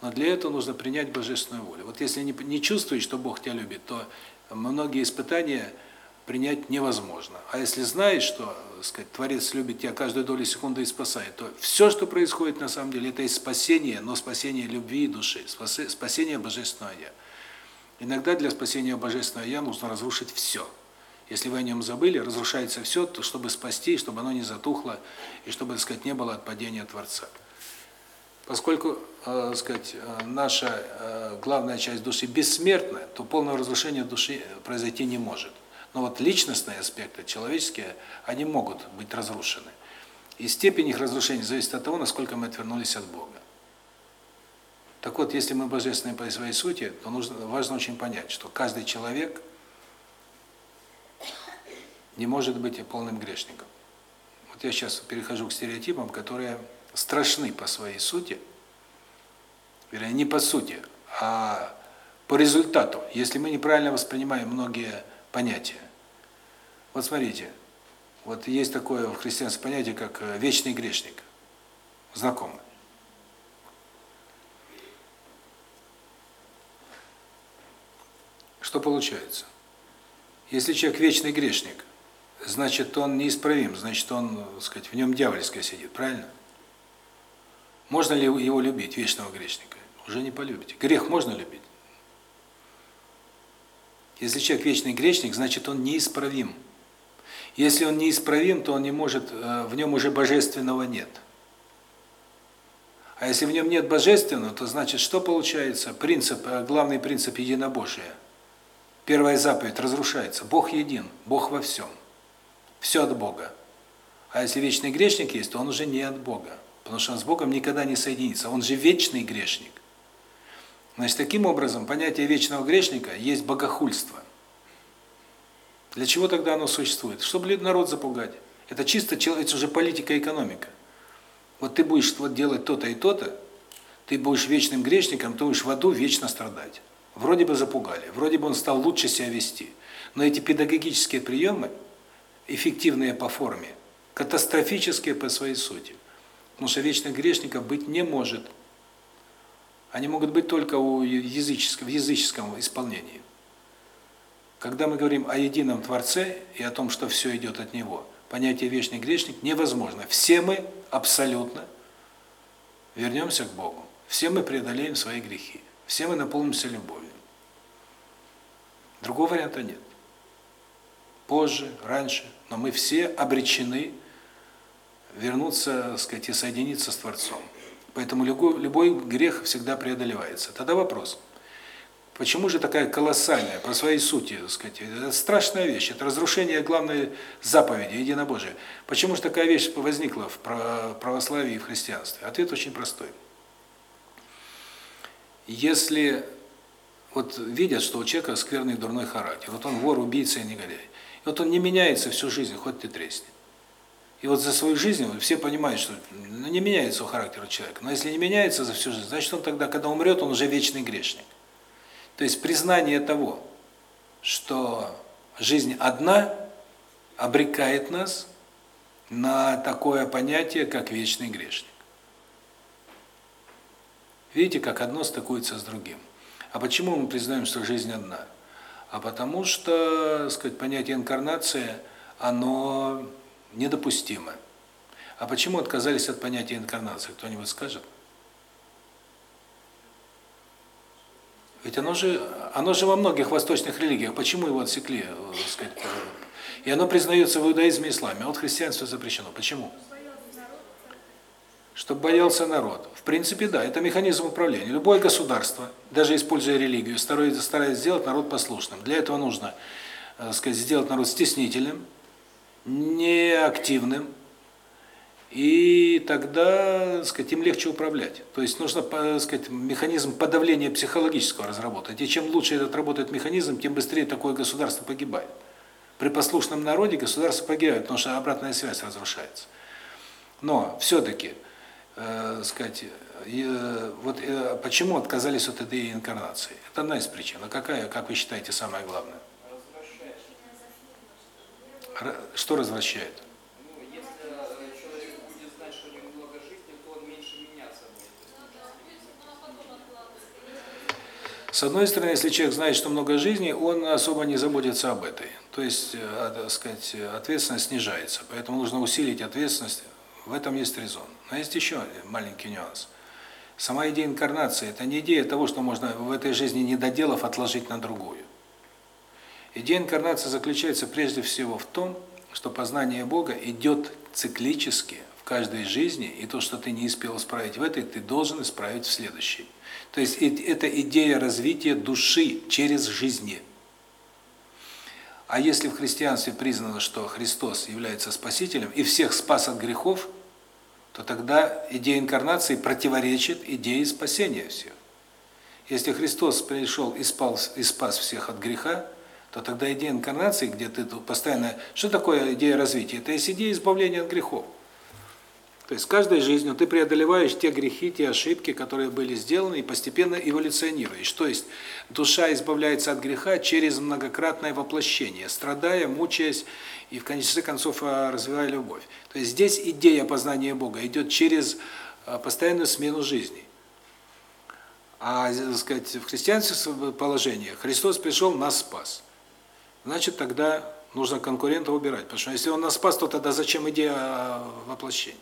Но для этого нужно принять божественную волю. Вот если не чувствуешь, что Бог тебя любит, то многие испытания принять невозможно. А если знаешь, что, сказать, Творец любит тебя каждую долю секунды и спасает, то все, что происходит на самом деле, это и спасение, но спасение любви и души, спасение Божественного Я. Иногда для спасения Божественного Я нужно разрушить все. Если вы о нем забыли, разрушается все, то чтобы спасти, чтобы оно не затухло, и чтобы, так сказать, не было отпадения Творца. Поскольку, э, сказать, э, наша э, главная часть души бессмертна, то полного разрушения души произойти не может. Но вот личностные аспекты, человеческие, они могут быть разрушены. И степень их разрушения зависит от того, насколько мы отвернулись от Бога. Так вот, если мы божественны по своей сути, то нужно важно очень понять, что каждый человек не может быть полным грешником. Вот я сейчас перехожу к стереотипам, которые страшны по своей сути, вернее, не по сути, а по результату, если мы неправильно воспринимаем многие понятия. Вот смотрите, вот есть такое в христианстве понятие, как э, вечный грешник. Знакомо? Что получается? Если человек вечный грешник, значит, он неисправим, значит, он, так сказать, в нем дьявольское сидит, правильно? Можно ли его любить, вечного грешника? Уже не полюбите. Грех можно любить? Если человек вечный грешник, значит, он неисправим. Если он неисправим, то он не может, э, в нем уже божественного нет. А если в нем нет божественного, то значит, что получается? Принцип, э, главный принцип единобожия. Первая заповедь разрушается. Бог един, Бог во всем. Все от Бога. А если вечный грешник есть, то он уже не от Бога. Потому что он с Богом никогда не соединится. Он же вечный грешник. Значит, таким образом, понятие вечного грешника есть богохульство. Для чего тогда оно существует? Чтобы народ запугать. Это чисто это уже политика и экономика. Вот ты будешь вот делать то-то и то-то, ты будешь вечным грешником, ты будешь в аду вечно страдать. Вроде бы запугали, вроде бы он стал лучше себя вести. Но эти педагогические приемы, эффективные по форме, катастрофические по своей сути. Потому что вечных грешников быть не может. Они могут быть только у языческого, в языческом исполнении. Когда мы говорим о едином Творце и о том, что все идет от Него, понятие «вечный грешник» невозможно. Все мы абсолютно вернемся к Богу. Все мы преодолеем свои грехи. Все мы наполнимся любовью. Другого варианта нет. Позже, раньше, но мы все обречены вернуться, так сказать, и соединиться с Творцом. Поэтому любой, грех всегда преодолевается. Тогда вопрос – Почему же такая колоссальная, по своей сути, так сказать, это страшная вещь, это разрушение главной заповеди, единобожия. Почему же такая вещь возникла в православии и в христианстве? Ответ очень простой. Если вот видят, что у человека скверный дурной характер, вот он вор, убийца и негодяй, и вот он не меняется всю жизнь, хоть ты тресни. И вот за свою жизнь все понимают, что ну, не меняется у характера человека. Но если не меняется за всю жизнь, значит он тогда, когда умрет, он уже вечный грешник. То есть признание того, что жизнь одна, обрекает нас на такое понятие, как вечный грешник. Видите, как одно стыкуется с другим. А почему мы признаем, что жизнь одна? А потому что, сказать, понятие инкарнации, оно недопустимо. А почему отказались от понятия инкарнации? Кто-нибудь скажет? Ведь оно же, оно же во многих восточных религиях. Почему его отсекли, э, так сказать, и оно признается в иудаизме и исламе, вот христианство запрещено. Почему? Чтобы боялся народ. В принципе, да, это механизм управления. Любое государство, даже используя религию, старается, старается сделать народ послушным. Для этого нужно, так э, сказать, сделать народ стеснительным, неактивным, и тогда, так сказать, им легче управлять. То есть нужно, так сказать, механизм подавления психологического разработать. И чем лучше этот работает механизм, тем быстрее такое государство погибает. При послушном народе государство погибает, потому что обратная связь разрушается. Но все-таки, э, сказать, э, вот э, почему отказались от идеи инкарнации? Это одна из причин. А какая, как вы считаете, самая главная? Что развращает? С одной стороны, если человек знает, что много жизни, он особо не заботится об этой. То есть, э, так сказать, ответственность снижается. Поэтому нужно усилить ответственность. В этом есть резон. Но есть еще маленький нюанс. Сама идея инкарнации – это не идея того, что можно в этой жизни не доделав отложить на другую. Идея инкарнации заключается прежде всего в том, что познание Бога идет циклически, в каждой жизни, и то, что ты не успел исправить в этой, ты должен исправить в следующей. То есть это идея развития души через жизни. А если в христианстве признано, что Христос является спасителем и всех спас от грехов, то тогда идея инкарнации противоречит идее спасения всех. Если Христос пришел и спас, и спас всех от греха, то тогда идея инкарнации, где ты постоянно... Что такое идея развития? Это есть идея избавления от грехов. То есть каждой жизнью ты преодолеваешь те грехи, те ошибки, которые были сделаны, и постепенно эволюционируешь. То есть душа избавляется от греха через многократное воплощение, страдая, мучаясь и в конце концов а, развивая любовь. То есть здесь идея познания Бога идет через а, постоянную смену жизни. А, так сказать, в христианском положении Христос пришел, нас спас значит тогда нужно конкурента убирать. Потому что если он нас спас, то тогда зачем идея воплощения?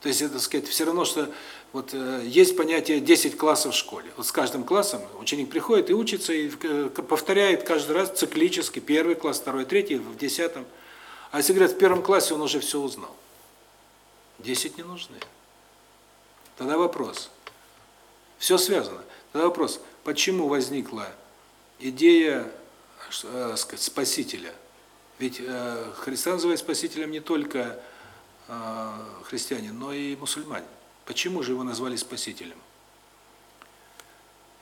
То есть, это, сказать, все равно, что вот э, есть понятие 10 классов в школе. Вот с каждым классом ученик приходит и учится, и э, повторяет каждый раз циклически, первый класс, второй, третий, в десятом. А если говорят, в первом классе он уже все узнал. 10 не нужны. Тогда вопрос. Все связано. Тогда вопрос, почему возникла идея сказать, спасителя. Ведь э, Христа называют спасителем не только э, христиане, но и мусульмане. Почему же его назвали спасителем?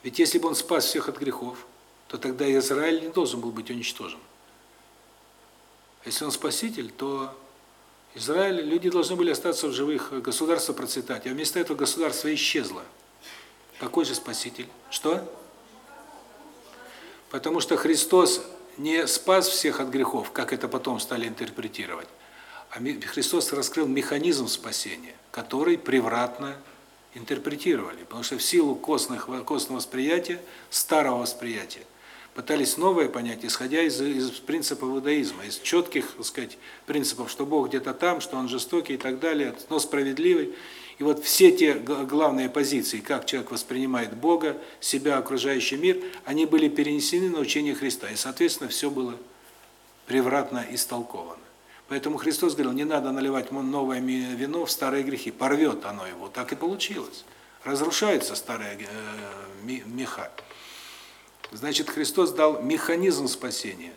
Ведь если бы он спас всех от грехов, то тогда Израиль не должен был быть уничтожен. Если он спаситель, то Израиль, люди должны были остаться в живых, государство процветать, а вместо этого государство исчезло. Какой же спаситель? Что? Потому что Христос не спас всех от грехов, как это потом стали интерпретировать, а Христос раскрыл механизм спасения, который превратно интерпретировали. Потому что в силу костных, костного восприятия, старого восприятия, пытались новое понять, исходя из, из принципов иудаизма, из четких, так сказать, принципов, что Бог где-то там, что Он жестокий и так далее, но справедливый. И вот все те главные позиции, как человек воспринимает Бога, себя, окружающий мир, они были перенесены на учение Христа. И, соответственно, все было превратно истолковано. Поэтому Христос говорил, не надо наливать новое вино в старые грехи, порвет оно его. Так и получилось. Разрушаются старые э, меха. Значит, Христос дал механизм спасения,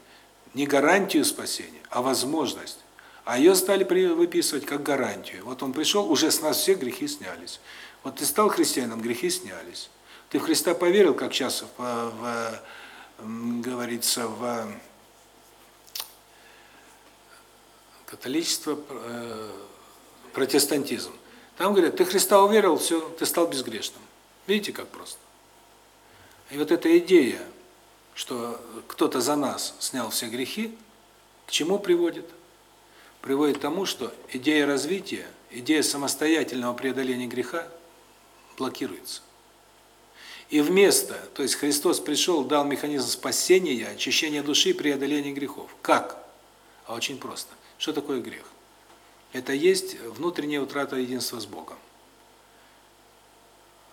не гарантию спасения, а возможность. А ее стали выписывать как гарантию. Вот он пришел, уже с нас все грехи снялись. Вот ты стал христианином, грехи снялись. Ты в Христа поверил, как сейчас в, в говорится в католичество, э, протестантизм. Там говорят, ты Христа уверовал, все, ты стал безгрешным. Видите, как просто. И вот эта идея, что кто-то за нас снял все грехи, к чему приводит? Приводит к тому, что идея развития, идея самостоятельного преодоления греха блокируется. И вместо, то есть Христос пришел, дал механизм спасения, очищения души, преодоления грехов. Как? А очень просто. Что такое грех? Это есть внутренняя утрата единства с Богом.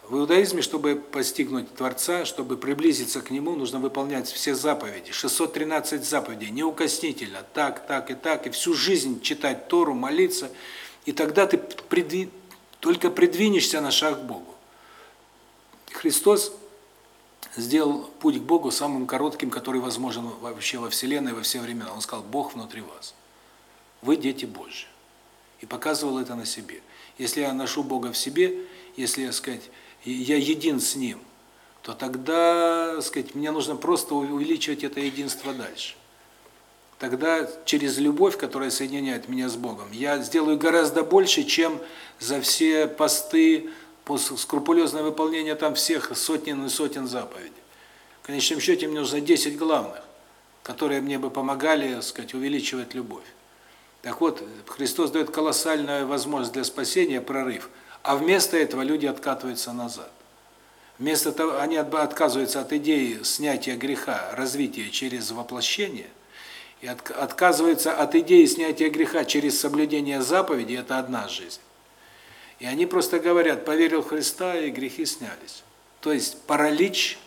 В иудаизме, чтобы постигнуть Творца, чтобы приблизиться к Нему, нужно выполнять все заповеди, 613 заповедей, неукоснительно, так, так и так, и всю жизнь читать Тору, молиться, и тогда ты придви... только придвинешься на шаг к Богу. Христос сделал путь к Богу самым коротким, который возможен вообще во Вселенной, во все времена. Он сказал, Бог внутри вас. Вы дети Божьи. И показывал это на себе. Если я ношу Бога в себе, если, я сказать, я един с Ним, то тогда, сказать, мне нужно просто увеличивать это единство дальше. Тогда через любовь, которая соединяет меня с Богом, я сделаю гораздо больше, чем за все посты, скрупулезное выполнение там всех сотен и сотен заповедей. В конечном счете мне нужно 10 главных, которые мне бы помогали, сказать, увеличивать любовь. Так вот, Христос дает колоссальную возможность для спасения, прорыв – а вместо этого люди откатываются назад. Вместо того, они отказываются от идеи снятия греха, развития через воплощение, и отказываются от идеи снятия греха через соблюдение заповедей, это одна жизнь. И они просто говорят, поверил в Христа, и грехи снялись. То есть паралич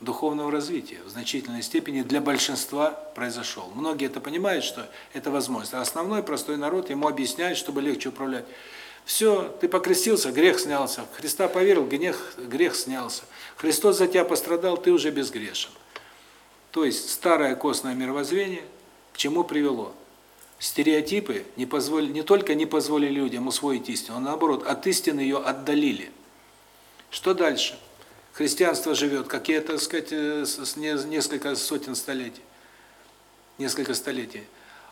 духовного развития в значительной степени для большинства произошел. Многие это понимают, что это возможность. А основной простой народ ему объясняет, чтобы легче управлять. Все, ты покрестился, грех снялся. Христа поверил, грех, грех снялся. Христос за тебя пострадал, ты уже безгрешен. То есть старое костное мировоззрение к чему привело? Стереотипы не позволили не только не позволили людям усвоить истину, а наоборот, от истины ее отдалили. Что дальше? Христианство живет какие-то, так сказать, э, несколько сотен столетий. Несколько столетий.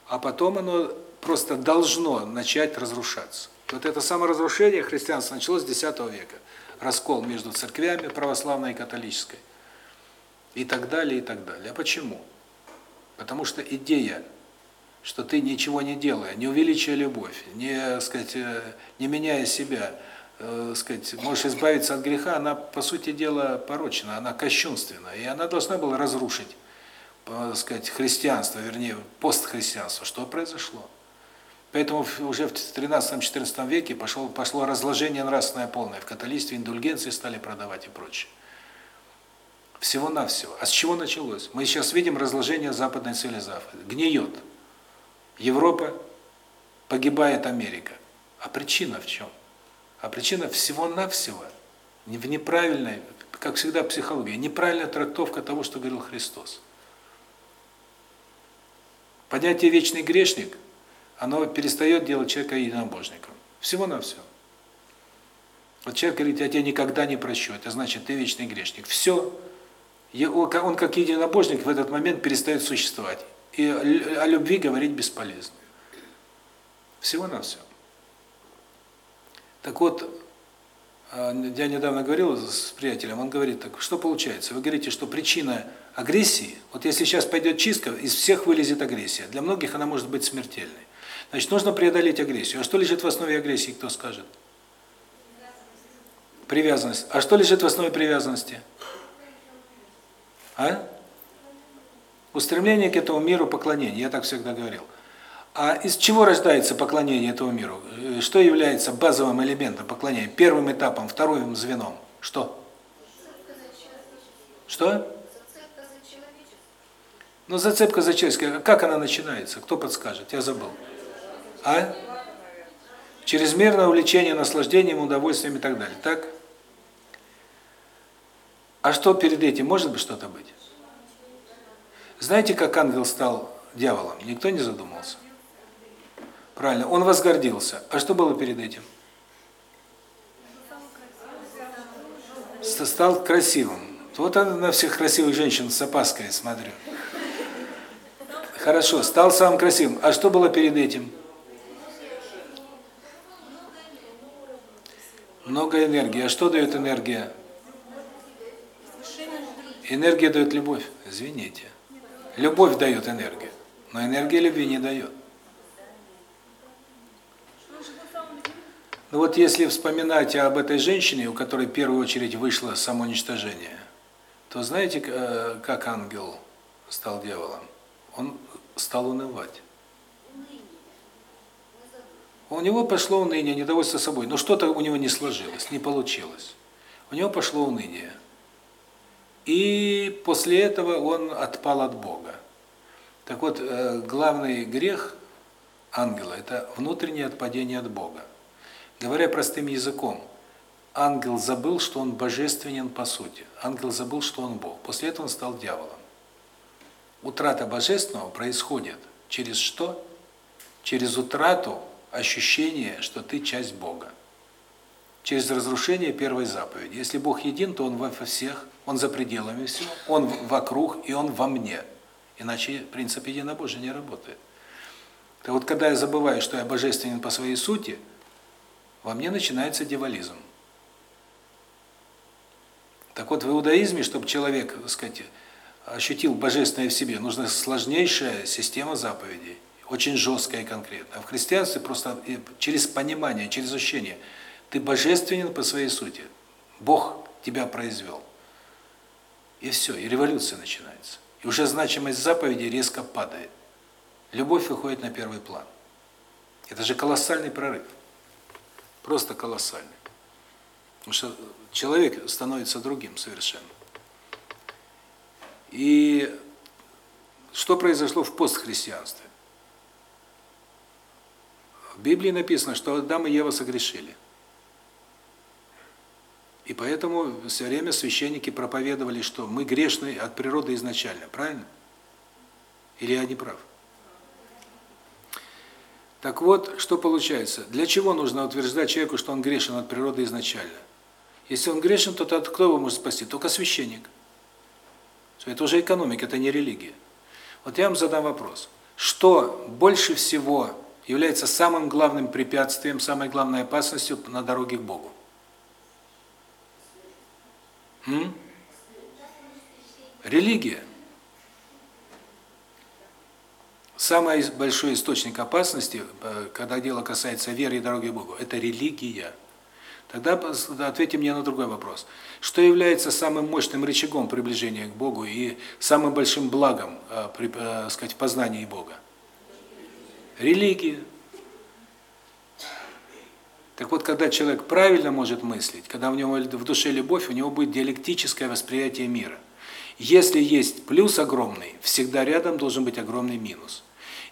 А потом оно просто должно начать разрушаться. Вот это саморазрушение христианства началось с X века. Раскол между церквями православной и католической. И так далее, и так далее. А почему? Потому что идея, что ты ничего не делая, не увеличивая любовь, не, сказать, э, не меняя себя, э, сказать, можешь избавиться от греха, она, по сути дела, порочна, она кощунственна, и она должна была разрушить, э, сказать, христианство, вернее, постхристианство. Что произошло? Поэтому уже в 13-14 веке пошло, пошло разложение нравственное полное. В католичестве индульгенции стали продавать и прочее. Всего-навсего. А с чего началось? Мы сейчас видим разложение западной цивилизации. Гниет. Европа, погибает Америка. А причина в чем? А причина всего-навсего в неправильной, как всегда психология, неправильная трактовка того, что говорил Христос. Понятие «вечный грешник» оно перестает делать человека единобожником. Всего-навсего. Вот человек говорит, я тебя никогда не прощу, это значит, ты вечный грешник. Все. Он как единобожник в этот момент перестает существовать. И о любви говорить бесполезно. Всего-навсего. Так вот, а, я недавно говорил с приятелем, он говорит так, что получается? Вы говорите, что причина агрессии, вот если сейчас пойдет чистка, из всех вылезет агрессия. Для многих она может быть смертельной. Значит, нужно преодолеть агрессию. А что лежит в основе агрессии, кто скажет? Привязанность. А что лежит в основе привязанности? А? Устремление к этому миру поклонение, я так всегда говорил. А из чего рождается поклонение этому миру? Что является базовым элементом поклонения? Первым этапом, вторым звеном? Что? Что? Ну, зацепка за человеческое. Как она начинается? Кто подскажет? Я забыл. А? Чрезмерное увлечение наслаждением, удовольствием и так далее. Так? А что перед этим? Может быть что-то быть? Знаете, как ангел стал дьяволом? Никто не задумался. Правильно, он возгордился. А что было перед этим? Стал красивым. Вот он на всех красивых женщин с опаской смотрю. Хорошо, стал самым красивым. А что было перед этим? Много энергии. А что дает энергия? Энергия дает любовь. Извините. Любовь дает энергию, но энергия любви не дает. Ну вот если вспоминать об этой женщине, у которой в первую очередь вышло самоуничтожение, то знаете, э, как ангел стал дьяволом? Он стал унывать. У него пошло уныние, недовольство собой. Но что-то у него не сложилось, не получилось. У него пошло уныние. И после этого он отпал от Бога. Так вот, э, главный грех ангела – это внутреннее отпадение от Бога. Говоря простым языком, ангел забыл, что он божественен по сути. Ангел забыл, что он Бог. После этого он стал дьяволом. Утрата божественного происходит через что? Через утрату ощущение, что ты часть Бога. Через разрушение первой заповеди. Если Бог един, то Он во всех, Он за пределами всего, Он вокруг и Он во мне. Иначе принцип единобожия не работает. Так вот, когда я забываю, что я божественен по своей сути, во мне начинается дьяволизм. Так вот, в иудаизме, чтобы человек, так сказать, ощутил божественное в себе, нужна сложнейшая система заповедей очень жестко и конкретно. А в христианстве просто через понимание, через ощущение ты божественен по своей сути. Бог тебя произвел. И все, и революция начинается. И уже значимость заповедей резко падает. Любовь выходит на первый план. Это же колоссальный прорыв. Просто колоссальный. Потому что человек становится другим совершенно. И что произошло в постхристианстве? Библии написано, что Адам и Ева согрешили. И поэтому все время священники проповедовали, что мы грешны от природы изначально, правильно? Или я не прав? Так вот, что получается? Для чего нужно утверждать человеку, что он грешен от природы изначально? Если он грешен, то, то кто его может спасти? Только священник. Это уже экономика, это не религия. Вот я вам задам вопрос. Что больше всего является самым главным препятствием, самой главной опасностью на дороге к Богу? М? Религия. Самый большой источник опасности, э, когда дело касается веры и дороги к Богу, это религия. Тогда ответьте мне на другой вопрос. Что является самым мощным рычагом приближения к Богу и самым большим благом, э, э, сказать, в познании Бога? Религия. Так вот, когда человек правильно может мыслить, когда у него в душе любовь, у него будет диалектическое восприятие мира. Если есть плюс огромный, всегда рядом должен быть огромный минус.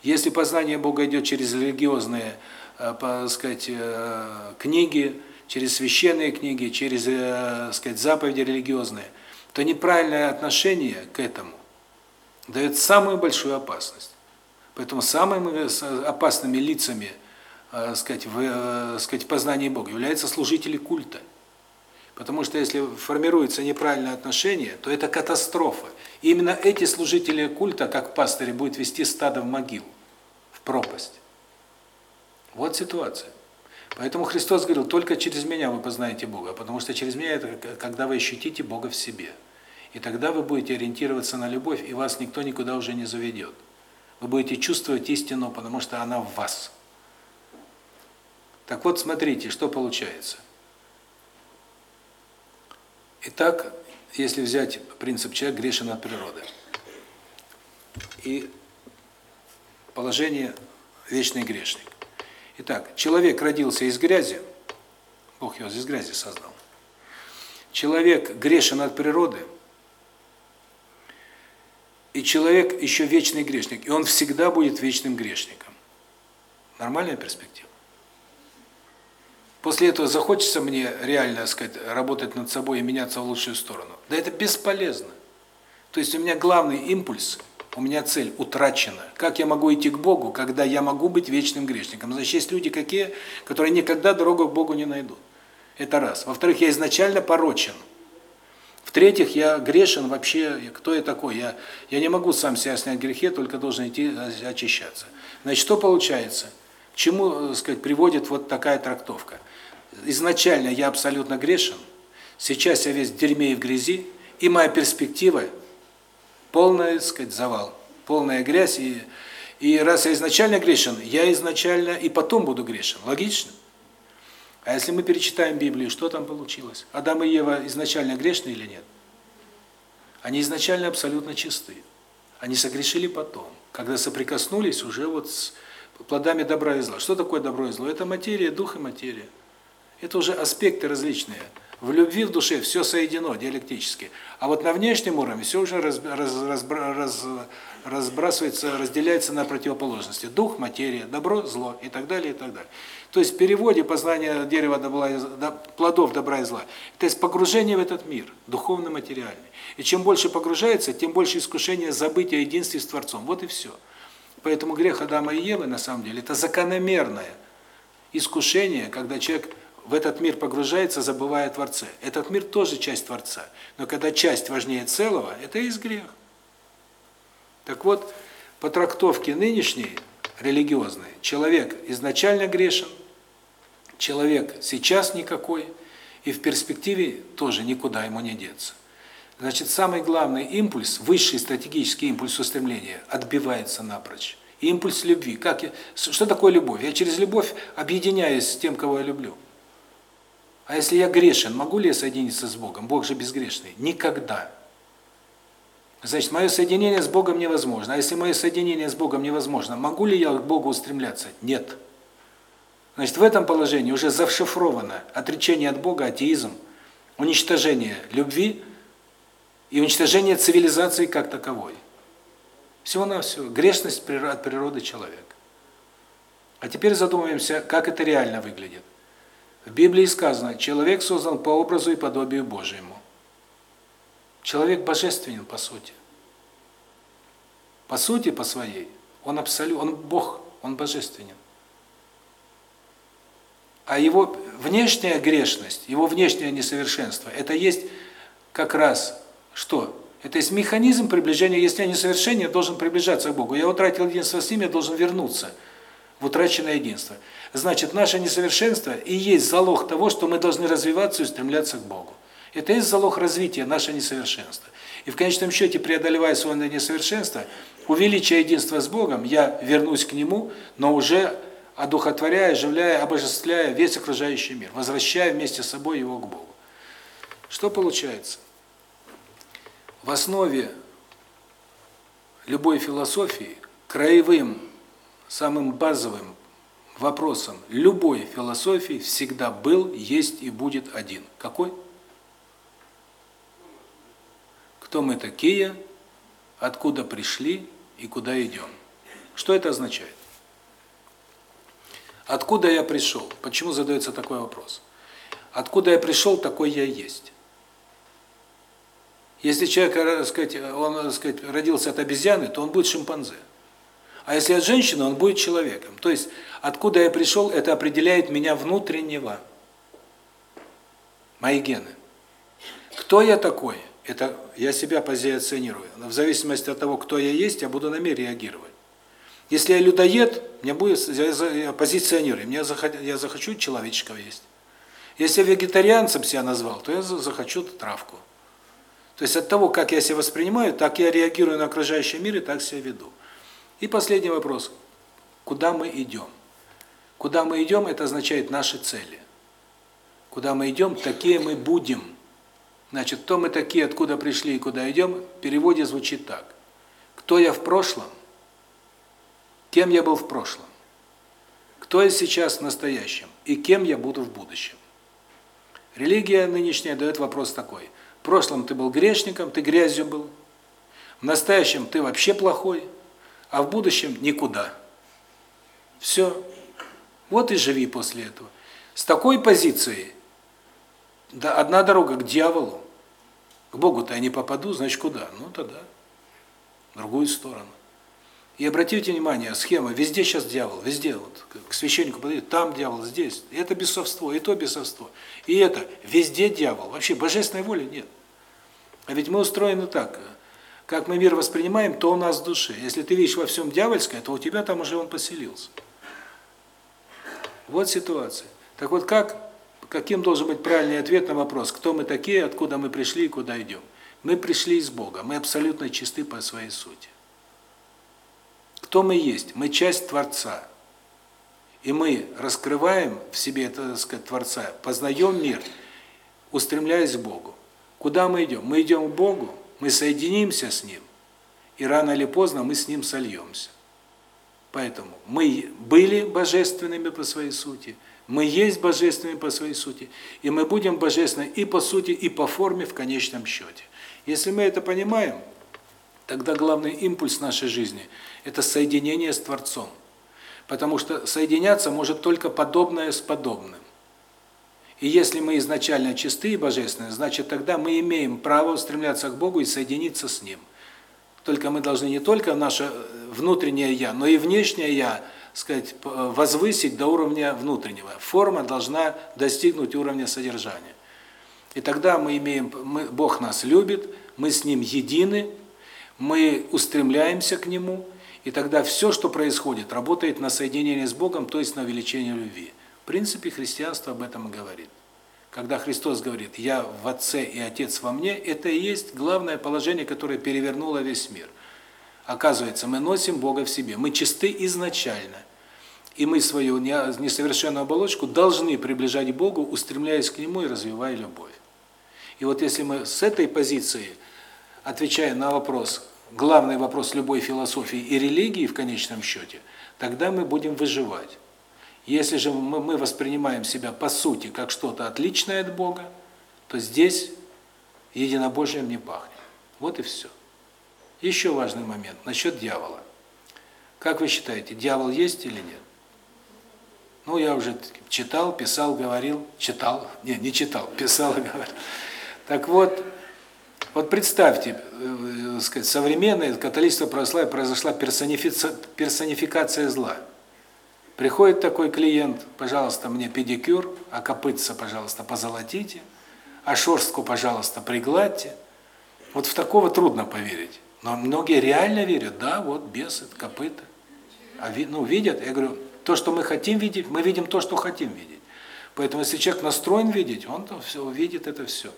Если познание Бога идет через религиозные, э, сказать, э, книги, через священные книги, через, э, сказать, заповеди религиозные, то неправильное отношение к этому дает самую большую опасность. Поэтому самыми опасными лицами э, сказать, в, э, сказать, познании Бога являются служители культа. Потому что если формируется неправильное отношение, то это катастрофа. И именно эти служители культа, как пастыри, будут вести стадо в могилу, в пропасть. Вот ситуация. Поэтому Христос говорил, только через меня вы познаете Бога, потому что через меня это когда вы ощутите Бога в себе. И тогда вы будете ориентироваться на любовь, и вас никто никуда уже не заведет. Вы будете чувствовать истину, потому что она в вас. Так вот, смотрите, что получается. Итак, если взять принцип «человек грешен от природы» и положение «вечный грешник». Итак, человек родился из грязи, Бог его из грязи создал. Человек грешен от природы, и человек еще вечный грешник, и он всегда будет вечным грешником. Нормальная перспектива? После этого захочется мне реально, сказать, работать над собой и меняться в лучшую сторону. Да это бесполезно. То есть у меня главный импульс, у меня цель утрачена. Как я могу идти к Богу, когда я могу быть вечным грешником? Значит, есть люди какие, которые никогда дорогу к Богу не найдут. Это раз. Во-вторых, я изначально порочен. В-третьих, я грешен вообще, кто я такой? Я я не могу сам себя снять грехи, только должен идти очищаться. Значит, что получается? К чему, так сказать, приводит вот такая трактовка? изначально я абсолютно грешен, сейчас я весь в дерьме и в грязи, и моя перспектива полная, так сказать, завал, полная грязь и и раз я изначально грешен, я изначально и потом буду грешен. Логично? А если мы перечитаем Библию, что там получилось? Адам и Ева изначально грешны или нет? Они изначально абсолютно чисты. Они согрешили потом, когда соприкоснулись уже вот с плодами добра и зла. Что такое добро и зло? Это материя, дух и материя. Это уже аспекты различные. В любви в душе все соединено диалектически. А вот на внешнем уровне все уже раз, раз, раз, раз, разбрасывается, разделяется на противоположности. Дух, материя, добро, зло и так далее, и так далее. То есть в переводе познание дерева добра, плодов добра и зла – это есть погружение в этот мир, духовно-материальный. И чем больше погружается, тем больше искушение забыть о единстве с Творцом. Вот и все. Поэтому грех Адама и Евы, на самом деле, это закономерное искушение, когда человек в этот мир погружается, забывая о Творце. Этот мир тоже часть Творца. Но когда часть важнее целого, это и есть грех. Так вот, по трактовке нынешней, религиозной, человек изначально грешен, человек сейчас никакой, и в перспективе тоже никуда ему не деться. Значит, самый главный импульс, высший стратегический импульс устремления отбивается напрочь. Импульс любви. Как я, что такое любовь? Я через любовь объединяюсь с тем, кого я люблю. А если я грешен, могу ли я соединиться с Богом? Бог же безгрешный. Никогда. Значит, мое соединение с Богом невозможно. А если мое соединение с Богом невозможно, могу ли я к Богу устремляться? Нет. Значит, в этом положении уже зашифровано отречение от Бога, атеизм, уничтожение любви и уничтожение цивилизации как таковой. Всего-навсего грешность от природы человека. А теперь задумаемся, как это реально выглядит. В Библии сказано, человек создан по образу и подобию Божьему. Человек божественен по сути. По сути, по своей, он абсолют, он Бог, он божественен. А его внешняя грешность, его внешнее несовершенство, это есть как раз что? Это есть механизм приближения, если я несовершенен, я должен приближаться к Богу. Я утратил единство с ним, я должен вернуться в утраченное единство. Значит, наше несовершенство и есть залог того, что мы должны развиваться и устремляться к Богу. Это есть залог развития, наше несовершенство. И в конечном счете, преодолевая свое несовершенство, увеличивая единство с Богом, я вернусь к Нему, но уже одухотворяя, оживляя, обожествляя весь окружающий мир, возвращая вместе с собой его к Богу. Что получается? В основе любой философии, краевым, самым базовым вопросом любой философии всегда был, есть и будет один. Какой? Кто мы такие, откуда пришли и куда идем. Что это означает? Откуда я пришел? Почему задается такой вопрос? Откуда я пришел, такой я есть. Если человек, так э, сказать, он, так сказать, родился от обезьяны, то он будет шимпанзе. А если от женщины, он будет человеком. То есть, откуда я пришел, это определяет меня внутреннего. Мои гены. Кто я такой? Это я себя позиционирую. В зависимости от того, кто я есть, я буду на мир реагировать. Если я людоед, мне будет я позиционирую, мне я захочу человеческого есть. Если я вегетарианцем себя назвал, то я захочу травку. То есть от того, как я себя воспринимаю, так я реагирую на окружающий мир и так себя веду. И последний вопрос. Куда мы идем? Куда мы идем, это означает наши цели. Куда мы идем, такие мы будем. Значит, кто мы такие, откуда пришли и куда идем, в переводе звучит так. Кто я в прошлом, Кем я был в прошлом? Кто я сейчас в настоящем? И кем я буду в будущем? Религия нынешняя дает вопрос такой. В прошлом ты был грешником, ты грязью был. В настоящем ты вообще плохой, а в будущем никуда. Все. Вот и живи после этого. С такой позицией да одна дорога к дьяволу. К Богу-то я не попаду, значит, куда? Ну, тогда в другую сторону. И обратите внимание, схема, везде сейчас дьявол, везде, вот к священнику подойдет, там дьявол, здесь, это бесовство, и то бесовство, и это, везде дьявол, вообще божественной воли нет. А ведь мы устроены так, как мы мир воспринимаем, то у нас в душе. Если ты видишь во всем дьявольское, то у тебя там уже он поселился. Вот ситуация. Так вот, как, каким должен быть правильный ответ на вопрос, кто мы такие, откуда мы пришли и куда идем? Мы пришли из Бога, мы абсолютно чисты по своей сути. Кто мы есть? Мы часть Творца. И мы раскрываем в себе, так сказать, Творца, познаем мир, устремляясь к Богу. Куда мы идем? Мы идем к Богу, мы соединимся с Ним, и рано или поздно мы с Ним сольемся. Поэтому мы были божественными по своей сути, мы есть божественными по своей сути, и мы будем божественны и по сути, и по форме в конечном счете. Если мы это понимаем, тогда главный импульс нашей жизни – это соединение с Творцом. Потому что соединяться может только подобное с подобным. И если мы изначально чистые и божественные, значит тогда мы имеем право устремляться к Богу и соединиться с Ним. Только мы должны не только наше внутреннее «я», но и внешнее «я», сказать, возвысить до уровня внутреннего. Форма должна достигнуть уровня содержания. И тогда мы имеем, мы, Бог нас любит, мы с Ним едины, мы устремляемся к Нему – и тогда все, что происходит, работает на соединение с Богом, то есть на увеличение любви. В принципе, христианство об этом и говорит. Когда Христос говорит «Я в Отце и Отец во мне», это и есть главное положение, которое перевернуло весь мир. Оказывается, мы носим Бога в себе, мы чисты изначально. И мы свою несовершенную оболочку должны приближать к Богу, устремляясь к Нему и развивая любовь. И вот если мы с этой позиции, отвечая на вопрос, главный вопрос любой философии и религии в конечном счете, тогда мы будем выживать. Если же мы, воспринимаем себя по сути как что-то отличное от Бога, то здесь единобожием не пахнет. Вот и все. Еще важный момент насчет дьявола. Как вы считаете, дьявол есть или нет? Ну, я уже читал, писал, говорил, читал, не, не читал, писал и говорил. Так вот, вот представьте, э, э сказать, современное католичество православие произошла персонификация зла. Приходит такой клиент, пожалуйста, мне педикюр, а копытца, пожалуйста, позолотите, а шорстку, пожалуйста, пригладьте. Вот в такого трудно поверить. Но многие реально верят, да, вот бесы, копыта. А ну, видят, я говорю, то, что мы хотим видеть, мы видим то, что хотим видеть. Поэтому если человек настроен видеть, он то все увидит это все.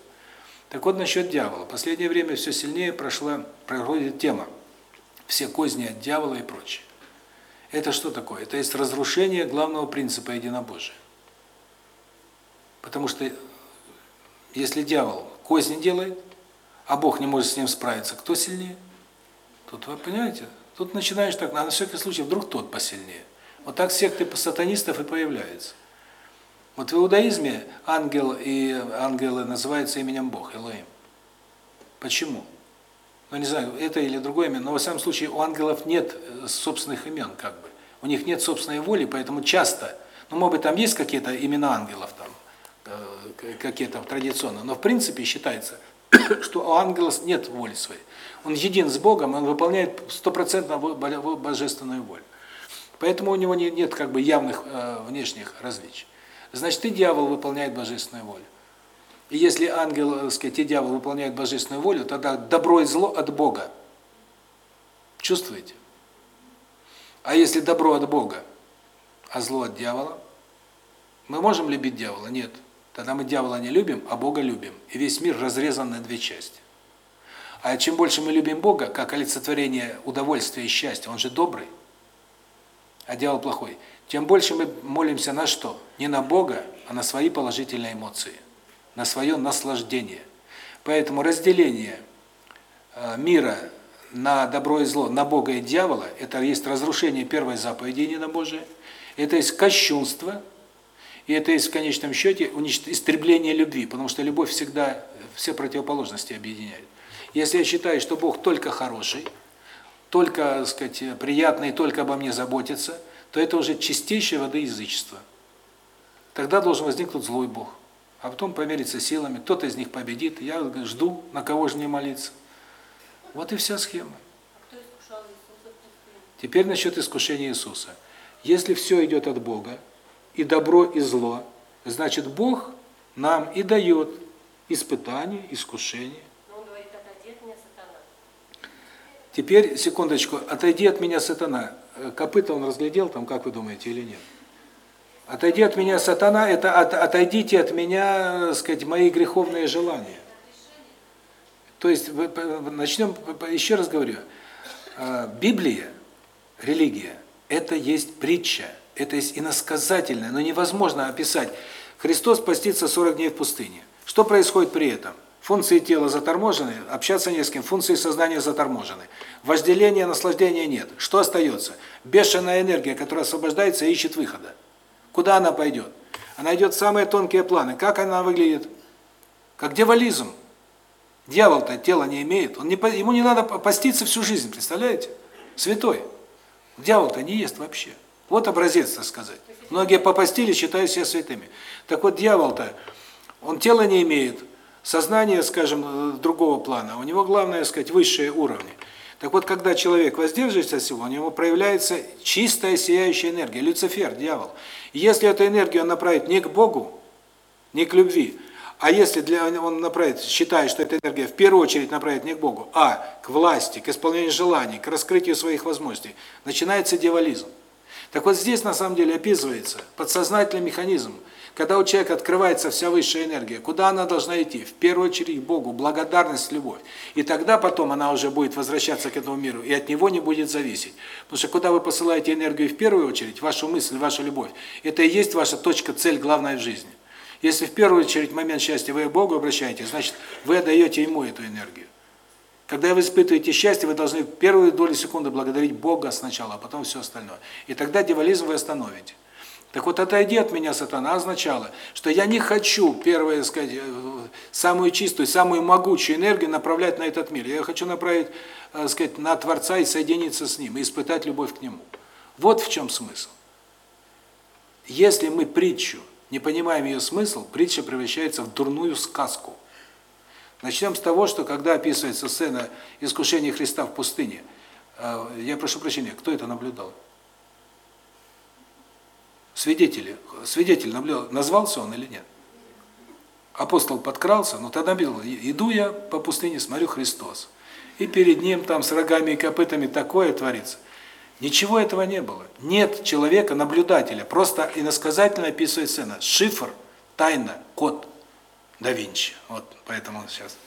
Так вот насчет дьявола. В последнее время все сильнее прошла проходит тема все козни от дьявола и прочее. Это что такое? Это есть разрушение главного принципа единобожия. Потому что если дьявол козни делает, а Бог не может с ним справиться, кто сильнее? Тут вы понимаете? Тут начинаешь так, на всякий случай, вдруг тот посильнее. Вот так секты сатанистов и появляются. Вот в иудаизме ангел и ангелы называются именем Бог, Элоим. Почему? Ну, не знаю, это или другое имя, но во всяком случае у ангелов нет э, собственных имен, как бы. У них нет собственной воли, поэтому часто, ну, может быть, там есть какие-то имена ангелов, там, э, какие-то традиционно, но в принципе считается, что у ангела нет воли своей. Он един с Богом, он выполняет стопроцентно божественную волю. Поэтому у него нет как бы явных э, внешних различий. Значит, и дьявол выполняет божественную волю. И если ангел, так сказать, и дьявол выполняют божественную волю, тогда добро и зло от Бога. Чувствуете? А если добро от Бога, а зло от дьявола? Мы можем любить дьявола? Нет. Тогда мы дьявола не любим, а Бога любим. И весь мир разрезан на две части. А чем больше мы любим Бога, как олицетворение удовольствия и счастья, он же добрый, а дьявол плохой, тем больше мы молимся на что? Не на Бога, а на свои положительные эмоции, на свое наслаждение. Поэтому разделение э, мира на добро и зло, на Бога и дьявола, это есть разрушение первой заповеди единобожия, это есть кощунство, и это есть в конечном счете истребление любви, потому что любовь всегда все противоположности объединяет. Если я считаю, что Бог только хороший, только, так сказать, приятный, только обо мне заботится, то это уже чистейшее воды язычество. Тогда должен возникнуть злой Бог. А потом помериться силами, кто-то из них победит, я жду, на кого же не молиться. Вот и вся схема. Теперь насчет искушения Иисуса. Если все идет от Бога, и добро, и зло, значит Бог нам и дает испытания, искушения. Теперь, секундочку, отойди от меня, сатана. Э, копыта он разглядел там, как вы думаете, или нет? Отойди от меня, сатана, это от, отойдите от меня, так сказать, мои греховные желания. То есть, начнем, еще раз говорю, э, Библия, религия, это есть притча, это есть иносказательное, но невозможно описать. Христос постится 40 дней в пустыне. Что происходит при этом? Функции тела заторможены, общаться не с кем, функции сознания заторможены. Вожделения, наслаждения нет. Что остается? Бешеная энергия, которая освобождается и ищет выхода. Куда она пойдет? Она идет в самые тонкие планы. Как она выглядит? Как дьяволизм. Дьявол-то тело не имеет. Он не, ему не надо поститься всю жизнь, представляете? Святой. Дьявол-то не ест вообще. Вот образец, так сказать. Многие попостили, считают себя святыми. Так вот, дьявол-то, он тело не имеет, Сознание, скажем, другого плана, у него главное, сказать, высшие уровни. Так вот, когда человек воздерживается от всего, у него проявляется чистая сияющая энергия, Люцифер, дьявол. Если эту энергию он направит не к Богу, не к любви, а если для он направит, считает, что эта энергия в первую очередь направит не к Богу, а к власти, к исполнению желаний, к раскрытию своих возможностей, начинается дьяволизм. Так вот здесь на самом деле описывается подсознательный механизм, когда у человека открывается вся высшая энергия, куда она должна идти? В первую очередь к Богу, благодарность, любовь. И тогда потом она уже будет возвращаться к этому миру, и от него не будет зависеть. Потому что куда вы посылаете энергию в первую очередь, вашу мысль, вашу любовь, это и есть ваша точка, цель главная в жизни. Если в первую очередь момент счастья вы к Богу обращаете, значит, вы отдаете Ему эту энергию. Когда вы испытываете счастье, вы должны в первую долю секунды благодарить Бога сначала, а потом все остальное. И тогда дьяволизм вы остановите. Так вот, отойди от меня, сатана, означало, что я не хочу, первое, сказать, э, самую чистую, самую могучую энергию направлять на этот мир. Я хочу направить, так сказать, на Творца и соединиться с Ним, и испытать любовь к Нему. Вот в чем смысл. Если мы притчу не понимаем ее смысл, притча превращается в дурную сказку. Начнем с того, что когда описывается сцена искушения Христа в пустыне, э, я прошу прощения, кто это наблюдал? Свидетели. Свидетель наблюдал, назвался он или нет? Апостол подкрался, но тогда бил, иду я по пустыне, смотрю Христос. И перед ним там с рогами и копытами такое творится. Ничего этого не было. Нет человека, наблюдателя. Просто иносказательно описывает сцена. Шифр, тайна, код да Винчи. Вот поэтому сейчас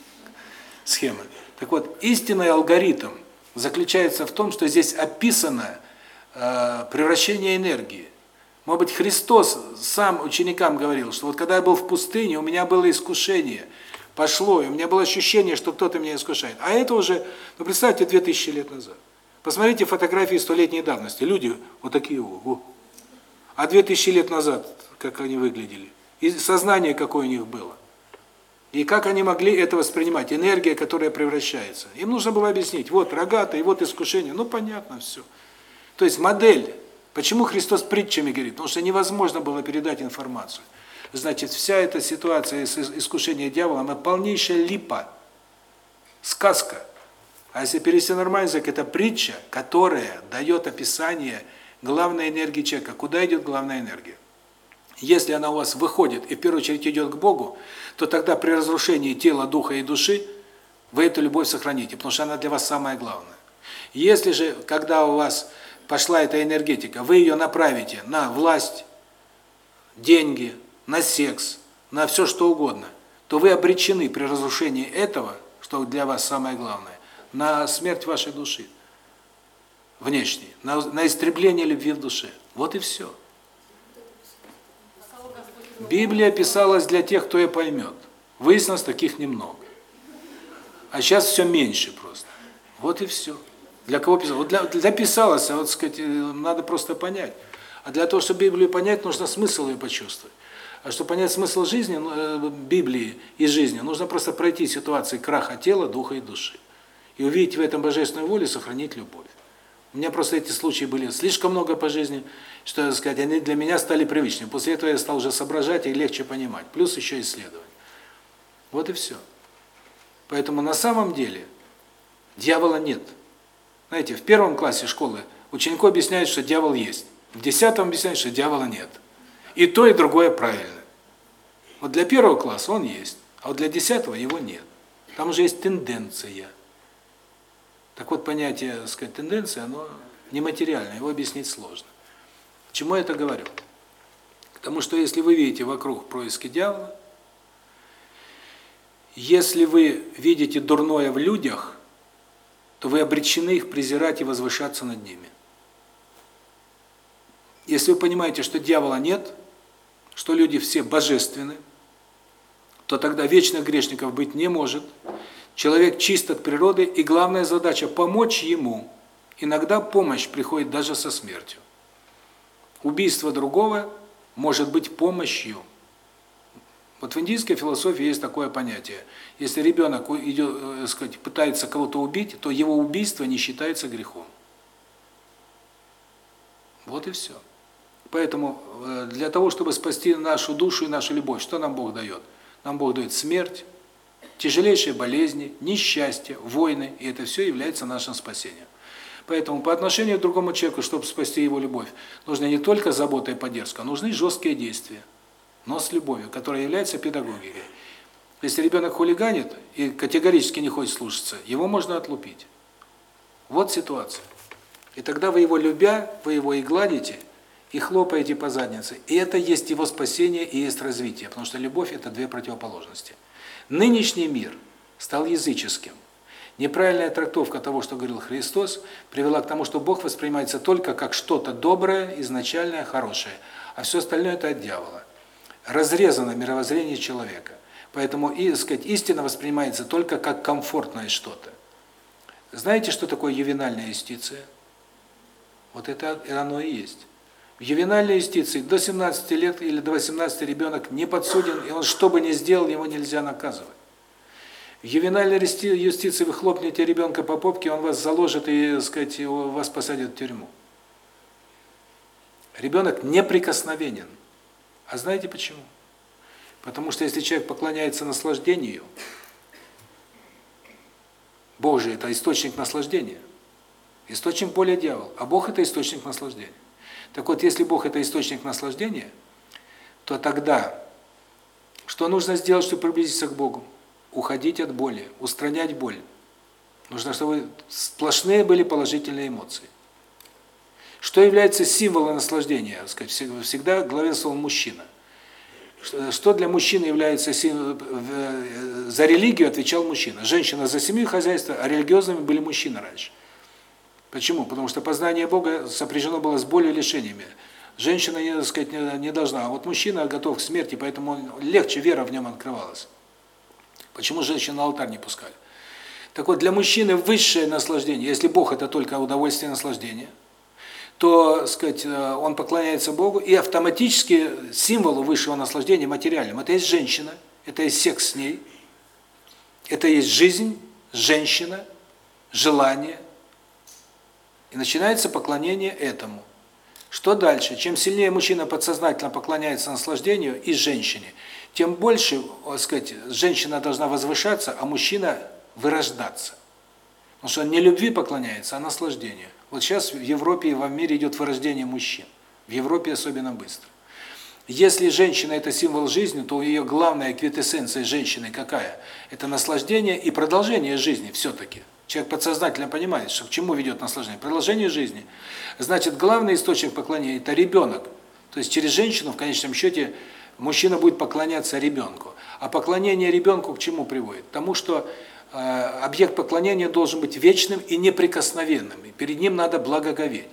схема. Так вот, истинный алгоритм заключается в том, что здесь описано э, превращение энергии. Может быть, Христос сам ученикам говорил, что вот когда я был в пустыне, у меня было искушение, пошло, и у меня было ощущение, что кто-то меня искушает. А это уже, ну представьте, 2000 лет назад. Посмотрите фотографии столетней давности. Люди вот такие, о. а 2000 лет назад, как они выглядели. И сознание какое у них было. И как они могли это воспринимать? Энергия, которая превращается. Им нужно было объяснить, вот рогатый, вот искушение. Ну, понятно все. То есть модель Почему Христос притчами говорит? Потому что невозможно было передать информацию. Значит, вся эта ситуация с искушением дьяволом – это полнейшая липа, сказка. А если перевести нормальный язык, это притча, которая дает описание главной энергии человека. Куда идет главная энергия? Если она у вас выходит и в первую очередь идет к Богу, то тогда при разрушении тела, духа и души вы эту любовь сохраните, потому что она для вас самая главная. Если же, когда у вас пошла эта энергетика, вы ее направите на власть, деньги, на секс, на все что угодно, то вы обречены при разрушении этого, что для вас самое главное, на смерть вашей души внешней, на, на истребление любви в душе. Вот и все. Библия писалась для тех, кто ее поймет. Выяснилось, таких немного. А сейчас все меньше просто. Вот и все. Для кого писал? Вот для, для писалось, вот сказать, э, надо просто понять. А для того, чтобы Библию понять, нужно смысл ее почувствовать. А чтобы понять смысл жизни, ну, э, Библии и жизни, нужно просто пройти ситуации краха тела, духа и души. И увидеть в этом божественную волю, сохранить любовь. У меня просто эти случаи были слишком много по жизни, что сказать, они для меня стали привычными. После этого я стал уже соображать и легче понимать. Плюс еще исследовать. Вот и все. Поэтому на самом деле дьявола нет. Знаете, в первом классе школы ученику объясняют, что дьявол есть. В десятом объясняют, что дьявола нет. И то, и другое правильно. Вот для первого класса он есть, а вот для десятого его нет. Там уже есть тенденция. Так вот, понятие, так сказать, тенденция, оно нематериальное, его объяснить сложно. К чему я это говорю? К тому, что если вы видите вокруг происки дьявола, если вы видите дурное в людях, то вы обречены их презирать и возвышаться над ними. Если вы понимаете, что дьявола нет, что люди все божественны, то тогда вечных грешников быть не может. Человек чист от природы, и главная задача – помочь ему. Иногда помощь приходит даже со смертью. Убийство другого может быть помощью. Вот в индийской философии есть такое понятие. Если ребенок идет, э, сказать, пытается кого-то убить, то его убийство не считается грехом. Вот и все. Поэтому э, для того, чтобы спасти нашу душу и нашу любовь, что нам Бог дает? Нам Бог дает смерть, тяжелейшие болезни, несчастье, войны, и это все является нашим спасением. Поэтому по отношению к другому человеку, чтобы спасти его любовь, нужна не только забота и поддержка, нужны жесткие действия но с любовью, которая является педагогикой. Если ребенок хулиганит и категорически не хочет слушаться, его можно отлупить. Вот ситуация. И тогда вы его любя, вы его и гладите, и хлопаете по заднице. И это есть его спасение и есть развитие, потому что любовь – это две противоположности. Нынешний мир стал языческим. Неправильная трактовка того, что говорил Христос, привела к тому, что Бог воспринимается только как что-то доброе, изначальное, хорошее, а все остальное – это от дьявола разрезано мировоззрение человека. Поэтому, и, сказать, истина воспринимается только как комфортное что-то. Знаете, что такое ювенальная юстиция? Вот это оно и есть. В ювенальной юстиции до 17 лет или до 18 ребенок не подсуден, и он что бы ни сделал, его нельзя наказывать. В ювенальной юстиции вы хлопнете ребенка по попке, он вас заложит и, так сказать, вас посадят в тюрьму. Ребенок неприкосновенен. А знаете почему? Потому что если человек поклоняется наслаждению, Бог это источник наслаждения. Источник боли дьявол, а Бог это источник наслаждения. Так вот, если Бог это источник наслаждения, то тогда что нужно сделать, чтобы приблизиться к Богу? Уходить от боли, устранять боль. Нужно, чтобы сплошные были положительные эмоции. Что является символом наслаждения? Сказать, всегда главенствовал мужчина. Что для мужчины является символом? За религию отвечал мужчина. Женщина за семью и хозяйство, а религиозными были мужчины раньше. Почему? Потому что познание Бога сопряжено было с болью и лишениями. Женщина, не, сказать, не должна, а вот мужчина готов к смерти, поэтому легче вера в нем открывалась. Почему женщин на алтарь не пускали? Так вот, для мужчины высшее наслаждение, если Бог это только удовольствие и наслаждение, то, сказать, э, он поклоняется Богу, и автоматически символу высшего наслаждения материальным. Это есть женщина, это есть секс с ней, это есть жизнь, женщина, желание, и начинается поклонение этому. Что дальше? Чем сильнее мужчина подсознательно поклоняется наслаждению и женщине, тем больше, так сказать, женщина должна возвышаться, а мужчина вырождаться. Потому что он не любви поклоняется, а наслаждению. Вот сейчас в Европе и во мире идет вырождение мужчин. В Европе особенно быстро. Если женщина – это символ жизни, то ее главная квитэссенция женщины какая? Это наслаждение и продолжение жизни все-таки. Человек подсознательно понимает, что к чему ведет наслаждение. Продолжение жизни. Значит, главный источник поклонения – это ребенок. То есть через женщину, в конечном счете, мужчина будет поклоняться ребенку. А поклонение ребенку к чему приводит? К тому, что объект поклонения должен быть вечным и неприкосновенным. И перед ним надо благоговеть.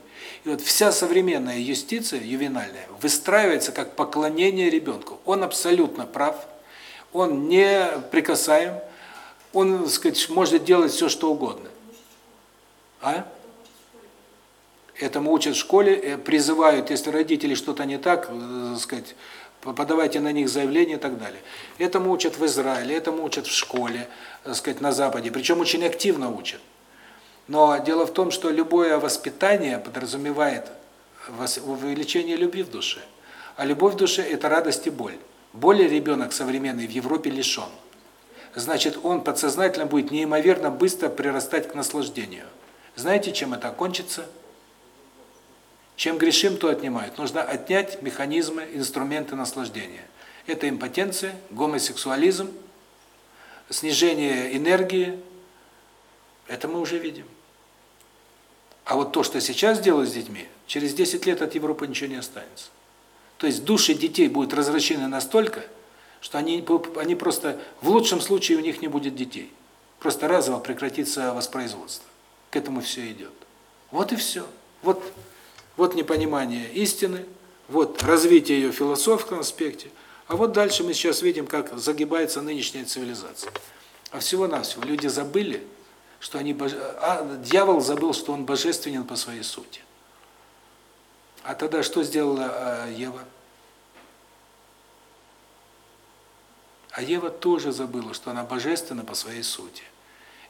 И вот вся современная юстиция, ювенальная, выстраивается как поклонение ребенку. Он абсолютно прав, он не прикасаем, он, так сказать, может делать все, что угодно. А? Этому учат в школе, э, призывают, если родители что-то не так, э, так сказать, подавайте на них заявление и так далее. Этому учат в Израиле, этому учат в школе, так сказать, на Западе, причем очень активно учат. Но дело в том, что любое воспитание подразумевает увеличение любви в душе. А любовь в душе – это радость и боль. Боли ребенок современный в Европе лишен значит, он подсознательно будет неимоверно быстро прирастать к наслаждению. Знаете, чем это окончится? Чем грешим, то отнимают. Нужно отнять механизмы, инструменты наслаждения. Это импотенция, гомосексуализм, снижение энергии. Это мы уже видим. А вот то, что сейчас делают с детьми, через 10 лет от Европы ничего не останется. То есть души детей будут развращены настолько, что они, они просто, в лучшем случае у них не будет детей. Просто разово прекратится воспроизводство. К этому все идет. Вот и все. Вот, вот непонимание истины, вот развитие ее в философском аспекте, а вот дальше мы сейчас видим, как загибается нынешняя цивилизация. А всего-навсего люди забыли, что они боже... а дьявол забыл, что он божественен по своей сути. А тогда что сделала а, Ева? А Ева тоже забыла, что она божественна по своей сути.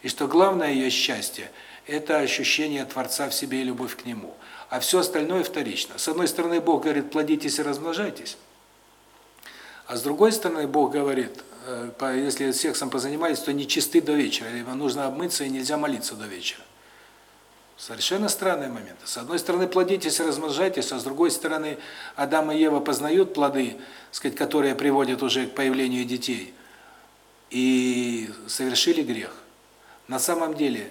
И что главное ее счастье – это ощущение Творца в себе и любовь к Нему. А все остальное вторично. С одной стороны, Бог говорит, плодитесь и размножайтесь. А с другой стороны, Бог говорит, э, если сексом позанимались, то не чисты до вечера. Либо нужно обмыться и нельзя молиться до вечера. Совершенно странные моменты. С одной стороны, плодитесь и размножайтесь, а с другой стороны, Адам и Ева познают плоды, сказать, которые приводят уже к появлению детей, и совершили грех. На самом деле,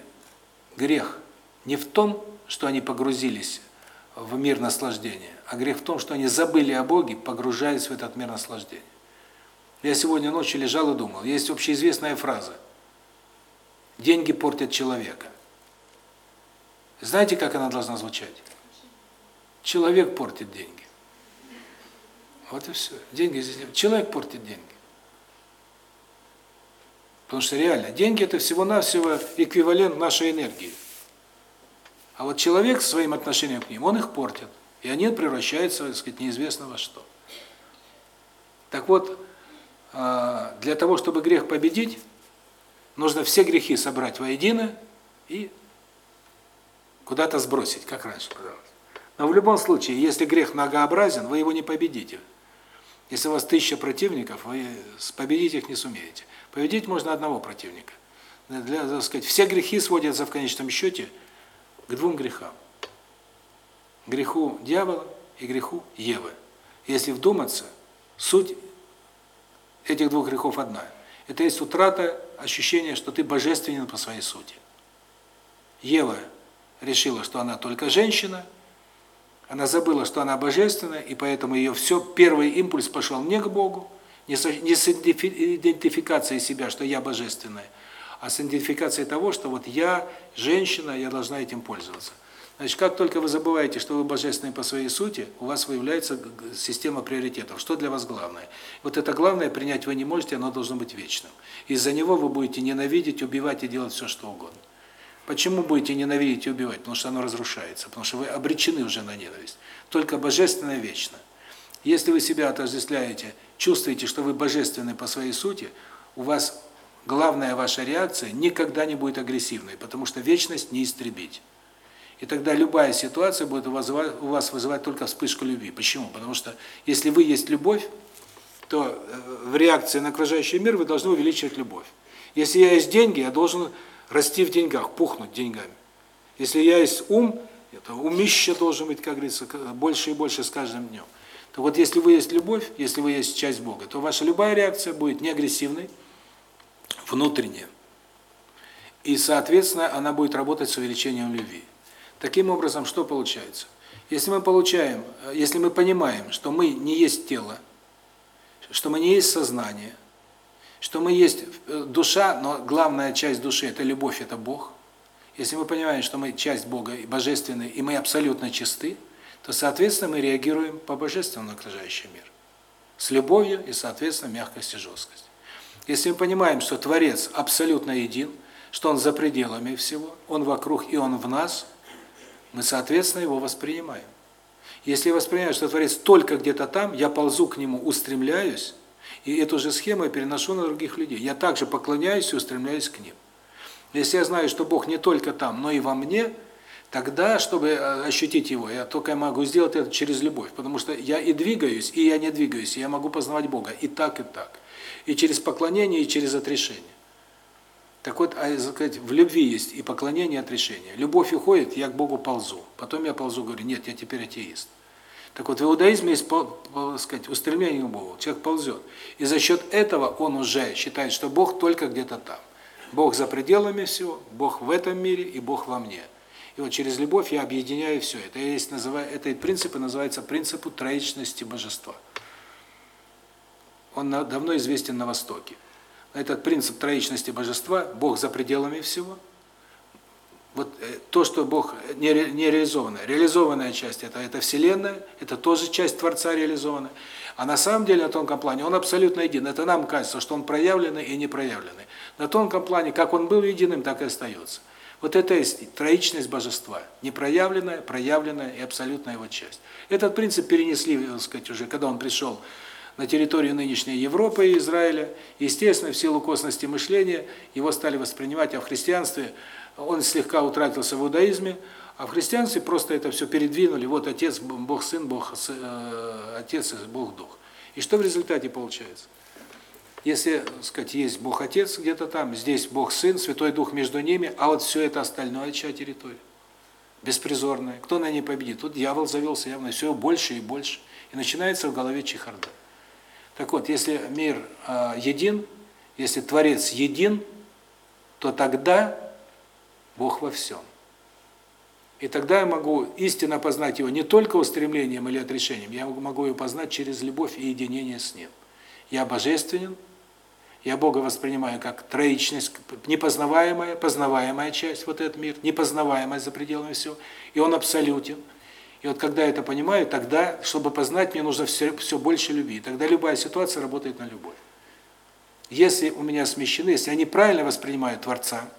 грех не в том, что они погрузились в мир наслаждения, а грех в том, что они забыли о Боге, погружаясь в этот мир наслаждения. Я сегодня ночью лежал и думал, есть общеизвестная фраза «Деньги портят человека». Знаете, как она должна звучать? Человек портит деньги. Вот и все. Деньги здесь. Человек портит деньги. Потому что реально, деньги это всего-навсего эквивалент нашей энергии. А вот человек своим отношением к ним, он их портит. И они превращаются, так сказать, неизвестно во что. Так вот, а, для того, чтобы грех победить, нужно все грехи собрать воедино и куда-то сбросить, как раньше казалось. Но в любом случае, если грех многообразен, вы его не победите. Если у вас тысяча противников, вы победить их не сумеете. Победить можно одного противника. Для, так сказать, все грехи сводятся в конечном счете к двум грехам. Греху дьявола и греху Евы. Если вдуматься, суть этих двух грехов одна. Это есть утрата ощущения, что ты божественен по своей сути. Ева решила, что она только женщина, она забыла, что она божественная, и поэтому ее все, первый импульс пошел не к Богу, не с, идентификацией себя, что я божественная, а с идентификацией того, что вот я женщина, я должна этим пользоваться. Значит, как только вы забываете, что вы божественны по своей сути, у вас выявляется система приоритетов. Что для вас главное? Вот это главное принять вы не можете, оно должно быть вечным. Из-за него вы будете ненавидеть, убивать и делать все, что угодно. Почему будете ненавидеть и убивать? Потому что оно разрушается, потому что вы обречены уже на ненависть. Только божественное вечно. Если вы себя отождествляете, чувствуете, что вы божественны по своей сути, у вас главная ваша реакция никогда не будет агрессивной, потому что вечность не истребить. И тогда любая ситуация будет у вас, вызывать только вспышку любви. Почему? Потому что если вы есть любовь, то э, в реакции на окружающий мир вы должны увеличивать любовь. Если я есть деньги, я должен расти в деньгах, пухнуть деньгами. Если я есть ум, это умище должен быть, как говорится, больше и больше с каждым днем. То вот если вы есть любовь, если вы есть часть Бога, то ваша любая реакция будет не агрессивной, внутренняя. И, соответственно, она будет работать с увеличением любви. Таким образом, что получается? Если мы получаем, если мы понимаем, что мы не есть тело, что мы не есть сознание, что мы есть э, душа, но главная часть души – это любовь, это Бог. Если мы понимаем, что мы часть Бога и божественны, и мы абсолютно чисты, то, соответственно, мы реагируем по божественному на окружающий мир. С любовью и, соответственно, мягкость и жесткость. Если мы понимаем, что Творец абсолютно един, что Он за пределами всего, Он вокруг и Он в нас, мы, соответственно, Его воспринимаем. Если я воспринимаю, что Творец только где-то там, я ползу к Нему, устремляюсь, и эту же схему я переношу на других людей. Я также поклоняюсь и устремляюсь к ним. Если я знаю, что Бог не только там, но и во мне, тогда, чтобы э, ощутить Его, я только могу сделать это через любовь. Потому что я и двигаюсь, и я не двигаюсь, и я могу познавать Бога и так, и так. И через поклонение, и через отрешение. Так вот, а, сказать, в любви есть и поклонение, и отрешение. Любовь уходит, я к Богу ползу. Потом я ползу, говорю, нет, я теперь атеист. Так вот, в иудаизме есть, сказать, устремление к Богу. Человек ползет. И за счет этого он уже считает, что Бог только где-то там. Бог за пределами всего, Бог в этом мире и Бог во мне. И вот через любовь я объединяю все это. Есть называю это принципы называется принципу троичности божества. Он давно известен на Востоке. Этот принцип троичности божества, Бог за пределами всего – вот э, то, что Бог не, не реализованное. Реализованная часть это это Вселенная, это тоже часть Творца реализованная. А на самом деле на тонком плане он абсолютно един. Это нам кажется, что он проявленный и непроявленный. На тонком плане, как он был единым, так и остается. Вот это есть троичность божества. Непроявленная, проявленная и абсолютная его часть. Этот принцип перенесли, так сказать, уже когда он пришел на территорию нынешней Европы и Израиля. Естественно, в силу косности мышления его стали воспринимать, а в христианстве он слегка утратился в иудаизме, а в христианстве просто это все передвинули. Вот Отец, Бог Сын, Бог э, Отец Бог Дух. И что в результате получается? Если, так сказать, есть Бог Отец где-то там, здесь Бог Сын, Святой Дух между ними, а вот все это остальное чья территория? Беспризорная. Кто на ней победит? Тут дьявол завелся явно, все больше и больше. И начинается в голове чехарда. Так вот, если мир э, един, если Творец един, то тогда Бог во всем. И тогда я могу истинно познать Его не только устремлением или отрешением, я могу его познать через любовь и единение с Ним. Я божественен, я Бога воспринимаю как троичность, непознаваемая, познаваемая часть, вот этот мир, непознаваемая за пределами всего, и Он абсолютен. И вот когда я это понимаю, тогда, чтобы познать, мне нужно все, все больше любви. Тогда любая ситуация работает на любовь. Если у меня смещены, если я неправильно воспринимаю Творца,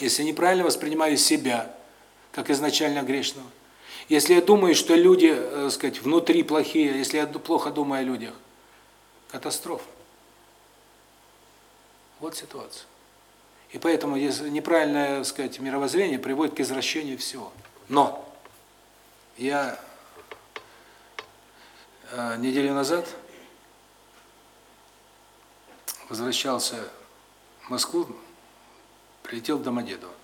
если неправильно воспринимаю себя, как изначально грешного, Если я думаю, что люди, э, сказать, внутри плохие, если я плохо думаю о людях, катастрофа. Вот ситуация. И поэтому неправильное, сказать, мировоззрение приводит к извращению всего. Но я э, неделю назад возвращался в Москву, прилетел в Домодедово.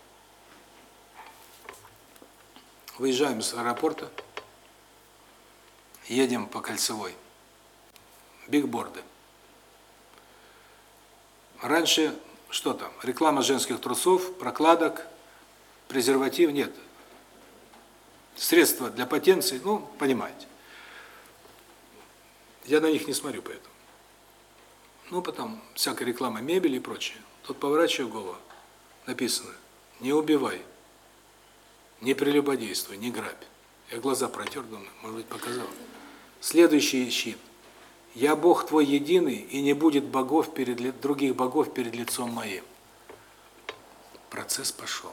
Выезжаем из аэропорта, едем по Кольцевой. Бигборды. Раньше что там? Реклама женских трусов, прокладок, презерватив нет. Средства для потенции, ну, понимаете. Я на них не смотрю поэтому. Ну, потом всякая реклама мебели и прочее. Тут поворачиваю голову. Написано: "Не убивай, не прелюбодействуй, не грабь". Я глаза протер, думаю, может быть, показал. Следующий щит. Я Бог твой единый, и не будет богов перед других богов перед лицом моим. Процесс пошел.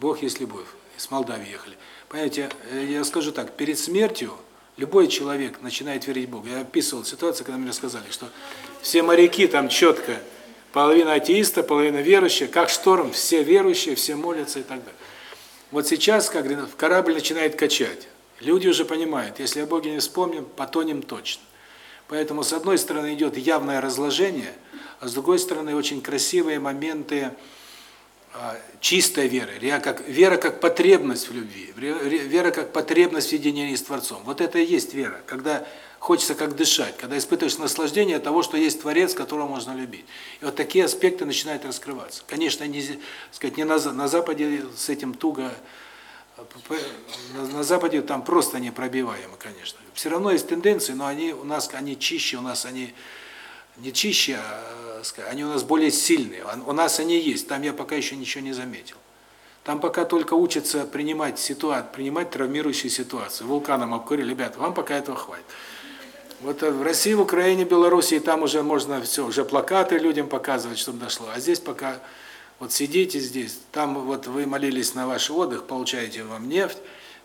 Бог есть любовь. Из Молдавии ехали. Понимаете, э, я скажу так, перед смертью любой человек начинает верить в Бога. Я описывал ситуацию, когда мне рассказали, что все моряки там четко, половина атеиста, половина верующая, как шторм, все верующие, все молятся и так далее. Вот сейчас, как корабль начинает качать, Люди уже понимают, если о Боге не вспомним, потонем точно. Поэтому с одной стороны идет явное разложение, а с другой стороны очень красивые моменты а, веры, вера как вера как потребность в любви, вера как потребность в единении с Творцом. Вот это и есть вера, когда хочется как дышать, когда испытываешь наслаждение того, что есть Творец, которого можно любить. И вот такие аспекты начинают раскрываться. Конечно, не сказать не на на западе с этим туго на Западе там просто непробиваемо, конечно. Все равно есть тенденции, но они у нас они чище, у нас они не чище, а они у нас более сильные. У нас они есть, там я пока еще ничего не заметил. Там пока только учатся принимать ситуацию, принимать травмирующие ситуации. Вулканом обкурили, ребята, вам пока этого хватит. Вот в России, в Украине, Белоруссии там уже можно все, уже плакаты людям показывать, чтобы дошло. А здесь пока вот сидите здесь, там вот вы молились на ваш отдых, получаете вам нефть,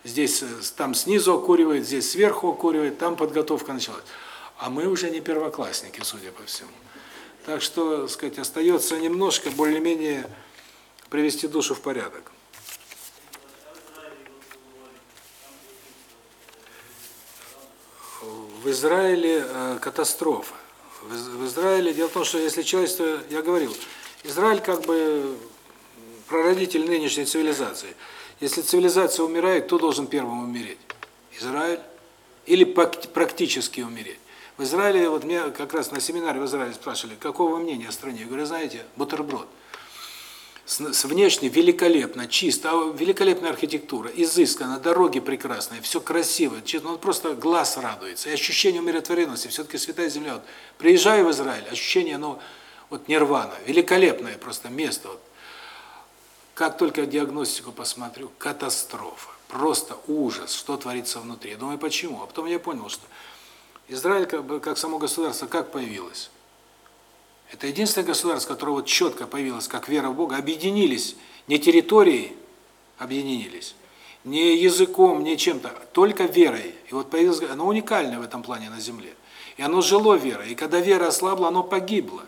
здесь э, там снизу окуривает, здесь сверху окуривает, там подготовка началась. А мы уже не первоклассники, судя по всему. Так что, сказать, остается немножко более-менее привести душу в порядок. В Израиле э, катастрофа. В Израиле дело в том, что если человечество, я говорил, Израиль как бы прародитель нынешней цивилизации. Если цивилизация умирает, кто должен первым умереть? Израиль или практически умереть? В Израиле, вот меня как раз на семинаре в Израиле спрашивали, какого мнения о стране? Я говорю, знаете, бутерброд. С, с внешне великолепно, чисто, а великолепная архитектура, изысканно, дороги прекрасные, все красиво, честно, ну просто глаз радуется. И ощущение умиротворенности, все-таки святая земля. Вот, приезжаю в Израиль, ощущение, ну, вот нирвана, великолепное просто место. Вот. Как только диагностику посмотрю, катастрофа, просто ужас, что творится внутри. Я думаю, почему? А потом я понял, что Израиль как, как само государство как появилось? Это единственное государство, которое вот четко появилось, как вера в Бога, объединились не территорией, объединились, не языком, не чем-то, только верой. И вот появилось, оно уникальное в этом плане на земле. И оно жило верой. И когда вера ослабла, оно погибло.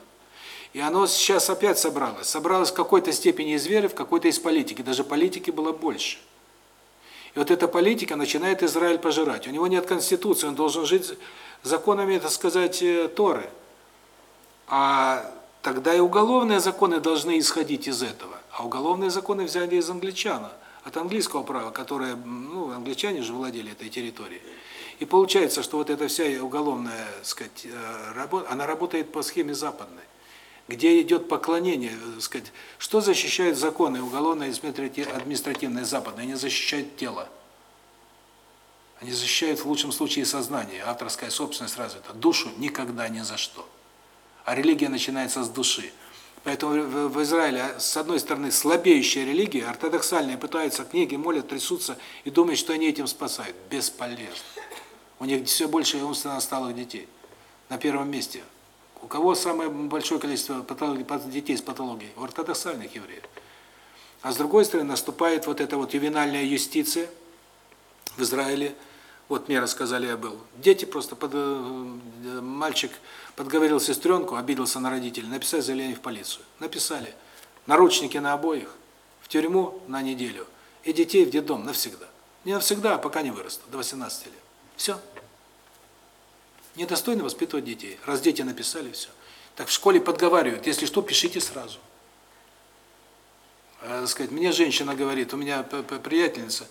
И оно сейчас опять собралось. Собралось в какой-то степени из веры, в какой-то из политики. Даже политики было больше. И вот эта политика начинает Израиль пожирать. У него нет конституции, он должен жить законами, так сказать, э, Торы. А тогда и уголовные законы должны исходить из этого. А уголовные законы взяли из англичан, от английского права, которое, ну, англичане же владели этой территорией. И получается, что вот эта вся уголовная, так сказать, э, работа, она работает по схеме западной где идет поклонение, так сказать, что защищает законы уголовное и административное западное? Они защищают тело. Они защищают в лучшем случае сознание, авторская собственность развита. Душу никогда ни за что. А религия начинается с души. Поэтому в Израиле, с одной стороны, слабеющая религия, ортодоксальные пытаются книги, молят, трясутся и думают, что они этим спасают. Бесполезно. У них все больше умственно отсталых детей. На первом месте у кого самое большое количество детей с патологией? У ортодоксальных евреев. А с другой стороны, наступает вот эта вот ювенальная юстиция в Израиле. Вот мне рассказали, я был. Дети просто, под, э, мальчик подговорил сестренку, обиделся на родителей, написать заявление в полицию. Написали. Наручники на обоих, в тюрьму на неделю, и детей в детдом навсегда. Не навсегда, а пока не вырастут, до 18 лет. Все. Недостойно воспитывать детей. Раз дети написали, все. Так в школе подговаривают, если что, пишите сразу. А, сказать, мне женщина говорит, у меня приятельница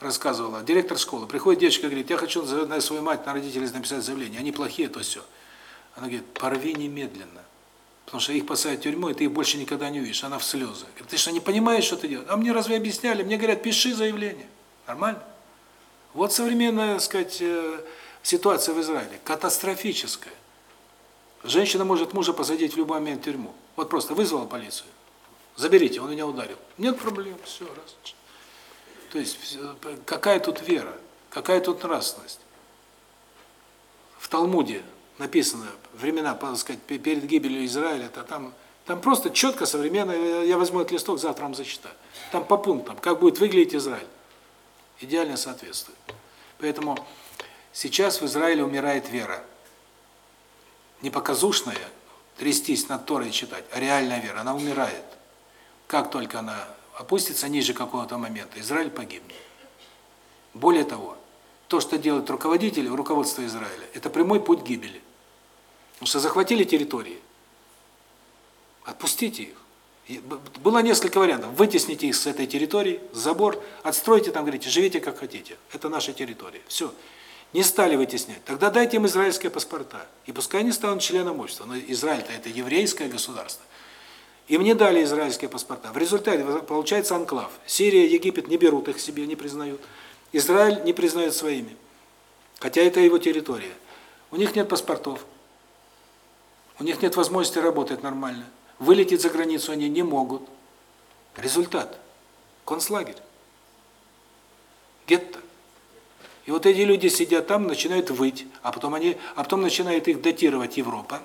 рассказывала, директор школы, приходит девочка говорит, я хочу на свою мать, на родителей написать заявление, они плохие, то все. Она говорит, порви немедленно. Потому что их посадят в тюрьму, и ты их больше никогда не увидишь. Она в слезы. Говорит, ты что, не понимаешь, что ты делаешь? А мне разве объясняли? Мне говорят, пиши заявление. Нормально? Вот современная, так сказать, э, ситуация в Израиле. Катастрофическая. Женщина может мужа посадить в любой момент в тюрьму. Вот просто вызвала полицию. Заберите, он меня ударил. Нет проблем, все, раз. То есть, какая тут вера? Какая тут нравственность? В Талмуде написано времена, так сказать, перед гибелью Израиля, это там там просто четко современно, я возьму этот листок, завтра вам зачитаю. Там по пунктам, как будет выглядеть Израиль. Идеально соответствует. Поэтому сейчас в Израиле умирает вера. Не показушная, трястись над Торой читать, а реальная вера, она умирает. Как только она опустится ниже какого-то момента, Израиль погибнет. Более того, то, что делают руководители, руководство Израиля, это прямой путь гибели. Потому что захватили территории, отпустите их. Было несколько вариантов. Вытесните их с этой территории, забор, отстройте там, говорите, живите как хотите. Это наша территория. Все. Не стали вытеснять. Тогда дайте им израильские паспорта. И пускай они станут членом общества. Но Израиль-то это еврейское государство. Им не дали израильские паспорта. В результате получается анклав. Сирия, Египет не берут их себе, не признают. Израиль не признает своими. Хотя это его территория. У них нет паспортов. У них нет возможности работать нормально. Вылететь за границу они не могут. Результат. Концлагерь. Гетто. И вот эти люди сидят там, начинают выть, а потом они, а потом начинает их датировать Европа.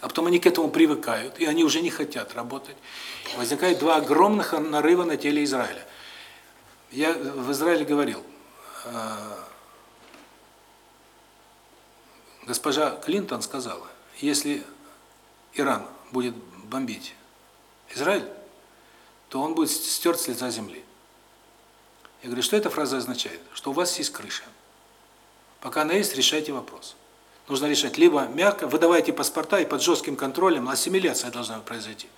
А потом они к этому привыкают, и они уже не хотят работать. Возникает два огромных нарыва на теле Израиля. Я в Израиле говорил, э, госпожа Клинтон сказала, если Иран будет бомбить Израиль, то он будет стерт с лица земли. Я говорю, что эта фраза означает? Что у вас есть крыша. Пока она есть, решайте вопрос. Нужно решать либо мягко, выдавайте паспорта и под жестким контролем, ассимиляция должна произойти.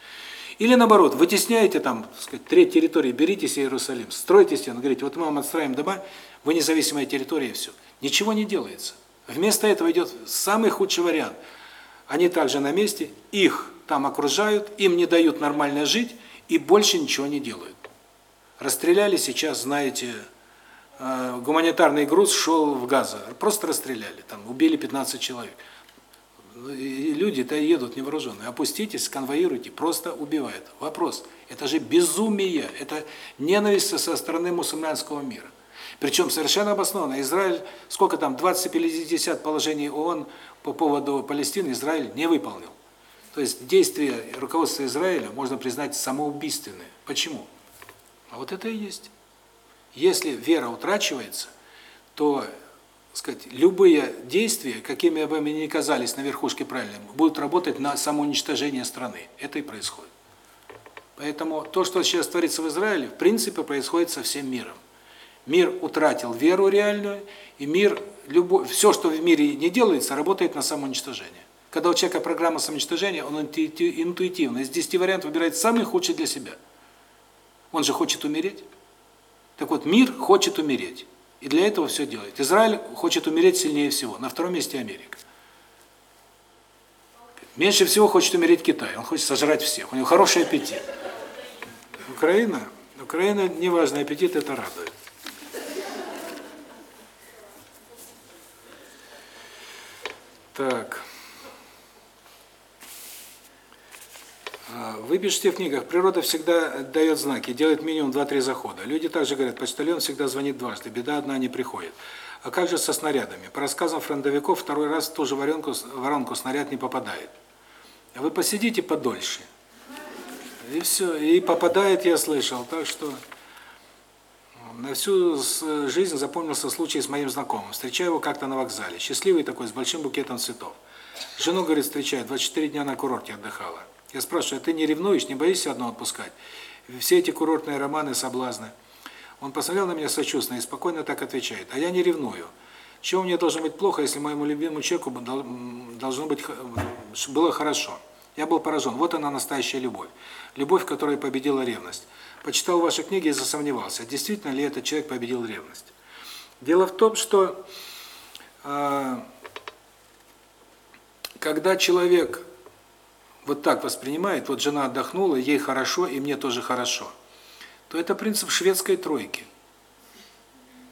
Или наоборот, вытесняете там, так сказать, треть территории, берите себе Иерусалим, стройте стену, говорите, вот мы вам отстраиваем дома, вы независимая территория и все. Ничего не делается. Вместо этого идет самый худший вариант. Они также на месте, их там окружают, им не дают нормально жить и больше ничего не делают. Расстреляли сейчас, знаете, э, гуманитарный груз шел в Газа, просто расстреляли, там убили 15 человек. И люди-то едут невооруженные. Опуститесь, конвоируйте, просто убивают. Вопрос, это же безумие, это ненависть со стороны мусульманского мира. Причем совершенно обоснованно. Израиль, сколько там, 20 или 50 положений ООН по поводу Палестины Израиль не выполнил. То есть действия руководства Израиля можно признать самоубийственные. Почему? А вот это и есть. Если вера утрачивается, то, сказать, любые действия, какими бы они ни казались на верхушке правильными, будут работать на самоуничтожение страны. Это и происходит. Поэтому то, что сейчас творится в Израиле, в принципе, происходит со всем миром. Мир утратил веру реальную, и мир, любой, все, что в мире не делается, работает на самоуничтожение. Когда у человека программа самоуничтожения, он интуитивно из 10 вариантов выбирает самый худший для себя. Он же хочет умереть. Так вот, мир хочет умереть. И для этого все делает. Израиль хочет умереть сильнее всего. На втором месте Америка. Меньше всего хочет умереть Китай. Он хочет сожрать всех. У него хороший аппетит. Украина, Украина, неважный аппетит, это радует. Так. Вы пишете в книгах, природа всегда дает знаки, делает минимум 2-3 захода. Люди также говорят, почтальон всегда звонит дважды, беда одна не приходит. А как же со снарядами? По рассказам фронтовиков, второй раз в ту же воронку, воронку снаряд не попадает. Вы посидите подольше. И все, и попадает, я слышал. Так что на всю жизнь запомнился случай с моим знакомым. Встречаю его как-то на вокзале. Счастливый такой, с большим букетом цветов. Жену, говорит, встречаю, 24 дня на курорте отдыхала. Я спрашиваю, а ты не ревнуешь, не боишься одно отпускать? Все эти курортные романы, соблазны. Он посмотрел на меня сочувственно и спокойно так отвечает. А я не ревную. Чего мне должно быть плохо, если моему любимому человеку должно быть было хорошо? Я был поражен. Вот она настоящая любовь. Любовь, которая победила ревность. Почитал ваши книги и засомневался, действительно ли этот человек победил ревность. Дело в том, что э, когда человек вот так воспринимает, вот жена отдохнула, ей хорошо, и мне тоже хорошо, то это принцип шведской тройки.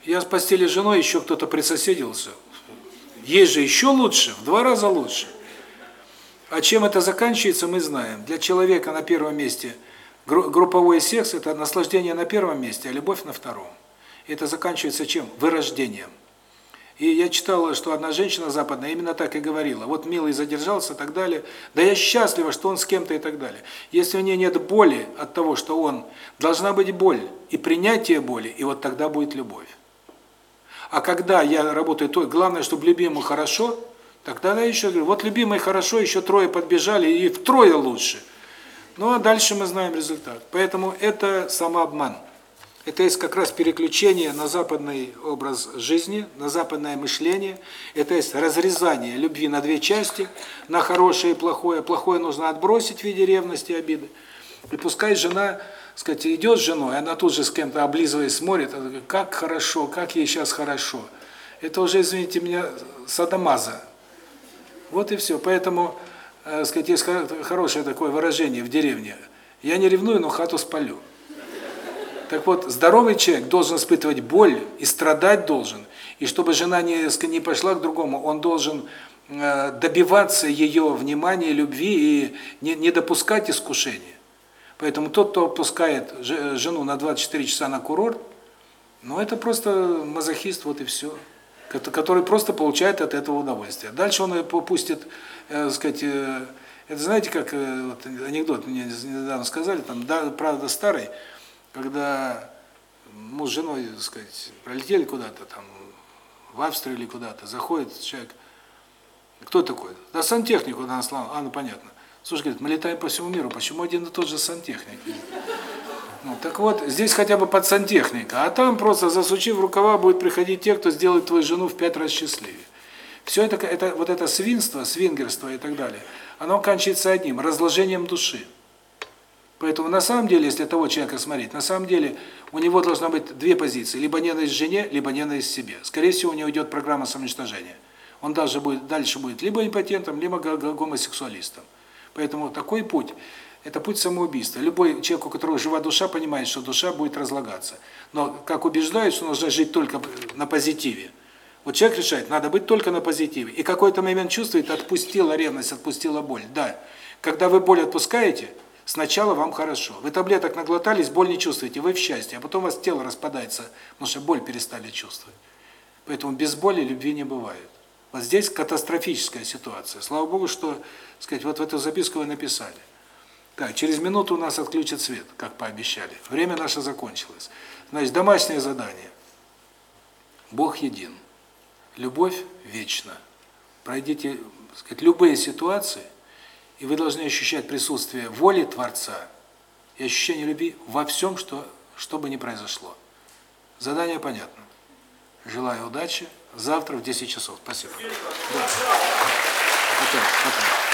Я с постели с женой, еще кто-то присоседился. Ей же еще лучше, в два раза лучше. А чем это заканчивается, мы знаем. Для человека на первом месте групповой секс – это наслаждение на первом месте, а любовь на втором. И это заканчивается чем? Вырождением. И я читала, что одна женщина западная именно так и говорила. Вот милый задержался и так далее. Да я счастлива, что он с кем-то и так далее. Если у нее нет боли от того, что он, должна быть боль и принятие боли, и вот тогда будет любовь. А когда я работаю, то главное, чтобы любимому хорошо, тогда я еще говорю, вот любимый хорошо, еще трое подбежали, и втрое лучше. Ну а дальше мы знаем результат. Поэтому это самообман. Это есть как раз переключение на западный образ жизни, на западное мышление. Это есть разрезание любви на две части, на хорошее и плохое. Плохое нужно отбросить в виде ревности и обиды. И пускай жена, сказать, идет с женой, она тут же с кем-то облизываясь смотрит, как хорошо, как ей сейчас хорошо. Это уже, извините меня, садомаза. Вот и все. Поэтому, э, сказать, есть хорошее такое выражение в деревне. Я не ревную, но хату спалю. Так вот, здоровый человек должен испытывать боль и страдать должен. И чтобы жена не, не пошла к другому, он должен э, добиваться ее внимания, любви и не, не допускать искушения. Поэтому тот, кто пускает жену на 24 часа на курорт, ну это просто мазохист, вот и все. Который просто получает от этого удовольствие. Дальше он пустит, э, сказать, э, это знаете, как э, вот, анекдот мне недавно сказали, там, да, правда старый, когда муж с женой, так сказать, пролетели куда-то там, в Австрию или куда-то, заходит человек, кто такой? Да сантехник он наслал, а, ну понятно. Слушай, говорит, мы летаем по всему миру, почему один и тот же сантехник? Ну, так вот, здесь хотя бы под сантехника, а там просто засучив рукава будет приходить те, кто сделает твою жену в пять раз счастливее. Все это, это вот это свинство, свингерство и так далее, оно кончится одним – разложением души. Поэтому на самом деле, если того человека смотреть, на самом деле у него должна быть две позиции: либо ненависть к жене, либо ненависть к себе. Скорее всего, у него идет программа самоуничтожения. Он даже будет дальше будет либо импотентом, либо гомосексуалистом. Поэтому такой путь это путь самоубийства. Любой человек, у которого жива душа, понимает, что душа будет разлагаться. Но как убеждают, что нужно жить только на позитиве. Вот человек решает, надо быть только на позитиве. И какой-то момент чувствует, отпустила ревность, отпустила боль. Да. Когда вы боль отпускаете, Сначала вам хорошо. Вы таблеток наглотались, боль не чувствуете, вы в счастье, а потом у вас тело распадается, потому что боль перестали чувствовать. Поэтому без боли любви не бывает. Вот здесь катастрофическая ситуация. Слава Богу, что, сказать, вот в эту записку вы написали. Так, через минуту у нас отключат свет, как пообещали. Время наше закончилось. Значит, домашнее задание. Бог един. Любовь вечна. Пройдите, сказать, любые ситуации, и вы должны ощущать присутствие воли Творца и ощущение любви во всем, что, что бы ни произошло. Задание понятно. Желаю удачи. Завтра в 10 часов. Спасибо. Да. Потом, потом.